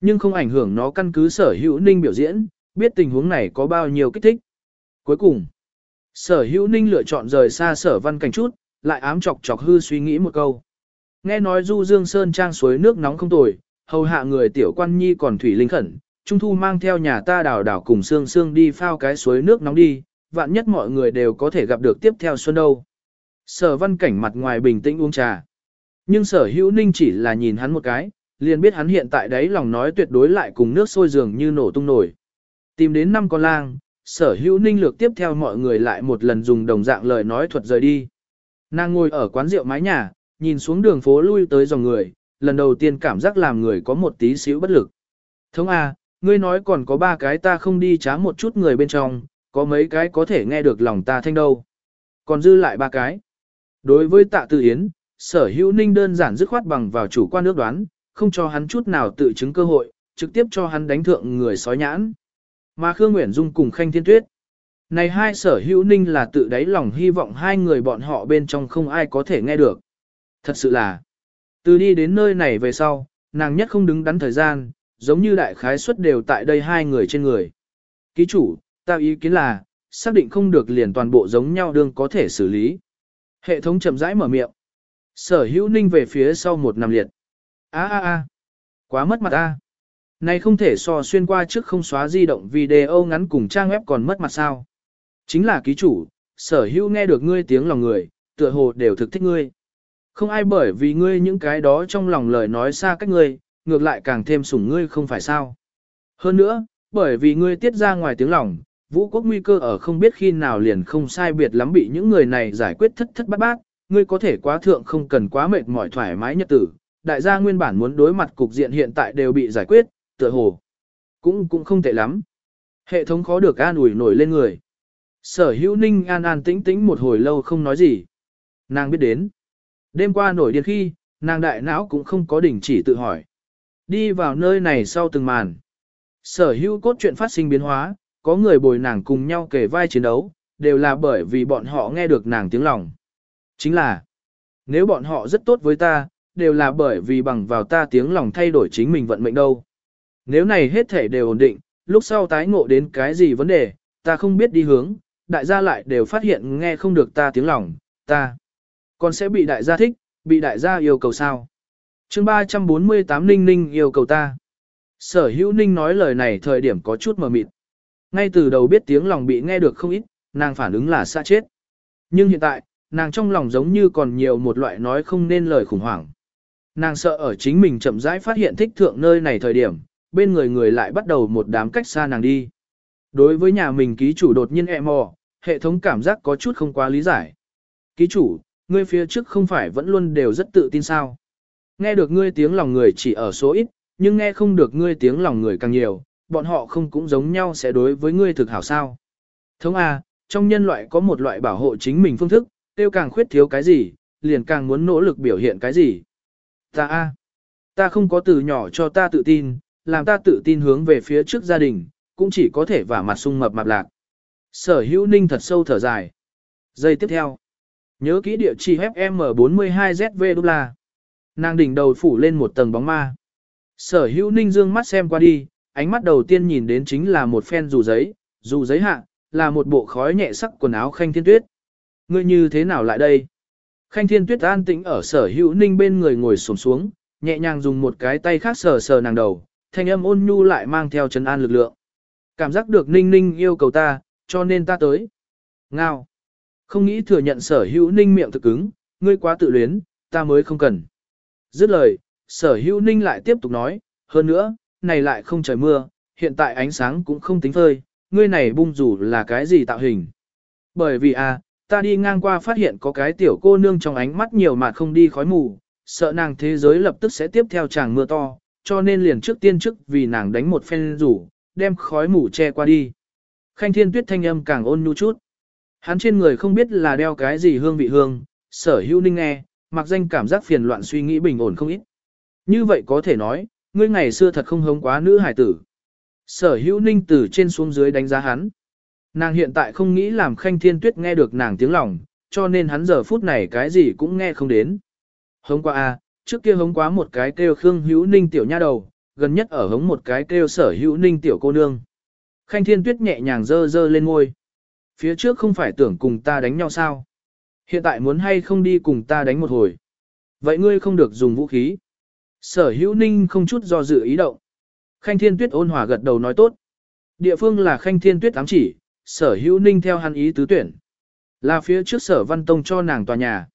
Speaker 1: nhưng không ảnh hưởng nó căn cứ sở hữu ninh biểu diễn, biết tình huống này có bao nhiêu kích thích. Cuối cùng, sở hữu ninh lựa chọn rời xa sở văn cảnh chút, lại ám chọc chọc hư suy nghĩ một câu. Nghe nói du dương sơn trang suối nước nóng không tồi, hầu hạ người tiểu quan nhi còn thủy linh khẩn, trung thu mang theo nhà ta đảo đảo cùng xương xương đi phao cái suối nước nóng đi, vạn nhất mọi người đều có thể gặp được tiếp theo xuân đâu. Sở văn cảnh mặt ngoài bình tĩnh uống trà. Nhưng sở hữu ninh chỉ là nhìn hắn một cái, liền biết hắn hiện tại đấy lòng nói tuyệt đối lại cùng nước sôi dường như nổ tung nổi. Tìm đến năm con lang, sở hữu ninh lược tiếp theo mọi người lại một lần dùng đồng dạng lời nói thuật rời đi. Nàng ngồi ở quán rượu mái nhà, nhìn xuống đường phố lui tới dòng người, lần đầu tiên cảm giác làm người có một tí xíu bất lực. Thống A, ngươi nói còn có ba cái ta không đi trá một chút người bên trong, có mấy cái có thể nghe được lòng ta thanh đâu. Còn dư lại ba cái. Đối với tạ tự yến, sở hữu ninh đơn giản dứt khoát bằng vào chủ quan nước đoán, không cho hắn chút nào tự chứng cơ hội, trực tiếp cho hắn đánh thượng người sói nhãn. Mà Khương Nguyễn Dung cùng Khanh Thiên Tuyết. Này hai sở hữu ninh là tự đáy lòng hy vọng hai người bọn họ bên trong không ai có thể nghe được. Thật sự là, từ đi đến nơi này về sau, nàng nhất không đứng đắn thời gian, giống như đại khái suất đều tại đây hai người trên người. Ký chủ, ta ý kiến là, xác định không được liền toàn bộ giống nhau đương có thể xử lý. Hệ thống chậm rãi mở miệng. Sở hữu ninh về phía sau một nằm liệt. a a a quá mất mặt a này không thể so xuyên qua trước không xóa di động video ngắn cùng trang web còn mất mặt sao. Chính là ký chủ, sở hữu nghe được ngươi tiếng lòng người, tựa hồ đều thực thích ngươi. Không ai bởi vì ngươi những cái đó trong lòng lời nói xa cách ngươi, ngược lại càng thêm sủng ngươi không phải sao. Hơn nữa, bởi vì ngươi tiết ra ngoài tiếng lòng, vũ quốc nguy cơ ở không biết khi nào liền không sai biệt lắm bị những người này giải quyết thất thất bát bát, ngươi có thể quá thượng không cần quá mệt mỏi thoải mái nhất tử, đại gia nguyên bản muốn đối mặt cục diện hiện tại đều bị giải quyết, tựa hồ. Cũng cũng không tệ lắm. Hệ thống khó được an ủi nổi lên người. Sở hữu ninh an an tĩnh tĩnh một hồi lâu không nói gì. Nàng biết đến. Đêm qua nổi điên khi, nàng đại não cũng không có đỉnh chỉ tự hỏi. Đi vào nơi này sau từng màn. Sở hữu cốt truyện phát sinh biến hóa, có người bồi nàng cùng nhau kể vai chiến đấu, đều là bởi vì bọn họ nghe được nàng tiếng lòng. Chính là, nếu bọn họ rất tốt với ta, đều là bởi vì bằng vào ta tiếng lòng thay đổi chính mình vận mệnh đâu. Nếu này hết thể đều ổn định, lúc sau tái ngộ đến cái gì vấn đề, ta không biết đi hướng, đại gia lại đều phát hiện nghe không được ta tiếng lòng, ta còn sẽ bị đại gia thích, bị đại gia yêu cầu sao. chương 348 Ninh Ninh yêu cầu ta. Sở hữu Ninh nói lời này thời điểm có chút mờ mịt. Ngay từ đầu biết tiếng lòng bị nghe được không ít, nàng phản ứng là xa chết. Nhưng hiện tại, nàng trong lòng giống như còn nhiều một loại nói không nên lời khủng hoảng. Nàng sợ ở chính mình chậm rãi phát hiện thích thượng nơi này thời điểm, bên người người lại bắt đầu một đám cách xa nàng đi. Đối với nhà mình ký chủ đột nhiên e mò, hệ thống cảm giác có chút không quá lý giải. Ký chủ, ngươi phía trước không phải vẫn luôn đều rất tự tin sao. Nghe được ngươi tiếng lòng người chỉ ở số ít, nhưng nghe không được ngươi tiếng lòng người càng nhiều, bọn họ không cũng giống nhau sẽ đối với ngươi thực hảo sao. Thống A, trong nhân loại có một loại bảo hộ chính mình phương thức, tiêu càng khuyết thiếu cái gì, liền càng muốn nỗ lực biểu hiện cái gì. Ta A, ta không có từ nhỏ cho ta tự tin, làm ta tự tin hướng về phía trước gia đình, cũng chỉ có thể vả mặt sung mập mạp lạc. Sở hữu ninh thật sâu thở dài. Giây tiếp theo. Nhớ kỹ địa chỉ FM42ZV đô la. Nàng đỉnh đầu phủ lên một tầng bóng ma. Sở hữu ninh dương mắt xem qua đi, ánh mắt đầu tiên nhìn đến chính là một phen dù giấy, dù giấy hạ, là một bộ khói nhẹ sắc quần áo khanh thiên tuyết. Ngươi như thế nào lại đây? Khanh thiên tuyết an tĩnh ở sở hữu ninh bên người ngồi xổm xuống, nhẹ nhàng dùng một cái tay khác sờ sờ nàng đầu, thanh âm ôn nhu lại mang theo chân an lực lượng. Cảm giác được ninh ninh yêu cầu ta, cho nên ta tới. Ngao. Không nghĩ thừa nhận sở hữu ninh miệng thực cứng, ngươi quá tự luyến, ta mới không cần. Dứt lời, sở hữu ninh lại tiếp tục nói, hơn nữa, này lại không trời mưa, hiện tại ánh sáng cũng không tính phơi, ngươi này bung rủ là cái gì tạo hình. Bởi vì à, ta đi ngang qua phát hiện có cái tiểu cô nương trong ánh mắt nhiều mà không đi khói mù, sợ nàng thế giới lập tức sẽ tiếp theo chàng mưa to, cho nên liền trước tiên trước vì nàng đánh một phen rủ, đem khói mù che qua đi. Khanh thiên tuyết thanh âm càng ôn nhu chút. Hắn trên người không biết là đeo cái gì hương vị hương, sở hữu ninh nghe, mặc danh cảm giác phiền loạn suy nghĩ bình ổn không ít. Như vậy có thể nói, ngươi ngày xưa thật không hống quá nữ hải tử. Sở hữu ninh từ trên xuống dưới đánh giá hắn. Nàng hiện tại không nghĩ làm khanh thiên tuyết nghe được nàng tiếng lòng, cho nên hắn giờ phút này cái gì cũng nghe không đến. Hống qua a, à, trước kia hống quá một cái kêu Khương Hữu Ninh tiểu nha đầu, gần nhất ở hống một cái kêu Sở Hữu Ninh tiểu cô nương. Khanh Thiên Tuyết nhẹ nhàng dơ dơ lên ngôi. Phía trước không phải tưởng cùng ta đánh nhau sao? Hiện tại muốn hay không đi cùng ta đánh một hồi. Vậy ngươi không được dùng vũ khí. Sở Hữu Ninh không chút do dự ý động. Khanh Thiên Tuyết ôn hòa gật đầu nói tốt. Địa phương là Khanh Thiên Tuyết ám chỉ, Sở Hữu Ninh theo hắn ý tứ tuyển. Là phía trước Sở Văn Tông cho nàng tòa nhà.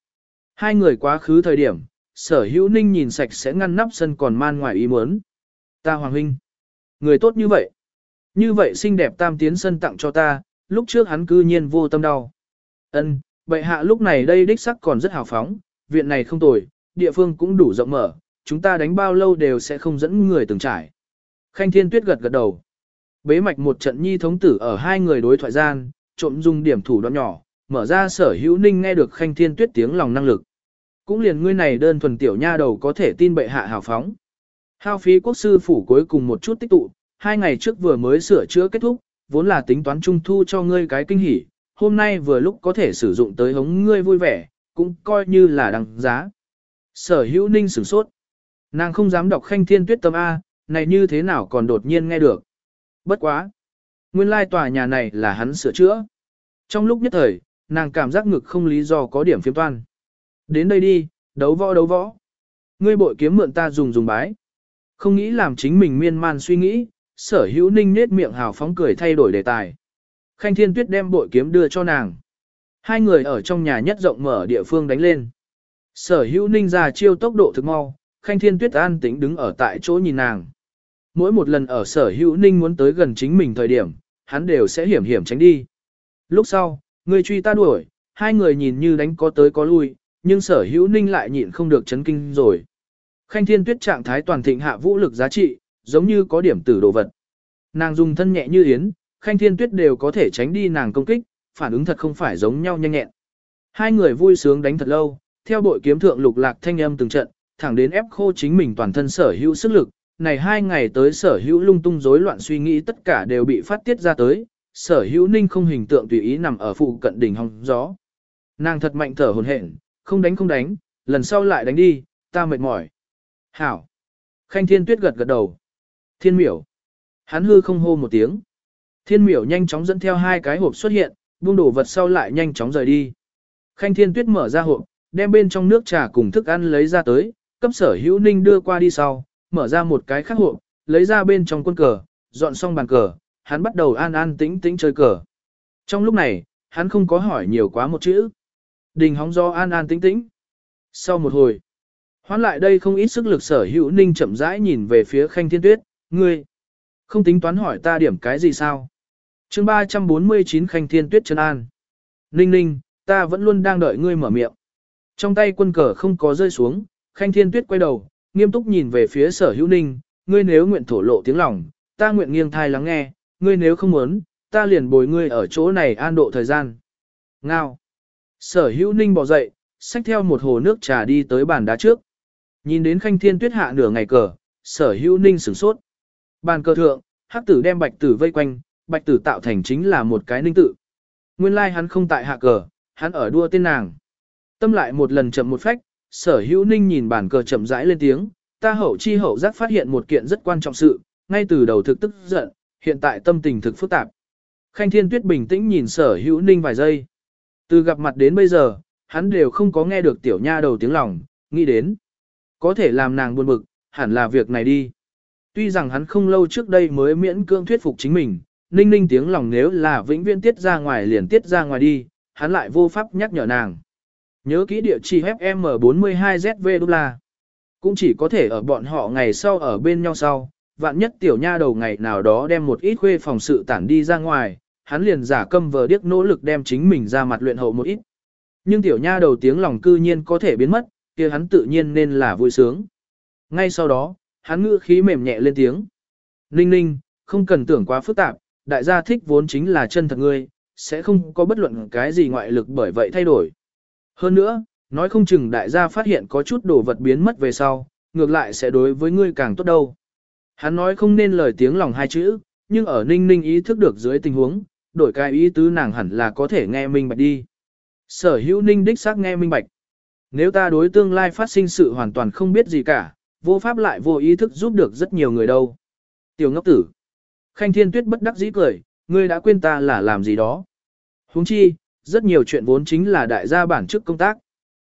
Speaker 1: Hai người quá khứ thời điểm, sở hữu ninh nhìn sạch sẽ ngăn nắp sân còn man ngoài ý muốn. Ta Hoàng Huynh, người tốt như vậy. Như vậy xinh đẹp tam tiến sân tặng cho ta, lúc trước hắn cư nhiên vô tâm đau. Ân, bệ hạ lúc này đây đích sắc còn rất hào phóng, viện này không tồi, địa phương cũng đủ rộng mở, chúng ta đánh bao lâu đều sẽ không dẫn người từng trải. Khanh Thiên Tuyết gật gật đầu. Bế mạch một trận nhi thống tử ở hai người đối thoại gian, trộm dùng điểm thủ đoạn nhỏ, mở ra sở hữu ninh nghe được Khanh Thiên Tuyết tiếng lòng năng lực. Cũng liền ngươi này đơn thuần tiểu nha đầu có thể tin bệ hạ hào phóng. Hao phí quốc sư phủ cuối cùng một chút tích tụ, hai ngày trước vừa mới sửa chữa kết thúc, vốn là tính toán trung thu cho ngươi cái kinh hỉ, hôm nay vừa lúc có thể sử dụng tới hống ngươi vui vẻ, cũng coi như là đăng giá. Sở hữu ninh sửng sốt. Nàng không dám đọc khanh thiên tuyết tâm A, này như thế nào còn đột nhiên nghe được. Bất quá. Nguyên lai tòa nhà này là hắn sửa chữa. Trong lúc nhất thời, nàng cảm giác ngực không lý do có điểm phiếm toan. Đến đây đi, đấu võ đấu võ. Ngươi bội kiếm mượn ta dùng dùng bái. Không nghĩ làm chính mình miên man suy nghĩ, sở hữu ninh nết miệng hào phóng cười thay đổi đề tài. Khanh Thiên Tuyết đem bội kiếm đưa cho nàng. Hai người ở trong nhà nhất rộng mở địa phương đánh lên. Sở hữu ninh ra chiêu tốc độ thực mau, Khanh Thiên Tuyết an tĩnh đứng ở tại chỗ nhìn nàng. Mỗi một lần ở sở hữu ninh muốn tới gần chính mình thời điểm, hắn đều sẽ hiểm hiểm tránh đi. Lúc sau, người truy ta đuổi, hai người nhìn như đánh có tới có lui, nhưng sở hữu ninh lại nhịn không được chấn kinh rồi. Khanh thiên tuyết trạng thái toàn thịnh hạ vũ lực giá trị, giống như có điểm tử đồ vật. Nàng dùng thân nhẹ như yến, khanh thiên tuyết đều có thể tránh đi nàng công kích, phản ứng thật không phải giống nhau nhanh nhẹn. Hai người vui sướng đánh thật lâu, theo bội kiếm thượng lục lạc thanh âm từng trận, thẳng đến ép khô chính mình toàn thân sở hữu sức lực. Này hai ngày tới sở hữu lung tung rối loạn suy nghĩ tất cả đều bị phát tiết ra tới, sở hữu ninh không hình tượng tùy ý nằm ở phụ cận đỉnh hong gió. Nàng thật mạnh thở hồn hển, không đánh không đánh, lần sau lại đánh đi, ta mệt mỏi. Hảo. Khanh thiên tuyết gật gật đầu. Thiên miểu. Hắn hư không hô một tiếng. Thiên miểu nhanh chóng dẫn theo hai cái hộp xuất hiện, buông đổ vật sau lại nhanh chóng rời đi. Khanh thiên tuyết mở ra hộp, đem bên trong nước trà cùng thức ăn lấy ra tới, cấp sở hữu ninh đưa qua đi sau, mở ra một cái khác hộp, lấy ra bên trong quân cờ, dọn xong bàn cờ, hắn bắt đầu an an tĩnh tĩnh chơi cờ. Trong lúc này, hắn không có hỏi nhiều quá một chữ. Đình hóng gió an an tĩnh tĩnh. Sau một hồi, hoán lại đây không ít sức lực sở hữu ninh chậm rãi nhìn về phía khanh thiên tuyết, ngươi, không tính toán hỏi ta điểm cái gì sao. chương 349 khanh thiên tuyết chân an. Ninh ninh, ta vẫn luôn đang đợi ngươi mở miệng. Trong tay quân cờ không có rơi xuống, khanh thiên tuyết quay đầu, nghiêm túc nhìn về phía sở hữu ninh, ngươi nếu nguyện thổ lộ tiếng lòng, ta nguyện nghiêng thai lắng nghe, ngươi nếu không muốn, ta liền bồi ngươi ở chỗ này an độ thời gian. Ngao. Sở hữu ninh bỏ dậy, xách theo một hồ nước trà đi tới bàn đá trước. Nhìn đến khanh thiên tuyết hạ nửa ngày cờ, sở hữu ninh sửng sốt. Bàn cờ thượng, hắc tử đem bạch tử vây quanh, bạch tử tạo thành chính là một cái ninh tự. Nguyên lai like hắn không tại hạ cờ, hắn ở đua tên nàng. Tâm lại một lần chậm một phách, sở hữu ninh nhìn bàn cờ chậm rãi lên tiếng, ta hậu chi hậu giác phát hiện một kiện rất quan trọng sự, ngay từ đầu thực tức giận, hiện tại tâm tình thực phức tạp. Khanh thiên tuyết bình tĩnh nhìn sở hữu ninh vài giây. Từ gặp mặt đến bây giờ, hắn đều không có nghe được tiểu nha đầu tiếng lòng, nghĩ đến. Có thể làm nàng buồn bực, hẳn là việc này đi. Tuy rằng hắn không lâu trước đây mới miễn cưỡng thuyết phục chính mình, ninh ninh tiếng lòng nếu là vĩnh viễn tiết ra ngoài liền tiết ra ngoài đi, hắn lại vô pháp nhắc nhở nàng. Nhớ kỹ địa chỉ FM42ZV đô la. Cũng chỉ có thể ở bọn họ ngày sau ở bên nhau sau, vạn nhất tiểu nha đầu ngày nào đó đem một ít khuê phòng sự tản đi ra ngoài, hắn liền giả câm vờ điếc nỗ lực đem chính mình ra mặt luyện hậu một ít. Nhưng tiểu nha đầu tiếng lòng cư nhiên có thể biến mất, kia hắn tự nhiên nên là vui sướng. Ngay sau đó, hắn ngữ khí mềm nhẹ lên tiếng. Ninh ninh, không cần tưởng quá phức tạp, đại gia thích vốn chính là chân thật ngươi, sẽ không có bất luận cái gì ngoại lực bởi vậy thay đổi. Hơn nữa, nói không chừng đại gia phát hiện có chút đồ vật biến mất về sau, ngược lại sẽ đối với ngươi càng tốt đâu. Hắn nói không nên lời tiếng lòng hai chữ, nhưng ở ninh ninh ý thức được dưới tình huống, đổi cái ý tứ nàng hẳn là có thể nghe minh bạch đi. Sở hữu ninh đích xác nghe minh bạch. Nếu ta đối tương lai phát sinh sự hoàn toàn không biết gì cả, vô pháp lại vô ý thức giúp được rất nhiều người đâu. Tiểu ngốc tử. Khanh thiên tuyết bất đắc dĩ cười, ngươi đã quên ta là làm gì đó. huống chi, rất nhiều chuyện vốn chính là đại gia bản chức công tác.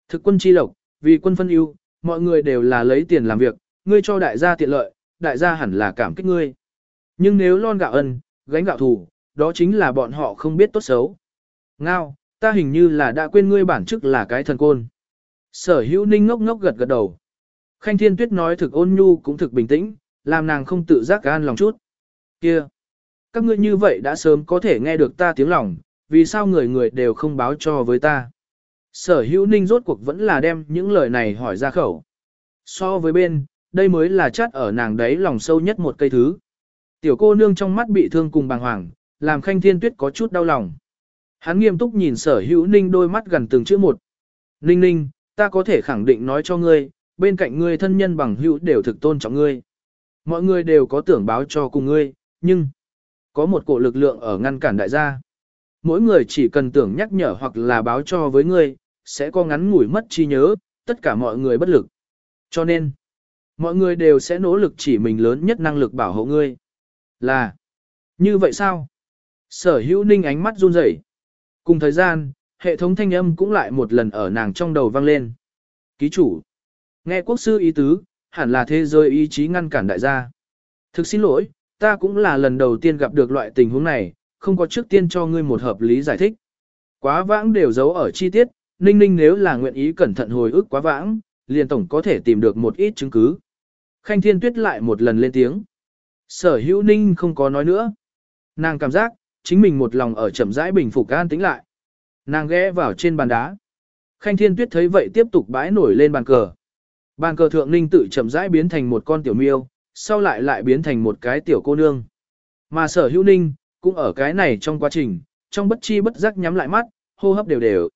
Speaker 1: Thực quân chi lộc, vì quân phân ưu, mọi người đều là lấy tiền làm việc, ngươi cho đại gia tiện lợi, đại gia hẳn là cảm kích ngươi. Nhưng nếu lon gạo ân, gánh gạo thù, đó chính là bọn họ không biết tốt xấu. Ngao, ta hình như là đã quên ngươi bản chức là cái thần côn. Sở hữu ninh ngốc ngốc gật gật đầu. Khanh thiên tuyết nói thực ôn nhu cũng thực bình tĩnh, làm nàng không tự giác gan lòng chút. Kia, các ngươi như vậy đã sớm có thể nghe được ta tiếng lòng, vì sao người người đều không báo cho với ta. Sở hữu ninh rốt cuộc vẫn là đem những lời này hỏi ra khẩu. So với bên, đây mới là chát ở nàng đấy lòng sâu nhất một cây thứ. Tiểu cô nương trong mắt bị thương cùng bàng hoàng, làm khanh thiên tuyết có chút đau lòng. Hắn nghiêm túc nhìn sở hữu ninh đôi mắt gần từng chữ một. Ninh ninh, ta có thể khẳng định nói cho ngươi, bên cạnh ngươi thân nhân bằng hữu đều thực tôn trọng ngươi. Mọi người đều có tưởng báo cho cùng ngươi, nhưng có một cổ lực lượng ở ngăn cản đại gia. Mỗi người chỉ cần tưởng nhắc nhở hoặc là báo cho với ngươi, sẽ có ngắn ngủi mất trí nhớ, tất cả mọi người bất lực. Cho nên, mọi người đều sẽ nỗ lực chỉ mình lớn nhất năng lực bảo hộ ngươi. Là, như vậy sao? Sở hữu ninh ánh mắt run rẩy. Cùng thời gian, hệ thống thanh âm cũng lại một lần ở nàng trong đầu vang lên. Ký chủ, nghe quốc sư ý tứ, hẳn là thế giới ý chí ngăn cản đại gia. Thực xin lỗi, ta cũng là lần đầu tiên gặp được loại tình huống này, không có trước tiên cho ngươi một hợp lý giải thích. Quá vãng đều giấu ở chi tiết, ninh ninh nếu là nguyện ý cẩn thận hồi ức quá vãng, liền tổng có thể tìm được một ít chứng cứ. Khanh Thiên Tuyết lại một lần lên tiếng. Sở hữu ninh không có nói nữa. Nàng cảm giác, chính mình một lòng ở chậm rãi bình phục an tĩnh lại. Nàng ghé vào trên bàn đá. Khanh Thiên Tuyết thấy vậy tiếp tục bãi nổi lên bàn cờ. Bàn cờ thượng ninh tự chậm rãi biến thành một con tiểu miêu, sau lại lại biến thành một cái tiểu cô nương. Mà sở hữu ninh, cũng ở cái này trong quá trình, trong bất chi bất giác nhắm lại mắt, hô hấp đều đều.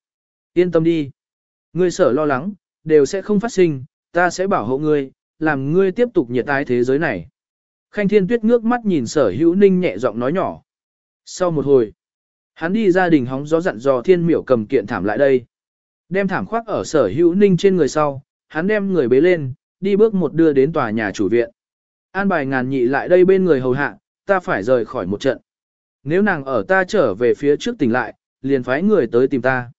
Speaker 1: Yên tâm đi. Ngươi sở lo lắng, đều sẽ không phát sinh, ta sẽ bảo hộ ngươi, làm ngươi tiếp tục nhiệt tái thế giới này. Khanh Thiên Tuyết ngước mắt nhìn sở hữu ninh nhẹ giọng nói nhỏ. Sau một hồi, hắn đi ra đình hóng gió dặn dò thiên miểu cầm kiện thảm lại đây. Đem thảm khoác ở sở hữu ninh trên người sau, hắn đem người bế lên, đi bước một đưa đến tòa nhà chủ viện. An bài ngàn nhị lại đây bên người hầu hạ, ta phải rời khỏi một trận. Nếu nàng ở ta trở về phía trước tỉnh lại, liền phái người tới tìm ta.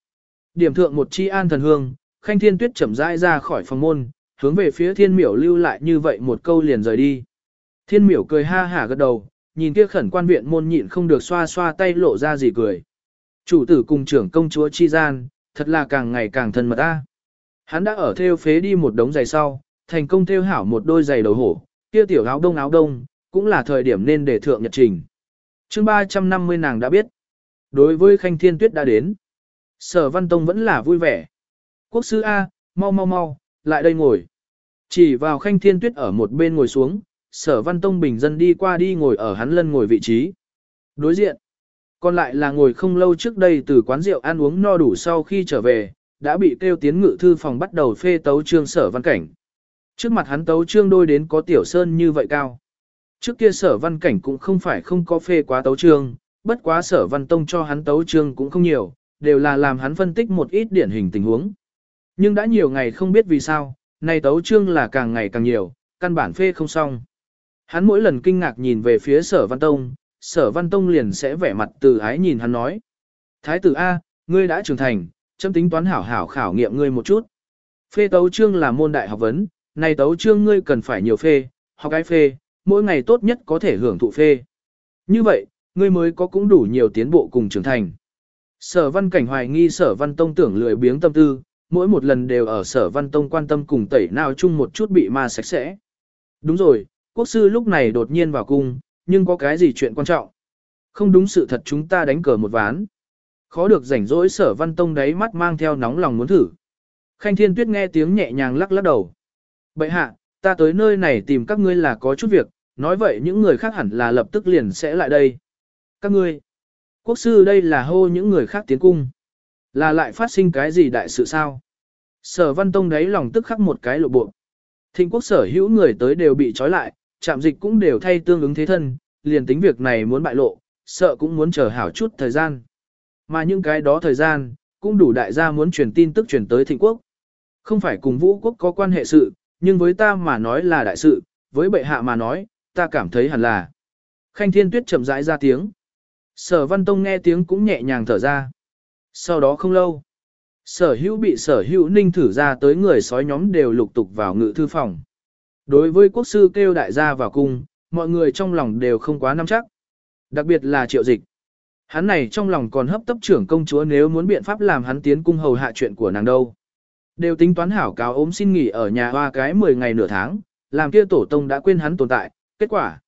Speaker 1: Điểm thượng một chi an thần hương, khanh thiên tuyết chậm rãi ra khỏi phòng môn, hướng về phía thiên miểu lưu lại như vậy một câu liền rời đi. Thiên miểu cười ha hả gật đầu, nhìn kia khẩn quan viện môn nhịn không được xoa xoa tay lộ ra gì cười. Chủ tử cùng trưởng công chúa chi gian, thật là càng ngày càng thân mật ta. Hắn đã ở theo phế đi một đống giày sau, thành công theo hảo một đôi giày đầu hổ, kia tiểu áo đông áo đông, cũng là thời điểm nên để thượng nhật trình. chương 350 nàng đã biết. Đối với Khanh Thiên Tuyết đã đến. Sở Văn Tông vẫn là vui vẻ. Quốc sư A, mau mau mau, lại đây ngồi. Chỉ vào Khanh Thiên Tuyết ở một bên ngồi xuống, sở Văn Tông bình dân đi qua đi ngồi ở hắn lân ngồi vị trí. Đối diện. Còn lại là ngồi không lâu trước đây từ quán rượu ăn uống no đủ sau khi trở về, đã bị kêu tiến ngự thư phòng bắt đầu phê tấu trương sở văn cảnh. Trước mặt hắn tấu trương đôi đến có tiểu sơn như vậy cao. Trước kia sở văn cảnh cũng không phải không có phê quá tấu trương, bất quá sở văn tông cho hắn tấu trương cũng không nhiều, đều là làm hắn phân tích một ít điển hình tình huống. Nhưng đã nhiều ngày không biết vì sao, nay tấu trương là càng ngày càng nhiều, căn bản phê không xong. Hắn mỗi lần kinh ngạc nhìn về phía sở văn tông, sở văn tông liền sẽ vẻ mặt từ ái nhìn hắn nói. Thái tử A, ngươi đã trưởng thành, chấm tính toán hảo hảo khảo nghiệm ngươi một chút. Phê tấu trương là môn đại học vấn, này tấu trương ngươi cần phải nhiều phê, học cái phê, mỗi ngày tốt nhất có thể hưởng thụ phê. Như vậy, ngươi mới có cũng đủ nhiều tiến bộ cùng trưởng thành. Sở văn cảnh hoài nghi sở văn tông tưởng lười biếng tâm tư, mỗi một lần đều ở sở văn tông quan tâm cùng tẩy nào chung một chút bị ma sạch sẽ. Đúng rồi, quốc sư lúc này đột nhiên vào cung, nhưng có cái gì chuyện quan trọng? Không đúng sự thật chúng ta đánh cờ một ván. Khó được rảnh rỗi sở văn tông đấy mắt mang theo nóng lòng muốn thử. Khanh thiên tuyết nghe tiếng nhẹ nhàng lắc lắc đầu. Bậy hạ, ta tới nơi này tìm các ngươi là có chút việc, nói vậy những người khác hẳn là lập tức liền sẽ lại đây. Các ngươi, quốc sư đây là hô những người khác tiến cung. Là lại phát sinh cái gì đại sự sao? Sở văn tông đấy lòng tức khắc một cái lộ bộ. Thịnh quốc sở hữu người tới đều bị trói lại, chạm dịch cũng đều thay tương ứng thế thân, liền tính việc này muốn bại lộ, sợ cũng muốn chờ hảo chút thời gian. Mà những cái đó thời gian, cũng đủ đại gia muốn truyền tin tức truyền tới thịnh quốc. Không phải cùng vũ quốc có quan hệ sự, nhưng với ta mà nói là đại sự, với bệ hạ mà nói, ta cảm thấy hẳn là. Khanh Thiên Tuyết chậm rãi ra tiếng. Sở Văn Tông nghe tiếng cũng nhẹ nhàng thở ra. Sau đó không lâu, sở hữu bị sở hữu ninh thử ra tới người sói nhóm đều lục tục vào ngự thư phòng. Đối với quốc sư kêu đại gia vào cung, mọi người trong lòng đều không quá nắm chắc. Đặc biệt là triệu dịch. Hắn này trong lòng còn hấp tấp trưởng công chúa nếu muốn biện pháp làm hắn tiến cung hầu hạ chuyện của nàng đâu. Đều tính toán hảo cáo ốm xin nghỉ ở nhà hoa cái 10 ngày nửa tháng, làm kia tổ tông đã quên hắn tồn tại, kết quả.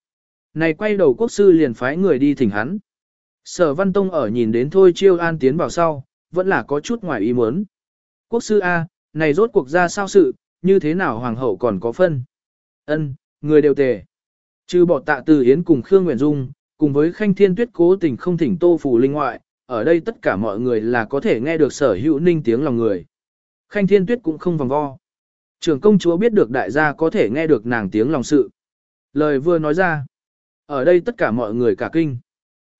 Speaker 1: Này quay đầu quốc sư liền phái người đi thỉnh hắn. Sở Văn Tông ở nhìn đến thôi chiêu an tiến vào sau, vẫn là có chút ngoài ý muốn. Quốc sư A, này rốt cuộc ra sao sự, như thế nào hoàng hậu còn có phân. Ân, người đều tề. Trừ bỏ tạ từ Yến cùng Khương Nguyễn Dung, cùng với Khanh Thiên Tuyết cố tình không thỉnh Tô Phù Linh ngoại, ở đây tất cả mọi người là có thể nghe được sở hữu ninh tiếng lòng người. Khanh Thiên Tuyết cũng không vòng vo. Trưởng công chúa biết được đại gia có thể nghe được nàng tiếng lòng sự. Lời vừa nói ra. Ở đây tất cả mọi người cả kinh.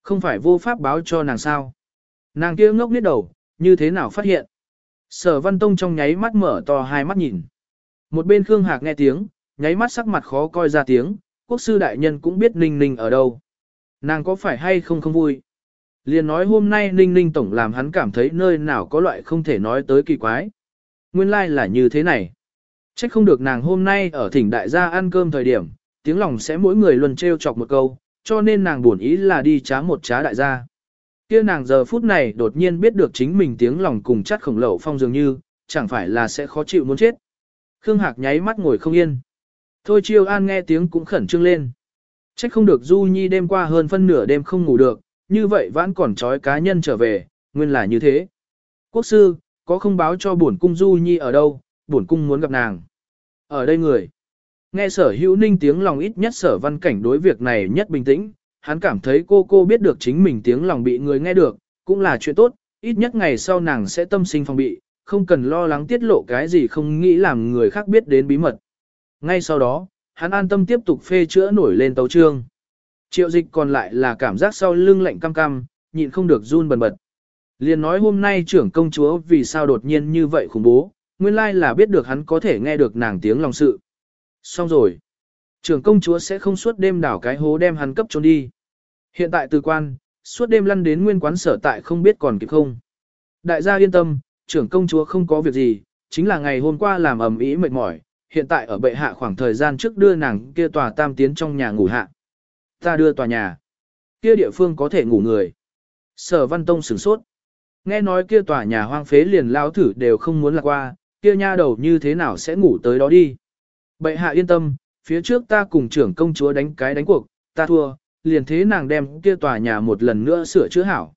Speaker 1: Không phải vô pháp báo cho nàng sao. Nàng kia ngốc nít đầu, như thế nào phát hiện. Sở Văn Tông trong nháy mắt mở to hai mắt nhìn. Một bên Khương Hạc nghe tiếng, nháy mắt sắc mặt khó coi ra tiếng, quốc sư đại nhân cũng biết Ninh Ninh ở đâu. Nàng có phải hay không không vui? Liền nói hôm nay Ninh Ninh Tổng làm hắn cảm thấy nơi nào có loại không thể nói tới kỳ quái. Nguyên lai like là như thế này. Trách không được nàng hôm nay ở thỉnh đại gia ăn cơm thời điểm, tiếng lòng sẽ mỗi người luân treo chọc một câu, cho nên nàng buồn ý là đi trá một trá đại gia. Kia nàng giờ phút này đột nhiên biết được chính mình tiếng lòng cùng chắt khổng lẩu phong dường như, chẳng phải là sẽ khó chịu muốn chết. Khương Hạc nháy mắt ngồi không yên. Thôi chiêu an nghe tiếng cũng khẩn trương lên. Trách không được Du Nhi đêm qua hơn phân nửa đêm không ngủ được, như vậy vẫn còn trói cá nhân trở về, nguyên là như thế. Quốc sư, có không báo cho bổn cung Du Nhi ở đâu, bổn cung muốn gặp nàng. Ở đây người. Nghe sở hữu ninh tiếng lòng ít nhất sở văn cảnh đối việc này nhất bình tĩnh, hắn cảm thấy cô cô biết được chính mình tiếng lòng bị người nghe được, cũng là chuyện tốt, ít nhất ngày sau nàng sẽ tâm sinh phòng bị, không cần lo lắng tiết lộ cái gì không nghĩ làm người khác biết đến bí mật. Ngay sau đó, hắn an tâm tiếp tục phê chữa nổi lên tấu trương. Triệu dịch còn lại là cảm giác sau lưng lạnh cam cam, nhịn không được run bần bật. Liền nói hôm nay trưởng công chúa vì sao đột nhiên như vậy khủng bố, nguyên lai là biết được hắn có thể nghe được nàng tiếng lòng sự. Xong rồi. Trưởng công chúa sẽ không suốt đêm đảo cái hố đem hắn cấp trốn đi. Hiện tại từ quan, suốt đêm lăn đến nguyên quán sở tại không biết còn kịp không. Đại gia yên tâm, trưởng công chúa không có việc gì, chính là ngày hôm qua làm ẩm ý mệt mỏi, hiện tại ở bệ hạ khoảng thời gian trước đưa nàng kia tòa tam tiến trong nhà ngủ hạ. Ta đưa tòa nhà. Kia địa phương có thể ngủ người. Sở Văn Tông sửng sốt. Nghe nói kia tòa nhà hoang phế liền lao thử đều không muốn lạc qua, kia nha đầu như thế nào sẽ ngủ tới đó đi. Bệ hạ yên tâm, phía trước ta cùng trưởng công chúa đánh cái đánh cuộc, ta thua, liền thế nàng đem kia tòa nhà một lần nữa sửa chữa hảo.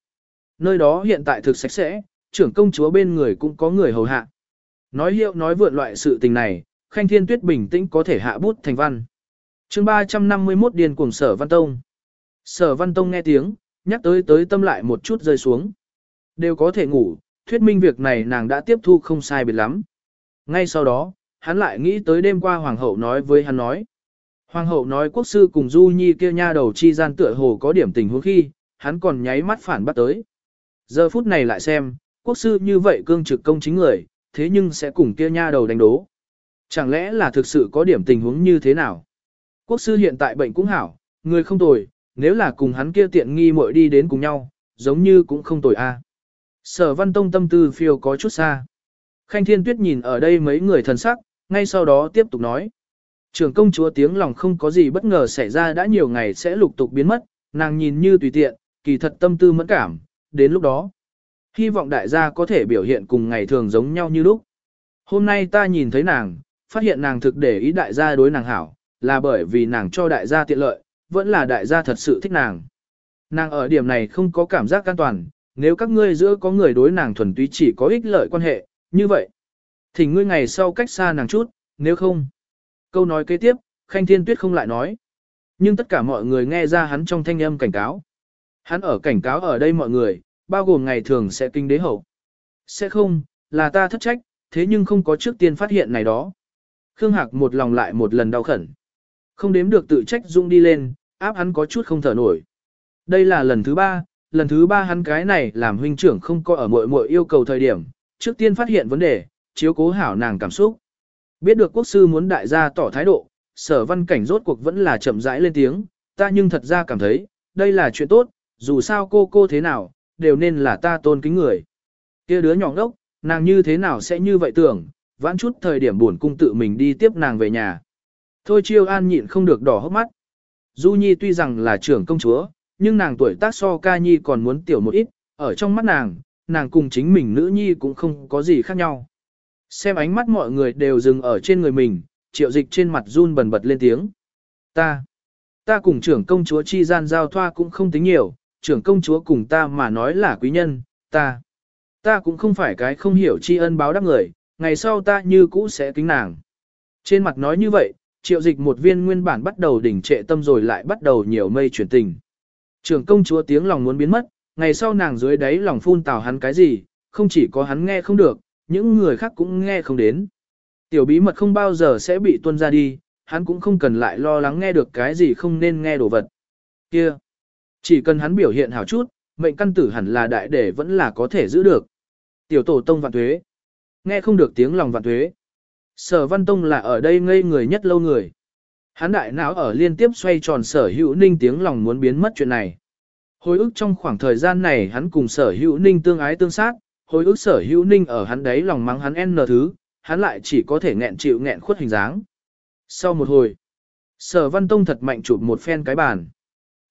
Speaker 1: Nơi đó hiện tại thực sạch sẽ, trưởng công chúa bên người cũng có người hầu hạ. Nói hiệu nói vượn loại sự tình này, Khanh Thiên Tuyết bình tĩnh có thể hạ bút thành văn. chương 351 điền cuồng Sở Văn Tông. Sở Văn Tông nghe tiếng, nhắc tới tới tâm lại một chút rơi xuống. Đều có thể ngủ, thuyết minh việc này nàng đã tiếp thu không sai biệt lắm. Ngay sau đó, hắn lại nghĩ tới đêm qua Hoàng hậu nói với hắn nói. Hoàng hậu nói quốc sư cùng Du Nhi kia nha đầu chi gian tựa hồ có điểm tình huống khi, hắn còn nháy mắt phản bắt tới. Giờ phút này lại xem, quốc sư như vậy cương trực công chính người, thế nhưng sẽ cùng kia nha đầu đánh đố. Chẳng lẽ là thực sự có điểm tình huống như thế nào? Quốc sư hiện tại bệnh cũng hảo, người không tồi, nếu là cùng hắn kia tiện nghi muội đi đến cùng nhau, giống như cũng không tồi a. Sở văn tông tâm tư phiêu có chút xa. Khanh thiên tuyết nhìn ở đây mấy người thần sắc, ngay sau đó tiếp tục nói. Trưởng công chúa tiếng lòng không có gì bất ngờ xảy ra đã nhiều ngày sẽ lục tục biến mất, nàng nhìn như tùy tiện, kỳ thật tâm tư mẫn cảm, đến lúc đó. Hy vọng đại gia có thể biểu hiện cùng ngày thường giống nhau như lúc. Hôm nay ta nhìn thấy nàng, phát hiện nàng thực để ý đại gia đối nàng hảo, là bởi vì nàng cho đại gia tiện lợi, vẫn là đại gia thật sự thích nàng. Nàng ở điểm này không có cảm giác an toàn, nếu các ngươi giữa có người đối nàng thuần túy chỉ có ích lợi quan hệ, như vậy. Thì ngươi ngày sau cách xa nàng chút, nếu không. Câu nói kế tiếp, Khanh Thiên Tuyết không lại nói. Nhưng tất cả mọi người nghe ra hắn trong thanh âm cảnh cáo. Hắn ở cảnh cáo ở đây mọi người, bao gồm ngày thường sẽ kinh đế hậu. Sẽ không, là ta thất trách, thế nhưng không có trước tiên phát hiện này đó. Khương Hạc một lòng lại một lần đau khẩn. Không đếm được tự trách dung đi lên, áp hắn có chút không thở nổi. Đây là lần thứ ba, lần thứ ba hắn cái này làm huynh trưởng không có ở muội muội yêu cầu thời điểm, trước tiên phát hiện vấn đề, chiếu cố hảo nàng cảm xúc. Biết được quốc sư muốn đại gia tỏ thái độ, sở văn cảnh rốt cuộc vẫn là chậm rãi lên tiếng, ta nhưng thật ra cảm thấy, đây là chuyện tốt, dù sao cô cô thế nào, đều nên là ta tôn kính người. kia đứa nhỏ ngốc, nàng như thế nào sẽ như vậy tưởng, vãn chút thời điểm buồn cung tự mình đi tiếp nàng về nhà. Thôi chiêu an nhịn không được đỏ hốc mắt. Du Nhi tuy rằng là trưởng công chúa, nhưng nàng tuổi tác so ca nhi còn muốn tiểu một ít, ở trong mắt nàng, nàng cùng chính mình nữ nhi cũng không có gì khác nhau. Xem ánh mắt mọi người đều dừng ở trên người mình, triệu dịch trên mặt run bần bật lên tiếng. Ta, ta cùng trưởng công chúa chi gian giao thoa cũng không tính nhiều, trưởng công chúa cùng ta mà nói là quý nhân, ta. Ta cũng không phải cái không hiểu tri ân báo đáp người, ngày sau ta như cũ sẽ kính nàng. Trên mặt nói như vậy, triệu dịch một viên nguyên bản bắt đầu đỉnh trệ tâm rồi lại bắt đầu nhiều mây chuyển tình. Trưởng công chúa tiếng lòng muốn biến mất, ngày sau nàng dưới đáy lòng phun tào hắn cái gì, không chỉ có hắn nghe không được, những người khác cũng nghe không đến. Tiểu bí mật không bao giờ sẽ bị tuân ra đi, hắn cũng không cần lại lo lắng nghe được cái gì không nên nghe đồ vật. Kia, chỉ cần hắn biểu hiện hảo chút, mệnh căn tử hẳn là đại để vẫn là có thể giữ được. Tiểu tổ tông vạn thuế, nghe không được tiếng lòng vạn thuế. Sở văn tông là ở đây ngây người nhất lâu người. Hắn đại não ở liên tiếp xoay tròn sở hữu ninh tiếng lòng muốn biến mất chuyện này. Hồi ức trong khoảng thời gian này hắn cùng sở hữu ninh tương ái tương sát, hồi ức sở hữu ninh ở hắn đấy lòng mắng hắn n thứ, hắn lại chỉ có thể nghẹn chịu nghẹn khuất hình dáng. Sau một hồi, sở văn tông thật mạnh chụp một phen cái bàn.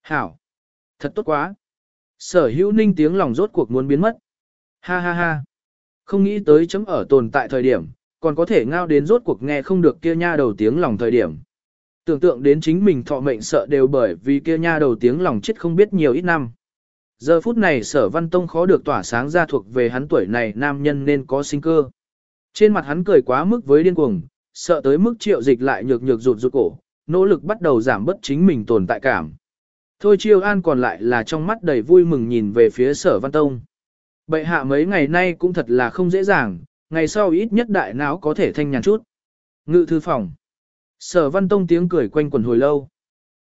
Speaker 1: Hảo! Thật tốt quá! Sở hữu ninh tiếng lòng rốt cuộc muốn biến mất. Ha ha ha! Không nghĩ tới chấm ở tồn tại thời điểm, còn có thể ngao đến rốt cuộc nghe không được kia nha đầu tiếng lòng thời điểm. Tưởng tượng đến chính mình thọ mệnh sợ đều bởi vì kia nha đầu tiếng lòng chết không biết nhiều ít năm. Giờ phút này sở văn tông khó được tỏa sáng ra thuộc về hắn tuổi này nam nhân nên có sinh cơ. Trên mặt hắn cười quá mức với điên cuồng, sợ tới mức triệu dịch lại nhược nhược rụt rụt cổ, nỗ lực bắt đầu giảm bớt chính mình tồn tại cảm. Thôi chiêu an còn lại là trong mắt đầy vui mừng nhìn về phía sở văn tông. Bệ hạ mấy ngày nay cũng thật là không dễ dàng, ngày sau ít nhất đại não có thể thanh nhàn chút. Ngự thư phòng. Sở văn tông tiếng cười quanh quần hồi lâu.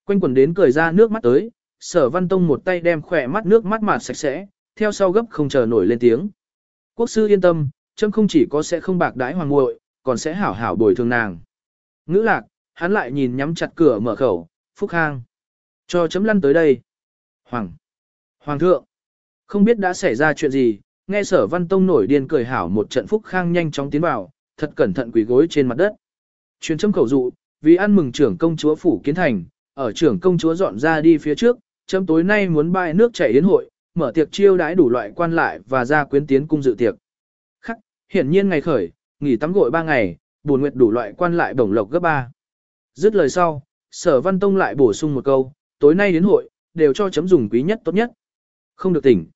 Speaker 1: Quanh quần đến cười ra nước mắt tới, sở văn tông một tay đem khỏe mắt nước mắt mạt sạch sẽ, theo sau gấp không chờ nổi lên tiếng. Quốc sư yên tâm, chấm không chỉ có sẽ không bạc đái hoàng muội, còn sẽ hảo hảo bồi thường nàng. Ngữ lạc, hắn lại nhìn nhắm chặt cửa mở khẩu, phúc khang. Cho chấm lăn tới đây. Hoàng. Hoàng thượng. Không biết đã xảy ra chuyện gì, nghe sở văn tông nổi điên cười hảo một trận phúc khang nhanh chóng tiến vào, thật cẩn thận quỳ gối trên mặt đất. Truyền châm khẩu dụ, vì ăn mừng trưởng công chúa phủ kiến thành, ở trưởng công chúa dọn ra đi phía trước, chấm tối nay muốn bãi nước chảy đến hội, mở tiệc chiêu đãi đủ loại quan lại và ra quyến tiến cung dự tiệc. Khắc, hiển nhiên ngày khởi, nghỉ tắm gội ba ngày, buồn nguyệt đủ loại quan lại bổng lộc gấp ba. Dứt lời sau, sở văn tông lại bổ sung một câu, tối nay đến hội, đều cho chấm dùng quý nhất tốt nhất. Không được tỉnh.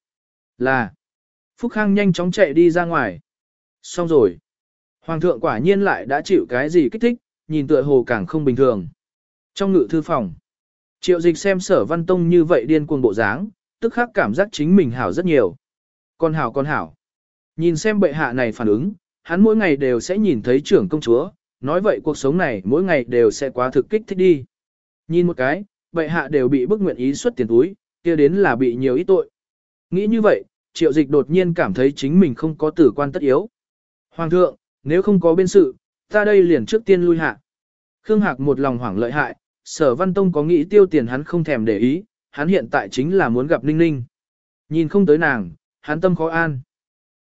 Speaker 1: Là. Phúc Khang nhanh chóng chạy đi ra ngoài. Xong rồi. Hoàng thượng quả nhiên lại đã chịu cái gì kích thích, nhìn tựa hồ càng không bình thường. Trong ngự thư phòng, triệu dịch xem sở văn tông như vậy điên cuồng bộ dáng, tức khắc cảm giác chính mình hảo rất nhiều. Con hảo con hảo. Nhìn xem bệ hạ này phản ứng, hắn mỗi ngày đều sẽ nhìn thấy trưởng công chúa, nói vậy cuộc sống này mỗi ngày đều sẽ quá thực kích thích đi. Nhìn một cái, bệ hạ đều bị bức nguyện ý xuất tiền túi, kia đến là bị nhiều ít tội. Nghĩ như vậy, triệu dịch đột nhiên cảm thấy chính mình không có tử quan tất yếu. Hoàng thượng, nếu không có bên sự, ta đây liền trước tiên lui hạ. Khương Hạc một lòng hoảng lợi hại, sở văn tông có nghĩ tiêu tiền hắn không thèm để ý, hắn hiện tại chính là muốn gặp Ninh Ninh. Nhìn không tới nàng, hắn tâm khó an.